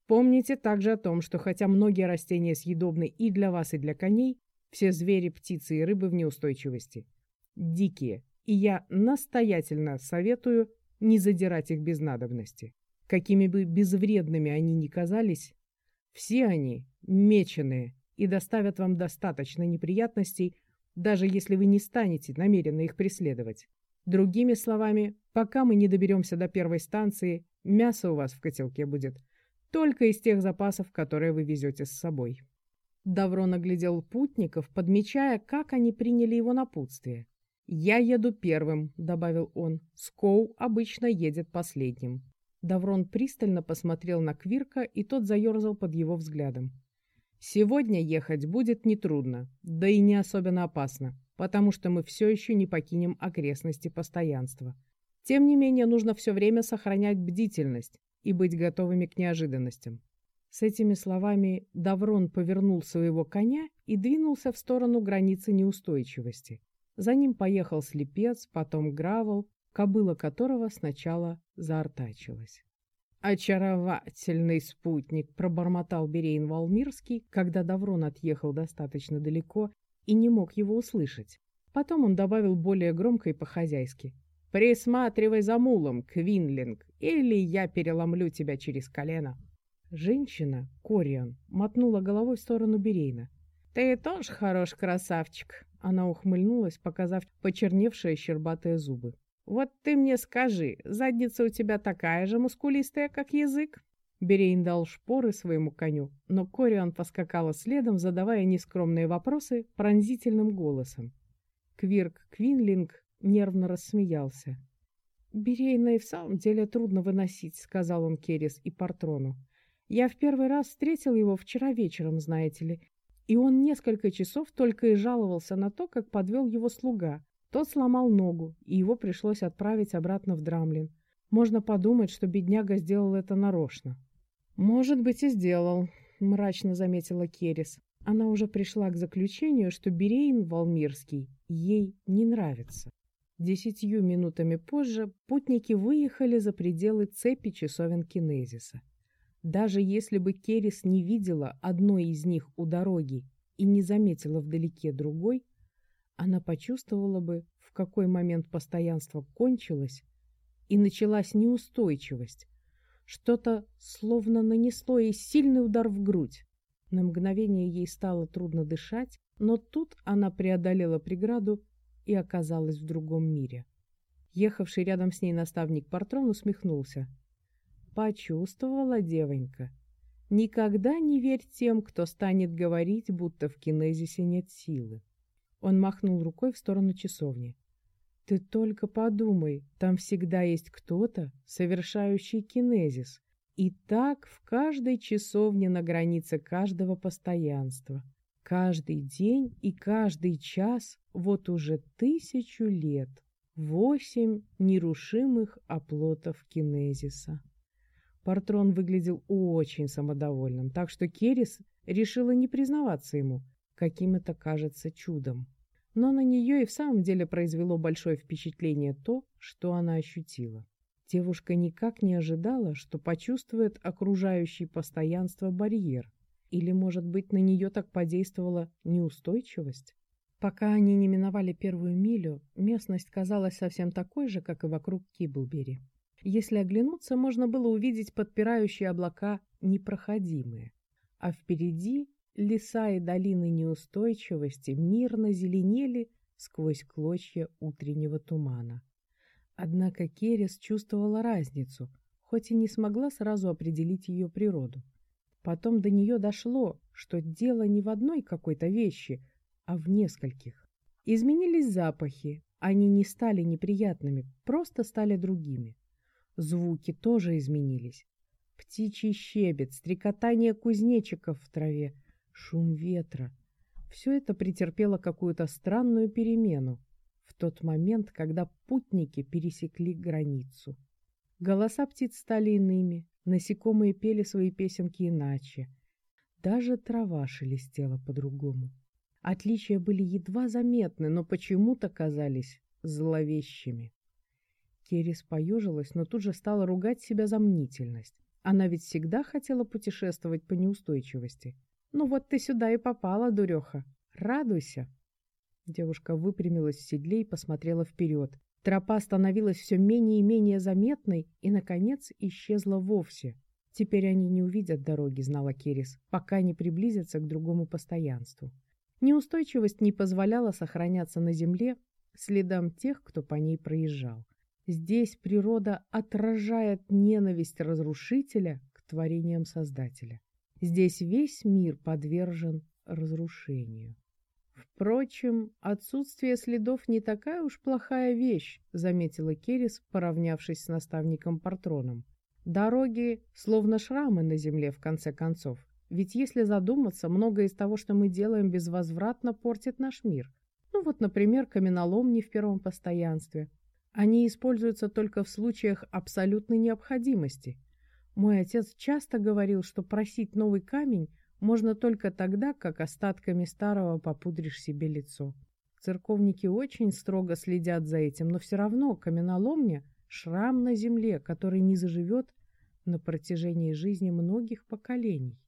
Помните также о том, что хотя многие растения съедобны и для вас, и для коней, все звери, птицы и рыбы в неустойчивости. Дикие. И я настоятельно советую не задирать их без надобности. Какими бы безвредными они ни казались, все они меченые и доставят вам достаточно неприятностей, даже если вы не станете намеренно их преследовать. Другими словами, пока мы не доберемся до первой станции, мясо у вас в котелке будет только из тех запасов, которые вы везете с собой. Давро наглядел путников, подмечая, как они приняли его напутствие. «Я еду первым», — добавил он. «Скоу обычно едет последним». Даврон пристально посмотрел на Квирка, и тот заерзал под его взглядом. «Сегодня ехать будет нетрудно, да и не особенно опасно, потому что мы все еще не покинем окрестности постоянства. Тем не менее, нужно все время сохранять бдительность и быть готовыми к неожиданностям. С этими словами Даврон повернул своего коня и двинулся в сторону границы неустойчивости. За ним поехал слепец, потом гравел, кобыла которого сначала заортачилась. «Очаровательный спутник!» — пробормотал Берейн Валмирский, когда Даврон отъехал достаточно далеко и не мог его услышать. Потом он добавил более громко и по-хозяйски. «Присматривай за мулом, Квинлинг, или я переломлю тебя через колено». Женщина, Кориан, мотнула головой в сторону Берейна. «Ты тоже хорош красавчик!» Она ухмыльнулась, показав почерневшие щербатые зубы. «Вот ты мне скажи, задница у тебя такая же мускулистая, как язык?» Берейн дал шпоры своему коню, но Кориан поскакала следом, задавая нескромные вопросы пронзительным голосом. Квирк Квинлинг нервно рассмеялся. «Берейна и в самом деле трудно выносить», — сказал он Керис и Партрону. «Я в первый раз встретил его вчера вечером, знаете ли, и он несколько часов только и жаловался на то, как подвел его слуга. Тот сломал ногу, и его пришлось отправить обратно в Драмлин. Можно подумать, что бедняга сделал это нарочно. «Может быть, и сделал», — мрачно заметила Керис. Она уже пришла к заключению, что Берейн Валмирский ей не нравится. Десятью минутами позже путники выехали за пределы цепи часовен Кинезиса. Даже если бы Керис не видела одной из них у дороги и не заметила вдалеке другой, она почувствовала бы, в какой момент постоянство кончилось и началась неустойчивость, что-то словно нанесло ей сильный удар в грудь. На мгновение ей стало трудно дышать, но тут она преодолела преграду и оказалась в другом мире. Ехавший рядом с ней наставник Портрон усмехнулся. «Почувствовала девонька. Никогда не верь тем, кто станет говорить, будто в кинезисе нет силы». Он махнул рукой в сторону часовни. Ты только подумай, там всегда есть кто-то, совершающий кинезис. И так в каждой часовне на границе каждого постоянства. Каждый день и каждый час вот уже тысячу лет. Восемь нерушимых оплотов кинезиса. Портрон выглядел очень самодовольным, так что Керис решила не признаваться ему, каким это кажется чудом. Но на нее и в самом деле произвело большое впечатление то, что она ощутила. Девушка никак не ожидала, что почувствует окружающий постоянство барьер. Или, может быть, на нее так подействовала неустойчивость? Пока они не миновали первую милю, местность казалась совсем такой же, как и вокруг Киблбери. Если оглянуться, можно было увидеть подпирающие облака непроходимые, а впереди Леса и долины неустойчивости мирно зеленели сквозь клочья утреннего тумана. Однако Керес чувствовала разницу, хоть и не смогла сразу определить ее природу. Потом до нее дошло, что дело не в одной какой-то вещи, а в нескольких. Изменились запахи, они не стали неприятными, просто стали другими. Звуки тоже изменились. Птичий щебет, стрекотание кузнечиков в траве, шум ветра. Все это претерпело какую-то странную перемену в тот момент, когда путники пересекли границу. Голоса птиц стали иными, насекомые пели свои песенки иначе. Даже трава шелестела по-другому. Отличия были едва заметны, но почему-то казались зловещими. Керис поежилась, но тут же стала ругать себя за мнительность. Она ведь всегда хотела путешествовать по неустойчивости. «Ну вот ты сюда и попала, дуреха. Радуйся!» Девушка выпрямилась в седле и посмотрела вперед. Тропа становилась все менее и менее заметной и, наконец, исчезла вовсе. Теперь они не увидят дороги, знала Керис, пока не приблизятся к другому постоянству. Неустойчивость не позволяла сохраняться на земле следам тех, кто по ней проезжал. Здесь природа отражает ненависть разрушителя к творениям Создателя. Здесь весь мир подвержен разрушению. Впрочем, отсутствие следов не такая уж плохая вещь, заметила Керис, поравнявшись с наставником Партроном. Дороги словно шрамы на земле, в конце концов. Ведь если задуматься, многое из того, что мы делаем безвозвратно, портит наш мир. Ну вот, например, каменоломни в первом постоянстве. Они используются только в случаях абсолютной необходимости. Мой отец часто говорил, что просить новый камень можно только тогда, как остатками старого попудришь себе лицо. Церковники очень строго следят за этим, но все равно каменоломня – шрам на земле, который не заживет на протяжении жизни многих поколений.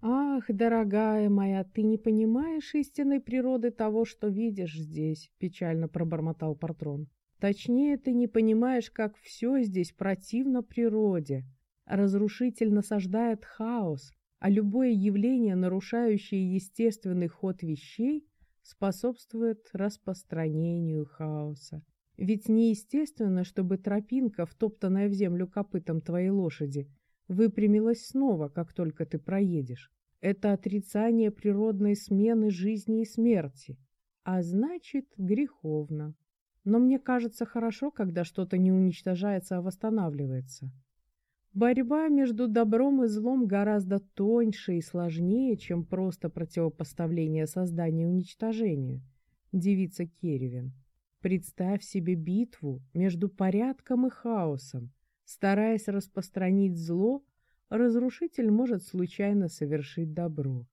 «Ах, дорогая моя, ты не понимаешь истинной природы того, что видишь здесь», — печально пробормотал Портрон. «Точнее, ты не понимаешь, как все здесь противно природе. Разрушитель насаждает хаос, а любое явление, нарушающее естественный ход вещей, способствует распространению хаоса. Ведь неестественно, чтобы тропинка, втоптанная в землю копытом твоей лошади, выпрямилась снова, как только ты проедешь. Это отрицание природной смены жизни и смерти, а значит греховно. Но мне кажется хорошо, когда что-то не уничтожается, а восстанавливается. Борьба между добром и злом гораздо тоньше и сложнее, чем просто противопоставление создания и уничтожению. Девица Керевин. Представь себе битву между порядком и хаосом. Стараясь распространить зло, разрушитель может случайно совершить добро,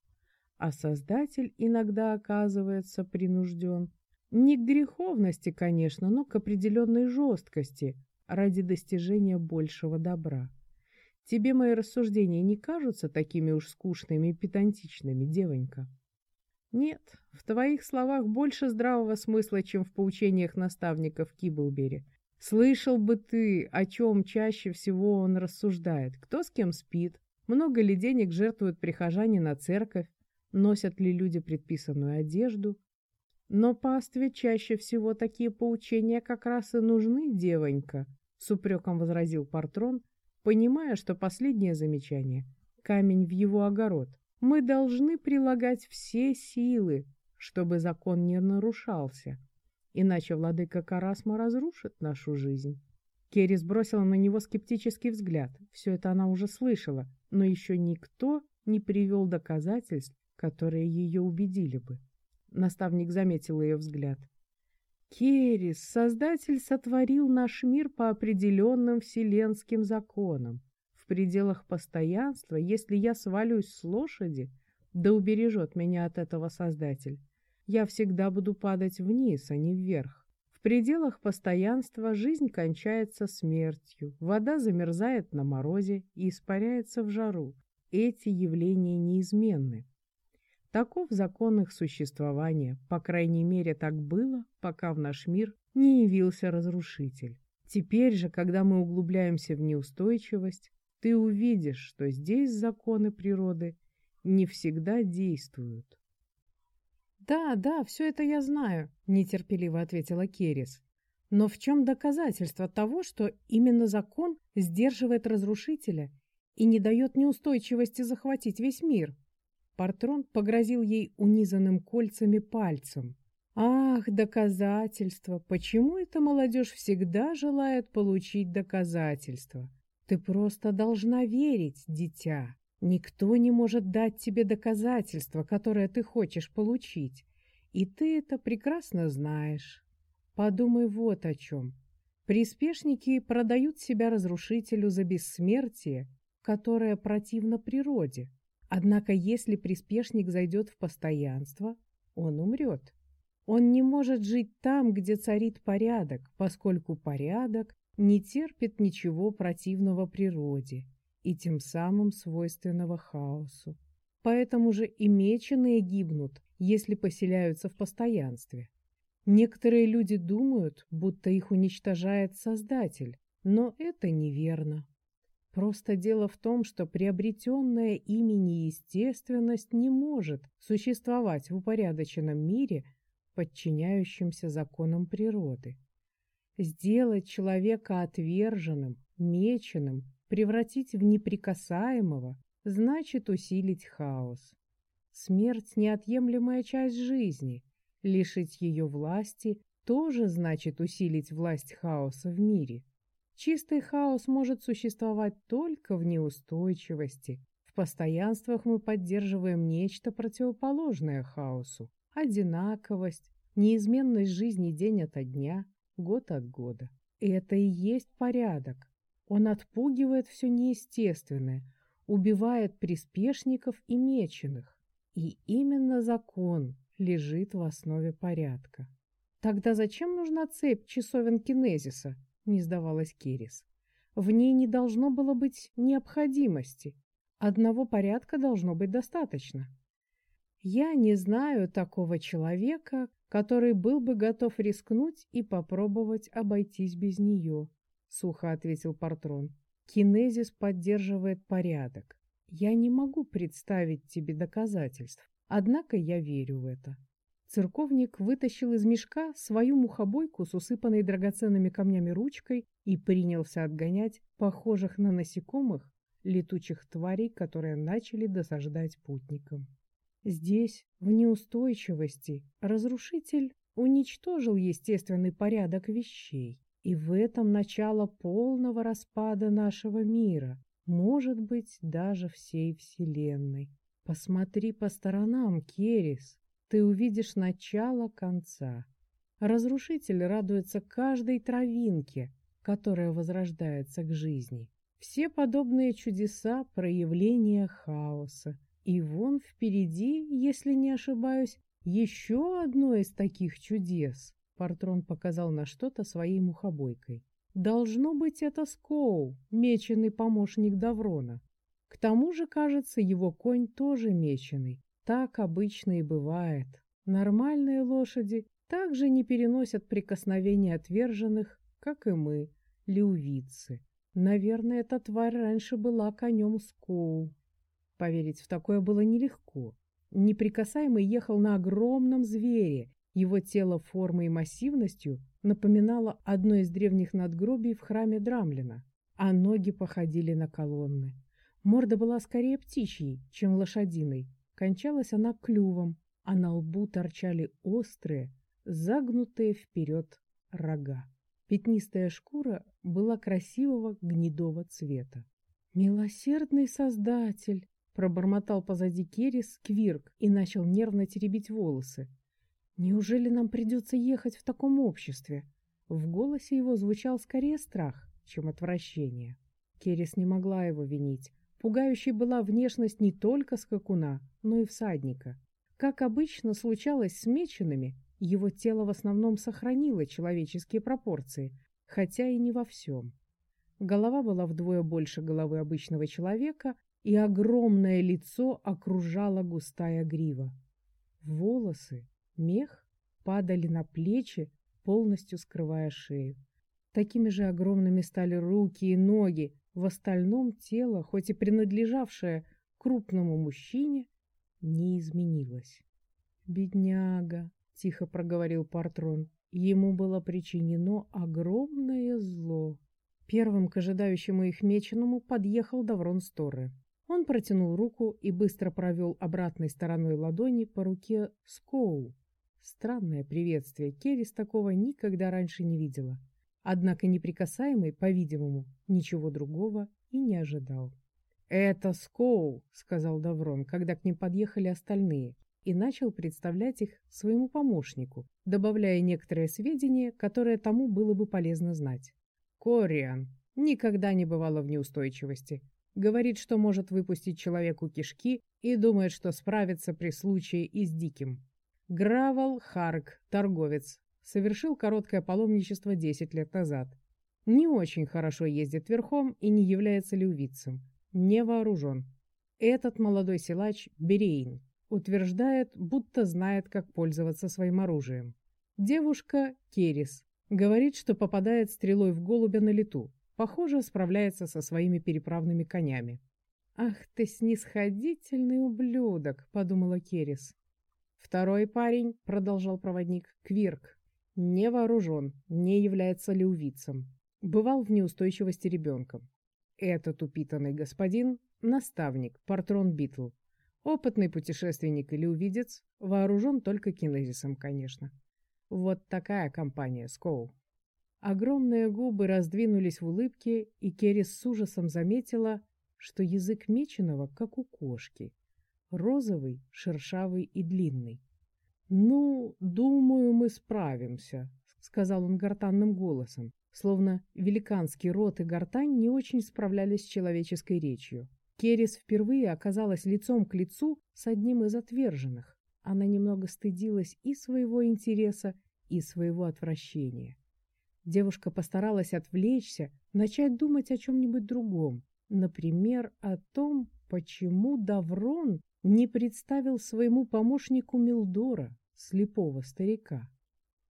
а создатель иногда оказывается принужден не к греховности, конечно, но к определенной жесткости ради достижения большего добра. Тебе мои рассуждения не кажутся такими уж скучными и педантичными, девонька? Нет, в твоих словах больше здравого смысла, чем в поучениях наставников Киблбери. Слышал бы ты, о чем чаще всего он рассуждает, кто с кем спит, много ли денег жертвуют прихожане на церковь, носят ли люди предписанную одежду. Но пастве чаще всего такие поучения как раз и нужны, девонька, с упреком возразил Партрон, понимая, что последнее замечание — камень в его огород — мы должны прилагать все силы, чтобы закон не нарушался, иначе владыка Карасма разрушит нашу жизнь. Керри сбросила на него скептический взгляд. Все это она уже слышала, но еще никто не привел доказательств, которые ее убедили бы. Наставник заметил ее взгляд. Керис, Создатель сотворил наш мир по определенным вселенским законам в пределах постоянства, если я свалюсь с лошади, да убережет меня от этого Создатель, я всегда буду падать вниз, а не вверх. В пределах постоянства жизнь кончается смертью, вода замерзает на морозе и испаряется в жару. Эти явления неизменны. Таков закон их существования, по крайней мере так было, пока в наш мир не явился разрушитель. Теперь же, когда мы углубляемся в неустойчивость, ты увидишь, что здесь законы природы не всегда действуют. «Да, да, все это я знаю», — нетерпеливо ответила Керис. «Но в чем доказательство того, что именно закон сдерживает разрушителя и не дает неустойчивости захватить весь мир?» Партрон погрозил ей унизанным кольцами пальцем. «Ах, доказательства! Почему эта молодежь всегда желает получить доказательства? Ты просто должна верить, дитя. Никто не может дать тебе доказательства, которое ты хочешь получить. И ты это прекрасно знаешь. Подумай вот о чем. Приспешники продают себя разрушителю за бессмертие, которое противно природе. Однако если приспешник зайдет в постоянство, он умрет. Он не может жить там, где царит порядок, поскольку порядок не терпит ничего противного природе и тем самым свойственного хаосу. Поэтому же и меченые гибнут, если поселяются в постоянстве. Некоторые люди думают, будто их уничтожает Создатель, но это неверно. Просто дело в том, что приобретенная ими неестественность не может существовать в упорядоченном мире, подчиняющемся законам природы. Сделать человека отверженным, меченым, превратить в неприкасаемого, значит усилить хаос. Смерть – неотъемлемая часть жизни. Лишить ее власти тоже значит усилить власть хаоса в мире. Чистый хаос может существовать только в неустойчивости. В постоянствах мы поддерживаем нечто противоположное хаосу – одинаковость, неизменность жизни день ото дня, год от года. И это и есть порядок. Он отпугивает все неестественное, убивает приспешников и меченых. И именно закон лежит в основе порядка. Тогда зачем нужна цепь часовен кинезиса? Не сдавалась Керис. В ней не должно было быть необходимости. Одного порядка должно быть достаточно. Я не знаю такого человека, который был бы готов рискнуть и попробовать обойтись без нее, сухо ответил Портрон. Кинезис поддерживает порядок. Я не могу представить тебе доказательств, однако я верю в это. Церковник вытащил из мешка свою мухобойку с усыпанной драгоценными камнями ручкой и принялся отгонять похожих на насекомых летучих тварей, которые начали досаждать путникам. Здесь, в неустойчивости, разрушитель уничтожил естественный порядок вещей. И в этом начало полного распада нашего мира, может быть, даже всей Вселенной. Посмотри по сторонам, Керис, ты увидишь начало конца. Разрушитель радуется каждой травинке, которая возрождается к жизни. Все подобные чудеса – проявления хаоса. И вон впереди, если не ошибаюсь, еще одно из таких чудес. Портрон показал на что-то своей мухобойкой. Должно быть, это Скоу, меченый помощник Даврона. К тому же, кажется, его конь тоже меченый. Так обычно и бывает. Нормальные лошади также не переносят прикосновения отверженных, как и мы, леувицы. Наверное, эта тварь раньше была конем Скоу. Поверить в такое было нелегко. Неприкасаемый ехал на огромном звере. Его тело формой и массивностью напоминало одно из древних надгробий в храме Драмлина, а ноги походили на колонны. Морда была скорее птичьей, чем лошадиной, Кончалась она клювом, а на лбу торчали острые, загнутые вперед рога. Пятнистая шкура была красивого гнедого цвета. «Милосердный создатель!» — пробормотал позади Керис Квирк и начал нервно теребить волосы. «Неужели нам придется ехать в таком обществе?» В голосе его звучал скорее страх, чем отвращение. Керис не могла его винить. Пугающей была внешность не только скакуна, но и всадника. Как обычно случалось с меченными, его тело в основном сохранило человеческие пропорции, хотя и не во всем. Голова была вдвое больше головы обычного человека, и огромное лицо окружала густая грива. Волосы, мех падали на плечи, полностью скрывая шею. Такими же огромными стали руки и ноги, в остальном тело, хоть и принадлежавшее крупному мужчине, не изменилось. «Бедняга!» — тихо проговорил Партрон. Ему было причинено огромное зло. Первым к ожидающему их меченому подъехал Даврон Сторы. Он протянул руку и быстро провел обратной стороной ладони по руке Скоу. Странное приветствие, Керрис такого никогда раньше не видела. Однако неприкасаемый, по-видимому, ничего другого и не ожидал. «Это Скоу», — сказал Даврон, когда к ним подъехали остальные, и начал представлять их своему помощнику, добавляя некоторые сведения, которые тому было бы полезно знать. «Кориан никогда не бывало в неустойчивости. Говорит, что может выпустить человеку кишки и думает, что справится при случае и с диким. Гравал Харк, торговец, совершил короткое паломничество 10 лет назад. Не очень хорошо ездит верхом и не является лювицем. Не вооружен. Этот молодой силач Берейн утверждает, будто знает, как пользоваться своим оружием. Девушка Керис говорит, что попадает стрелой в голубя на лету. Похоже, справляется со своими переправными конями. «Ах ты снисходительный ублюдок!» — подумала Керис. «Второй парень», — продолжал проводник, — «Квирк. Не вооружен, не является леувицем. Бывал в неустойчивости ребенком. Этот упитанный господин – наставник, Партрон Битл. Опытный путешественник или увидец, вооружен только кинезисом, конечно. Вот такая компания, Скоу. Огромные губы раздвинулись в улыбке, и Керрис с ужасом заметила, что язык меченого, как у кошки. Розовый, шершавый и длинный. «Ну, думаю, мы справимся», — сказал он гортанным голосом, словно великанский рот и гортань не очень справлялись с человеческой речью. Керис впервые оказалась лицом к лицу с одним из отверженных. Она немного стыдилась и своего интереса, и своего отвращения. Девушка постаралась отвлечься, начать думать о чем-нибудь другом. Например, о том, почему Даврон не представил своему помощнику Милдора, слепого старика.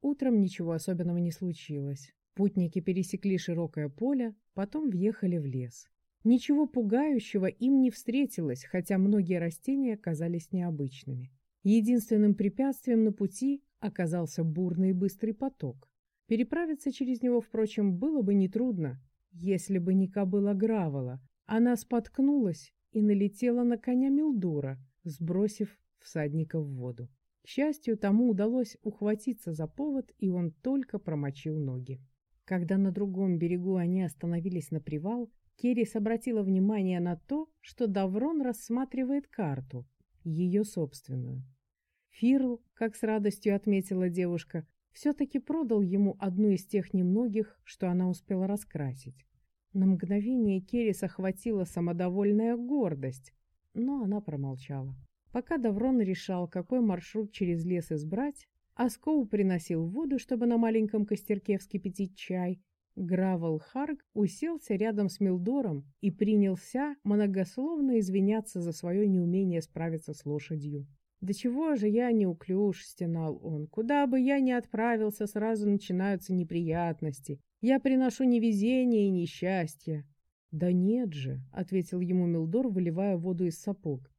Утром ничего особенного не случилось. Путники пересекли широкое поле, потом въехали в лес. Ничего пугающего им не встретилось, хотя многие растения казались необычными. Единственным препятствием на пути оказался бурный и быстрый поток. Переправиться через него, впрочем, было бы нетрудно, если бы не кобыла Гравола. Она споткнулась и налетела на коня Милдура, сбросив всадника в воду. К счастью, тому удалось ухватиться за повод, и он только промочил ноги. Когда на другом берегу они остановились на привал, Керрис обратила внимание на то, что Даврон рассматривает карту, ее собственную. Фирл, как с радостью отметила девушка, все-таки продал ему одну из тех немногих, что она успела раскрасить. На мгновение Керрис охватила самодовольная гордость, но она промолчала. Пока Даврон решал, какой маршрут через лес избрать, Аскоу приносил воду, чтобы на маленьком костерке вскипятить чай, Гравел Харг уселся рядом с Милдором и принялся многословно извиняться за свое неумение справиться с лошадью. «Да чего же я неуклюж?» — стенал он. «Куда бы я ни отправился, сразу начинаются неприятности. Я приношу невезение и несчастье». «Да нет же», — ответил ему Милдор, выливая воду из сапог.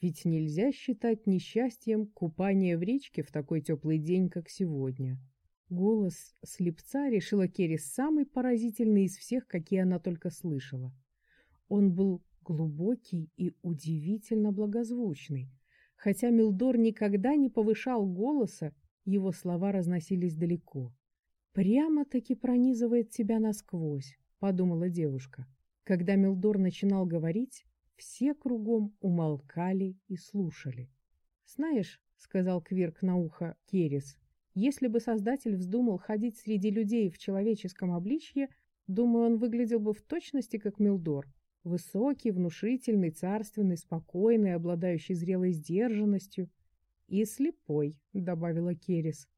«Ведь нельзя считать несчастьем купание в речке в такой теплый день, как сегодня». Голос слепца решила Керри самый поразительный из всех, какие она только слышала. Он был глубокий и удивительно благозвучный. Хотя Милдор никогда не повышал голоса, его слова разносились далеко. «Прямо-таки пронизывает тебя насквозь», — подумала девушка. Когда Милдор начинал говорить, все кругом умолкали и слушали. «Знаешь», — сказал Квирк на ухо Керес, «если бы Создатель вздумал ходить среди людей в человеческом обличье, думаю, он выглядел бы в точности как Милдор. Высокий, внушительный, царственный, спокойный, обладающий зрелой сдержанностью. И слепой, добавила Керис.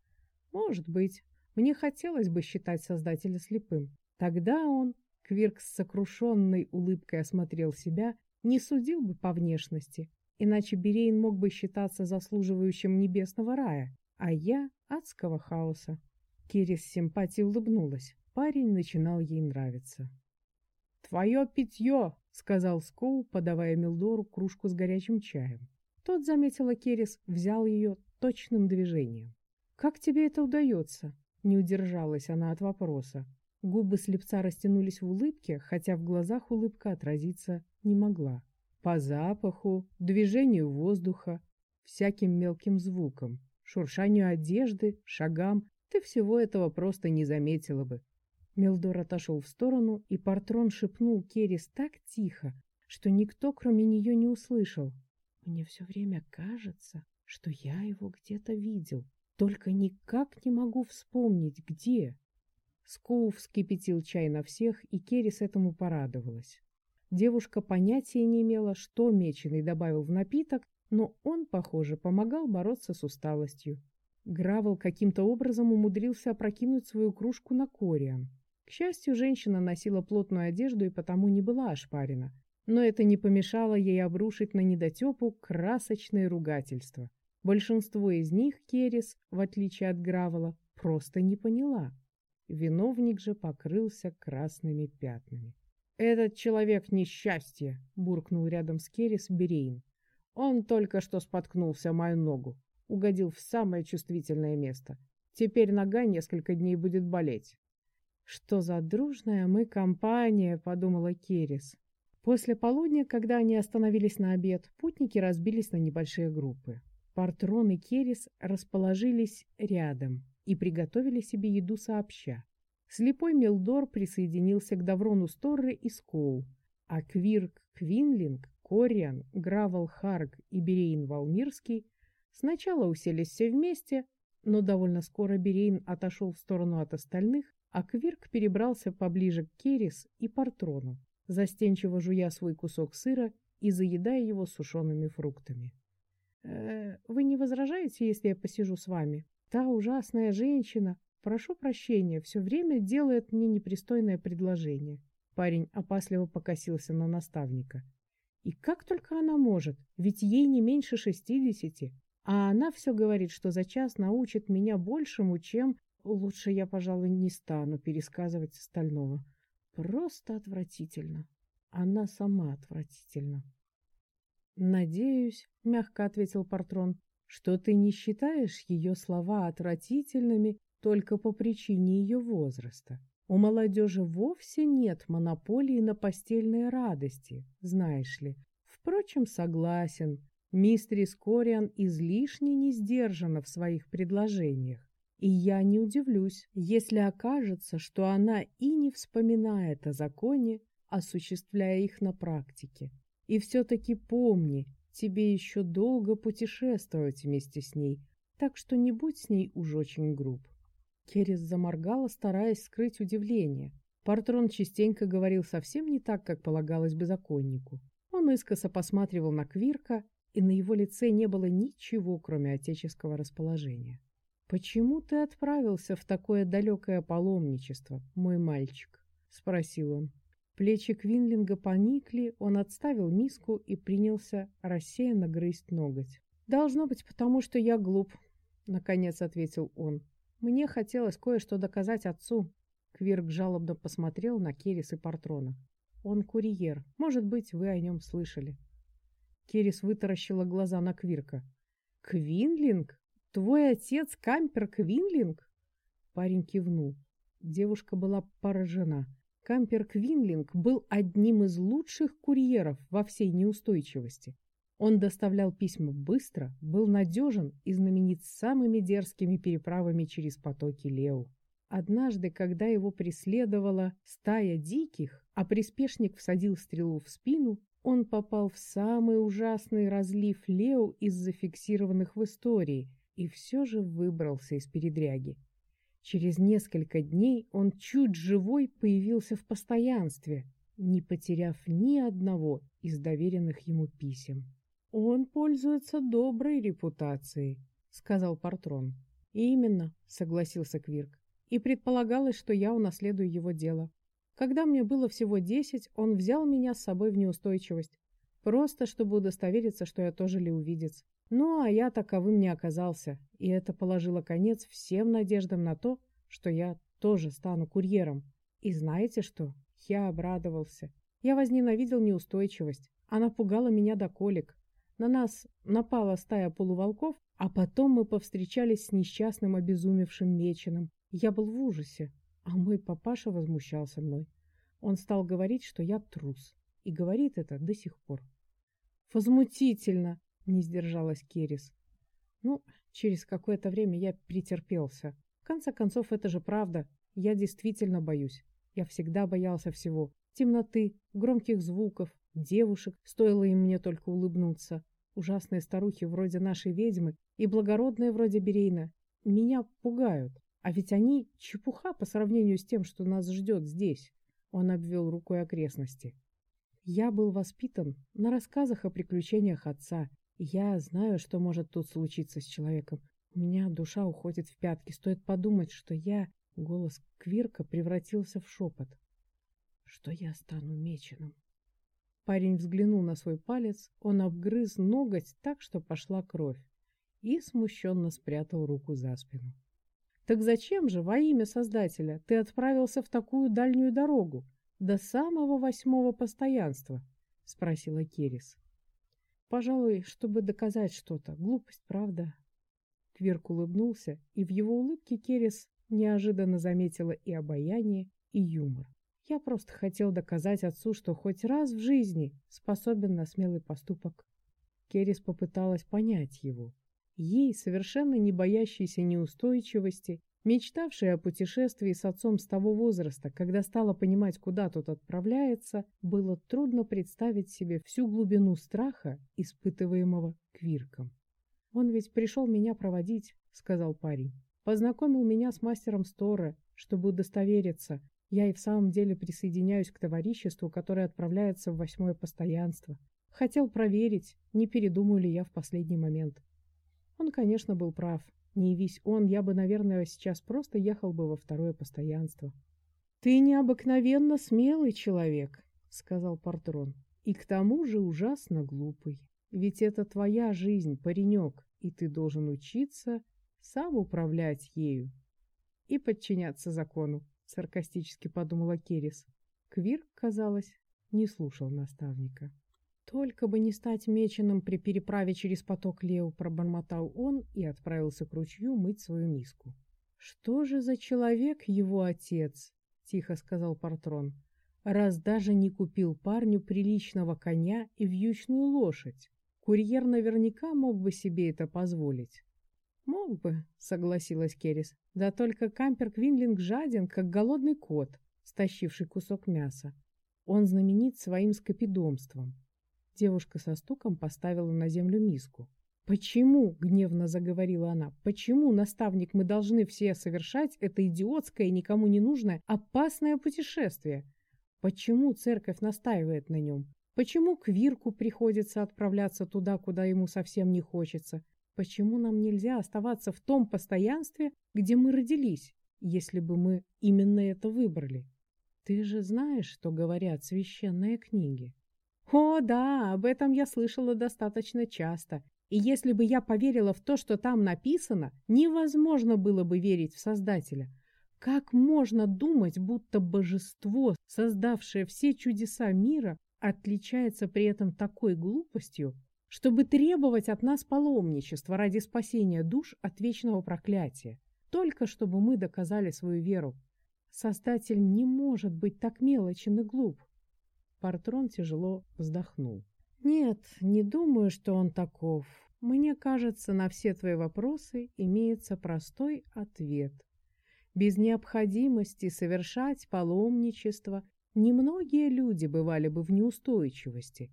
Может быть. Мне хотелось бы считать Создателя слепым. Тогда он, Квирк с сокрушенной улыбкой осмотрел себя, не судил бы по внешности, иначе Берейн мог бы считаться заслуживающим небесного рая, а я — адского хаоса. Керис с симпатией улыбнулась. Парень начинал ей нравиться. «Твое питье!» — сказал Скоу, подавая Милдору кружку с горячим чаем. Тот, заметила Керис, взял ее точным движением. «Как тебе это удается?» — не удержалась она от вопроса. Губы слепца растянулись в улыбке, хотя в глазах улыбка отразиться не могла. По запаху, движению воздуха, всяким мелким звукам, шуршанию одежды, шагам, ты всего этого просто не заметила бы. Мелдор отошел в сторону, и Портрон шепнул Керис так тихо, что никто, кроме нее, не услышал. «Мне все время кажется, что я его где-то видел, только никак не могу вспомнить, где». Скоу вскипятил чай на всех, и Керис этому порадовалась. Девушка понятия не имела, что Меченый добавил в напиток, но он, похоже, помогал бороться с усталостью. Гравел каким-то образом умудрился опрокинуть свою кружку на Кориан. К счастью, женщина носила плотную одежду и потому не была ошпарена. Но это не помешало ей обрушить на недотепу красочные ругательства. Большинство из них Керис, в отличие от Гравела, просто не поняла. Виновник же покрылся красными пятнами. «Этот человек несчастье!» — буркнул рядом с Керис Берейн. «Он только что споткнулся мою ногу, угодил в самое чувствительное место. Теперь нога несколько дней будет болеть. «Что за дружная мы компания», — подумала Керис. После полудня, когда они остановились на обед, путники разбились на небольшие группы. Партрон и Керис расположились рядом и приготовили себе еду сообща. Слепой Милдор присоединился к Даврону Сторре и Скоу, а Квирк Квинлинг, Кориан, Гравел Харг и Берейн Валмирский Сначала уселись все вместе, но довольно скоро Берейн отошел в сторону от остальных, а Квирк перебрался поближе к Керис и Портрону, застенчиво жуя свой кусок сыра и заедая его сушеными фруктами. «Э, «Вы не возражаете, если я посижу с вами? Та ужасная женщина, прошу прощения, все время делает мне непристойное предложение». Парень опасливо покосился на наставника. «И как только она может, ведь ей не меньше шестидесяти, а она все говорит, что за час научит меня большему, чем... Лучше я, пожалуй, не стану пересказывать остального. Просто отвратительно. Она сама отвратительна. «Надеюсь», — мягко ответил Портрон, — «что ты не считаешь ее слова отвратительными только по причине ее возраста. У молодежи вовсе нет монополии на постельные радости, знаешь ли. Впрочем, согласен, Мистерис Кориан излишне не сдержана в своих предложениях, и я не удивлюсь, если окажется, что она и не вспоминает о законе, осуществляя их на практике. И все-таки помни, тебе еще долго путешествовать вместе с ней, так что не будь с ней уж очень груб. Керрис заморгала, стараясь скрыть удивление. Партрон частенько говорил совсем не так, как полагалось бы законнику. Он искоса посматривал на Квирка, и на его лице не было ничего, кроме отеческого расположения. «Почему ты отправился в такое далекое паломничество, мой мальчик?» — спросил он. Плечи Квинлинга поникли, он отставил миску и принялся рассеянно грызть ноготь. «Должно быть, потому что я глуп», — наконец ответил он. «Мне хотелось кое-что доказать отцу». Квирк жалобно посмотрел на Керис и Портрона. «Он курьер. Может быть, вы о нем слышали». Керис вытаращила глаза на Квирка. «Квинлинг? Твой отец Кампер Квинлинг?» Парень кивнул. Девушка была поражена. Кампер Квинлинг был одним из лучших курьеров во всей неустойчивости. Он доставлял письма быстро, был надежен и знаменит самыми дерзкими переправами через потоки Лео. Однажды, когда его преследовала стая диких, а приспешник всадил стрелу в спину, он попал в самый ужасный разлив Лео из зафиксированных в истории и все же выбрался из передряги. Через несколько дней он чуть живой появился в постоянстве, не потеряв ни одного из доверенных ему писем. «Он пользуется доброй репутацией», — сказал Портрон. «Именно», — согласился Квирк. «И предполагалось, что я унаследую его дело. Когда мне было всего десять, он взял меня с собой в неустойчивость. Просто, чтобы удостовериться, что я тоже леувидец. Ну, а я таковым не оказался, и это положило конец всем надеждам на то, что я тоже стану курьером. И знаете что? Я обрадовался. Я возненавидел неустойчивость. Она пугала меня до колик. На нас напала стая полуволков, а потом мы повстречались с несчастным обезумевшим меченым. Я был в ужасе. А мой папаша возмущался мной. Он стал говорить, что я трус. И говорит это до сих пор. «Возмутительно!» — не сдержалась Керис. Ну, через какое-то время я претерпелся. В конце концов, это же правда. Я действительно боюсь. Я всегда боялся всего. Темноты, громких звуков, девушек, стоило им мне только улыбнуться. Ужасные старухи вроде нашей ведьмы и благородные вроде Берейна меня пугают. А ведь они чепуха по сравнению с тем, что нас ждет здесь. Он обвел рукой окрестности. Я был воспитан на рассказах о приключениях отца. Я знаю, что может тут случиться с человеком. У меня душа уходит в пятки. Стоит подумать, что я... Голос Квирка превратился в шепот. Что я стану меченым. Парень взглянул на свой палец, он обгрыз ноготь так, что пошла кровь, и смущенно спрятал руку за спину. Так зачем же во имя Создателя ты отправился в такую дальнюю дорогу, до самого восьмого постоянства? — спросила Керис. Пожалуй, чтобы доказать что-то. Глупость, правда? Квирк улыбнулся, и в его улыбке Керис неожиданно заметила и обаяние, и юмор. Я просто хотел доказать отцу, что хоть раз в жизни способен на смелый поступок. Керис попыталась понять его. Ей, совершенно не боящейся неустойчивости, мечтавшей о путешествии с отцом с того возраста, когда стала понимать, куда тот отправляется, было трудно представить себе всю глубину страха, испытываемого Квирком. «Он ведь пришел меня проводить», — сказал парень. «Познакомил меня с мастером Стора, чтобы удостовериться. Я и в самом деле присоединяюсь к товариществу, которое отправляется в восьмое постоянство. Хотел проверить, не передумаю ли я в последний момент». Он, конечно, был прав. Не явись он, я бы, наверное, сейчас просто ехал бы во второе постоянство. «Ты необыкновенно смелый человек», — сказал Портрон. «И к тому же ужасно глупый. Ведь это твоя жизнь, паренек, и ты должен учиться сам управлять ею и подчиняться закону», — саркастически подумала Керис. Квир, казалось, не слушал наставника. «Только бы не стать меченым при переправе через поток Лео», — пробормотал он и отправился к ручью мыть свою миску. «Что же за человек его отец?» — тихо сказал Портрон. «Раз даже не купил парню приличного коня и вьючную лошадь, курьер наверняка мог бы себе это позволить». «Мог бы», — согласилась Керис. «Да только Кампер Квинлинг жаден, как голодный кот, стащивший кусок мяса. Он знаменит своим скопидомством. Девушка со стуком поставила на землю миску. «Почему?» — гневно заговорила она. «Почему, наставник, мы должны все совершать это идиотское, никому не нужное, опасное путешествие? Почему церковь настаивает на нем? Почему Квирку приходится отправляться туда, куда ему совсем не хочется? Почему нам нельзя оставаться в том постоянстве, где мы родились, если бы мы именно это выбрали? Ты же знаешь, что говорят священные книги?» О, да, об этом я слышала достаточно часто. И если бы я поверила в то, что там написано, невозможно было бы верить в Создателя. Как можно думать, будто божество, создавшее все чудеса мира, отличается при этом такой глупостью, чтобы требовать от нас паломничества ради спасения душ от вечного проклятия, только чтобы мы доказали свою веру. Создатель не может быть так мелочен и глуп. Партрон тяжело вздохнул. «Нет, не думаю, что он таков. Мне кажется, на все твои вопросы имеется простой ответ. Без необходимости совершать паломничество немногие люди бывали бы в неустойчивости.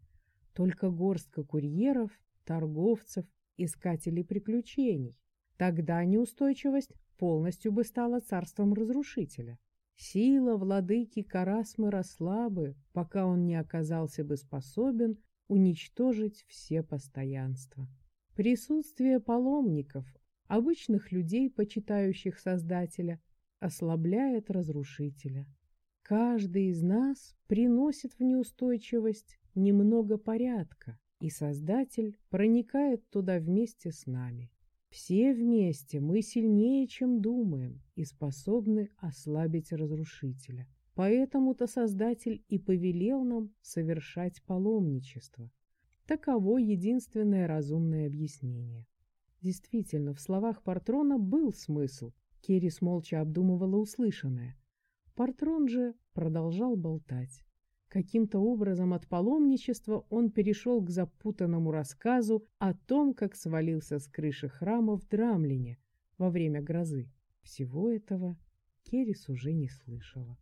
Только горстка курьеров, торговцев, искателей приключений. Тогда неустойчивость полностью бы стала царством разрушителя. Сила владыки Карасмы росла бы, пока он не оказался бы способен уничтожить все постоянства. Присутствие паломников, обычных людей, почитающих Создателя, ослабляет разрушителя. Каждый из нас приносит в неустойчивость немного порядка, и Создатель проникает туда вместе с нами. Все вместе мы сильнее, чем думаем, и способны ослабить разрушителя. Поэтому-то Создатель и повелел нам совершать паломничество. Таково единственное разумное объяснение. Действительно, в словах Партрона был смысл. Керис молча обдумывала услышанное. Партрон же продолжал болтать. Каким-то образом от паломничества он перешел к запутанному рассказу о том, как свалился с крыши храма в Драмлине во время грозы. Всего этого Керис уже не слышала.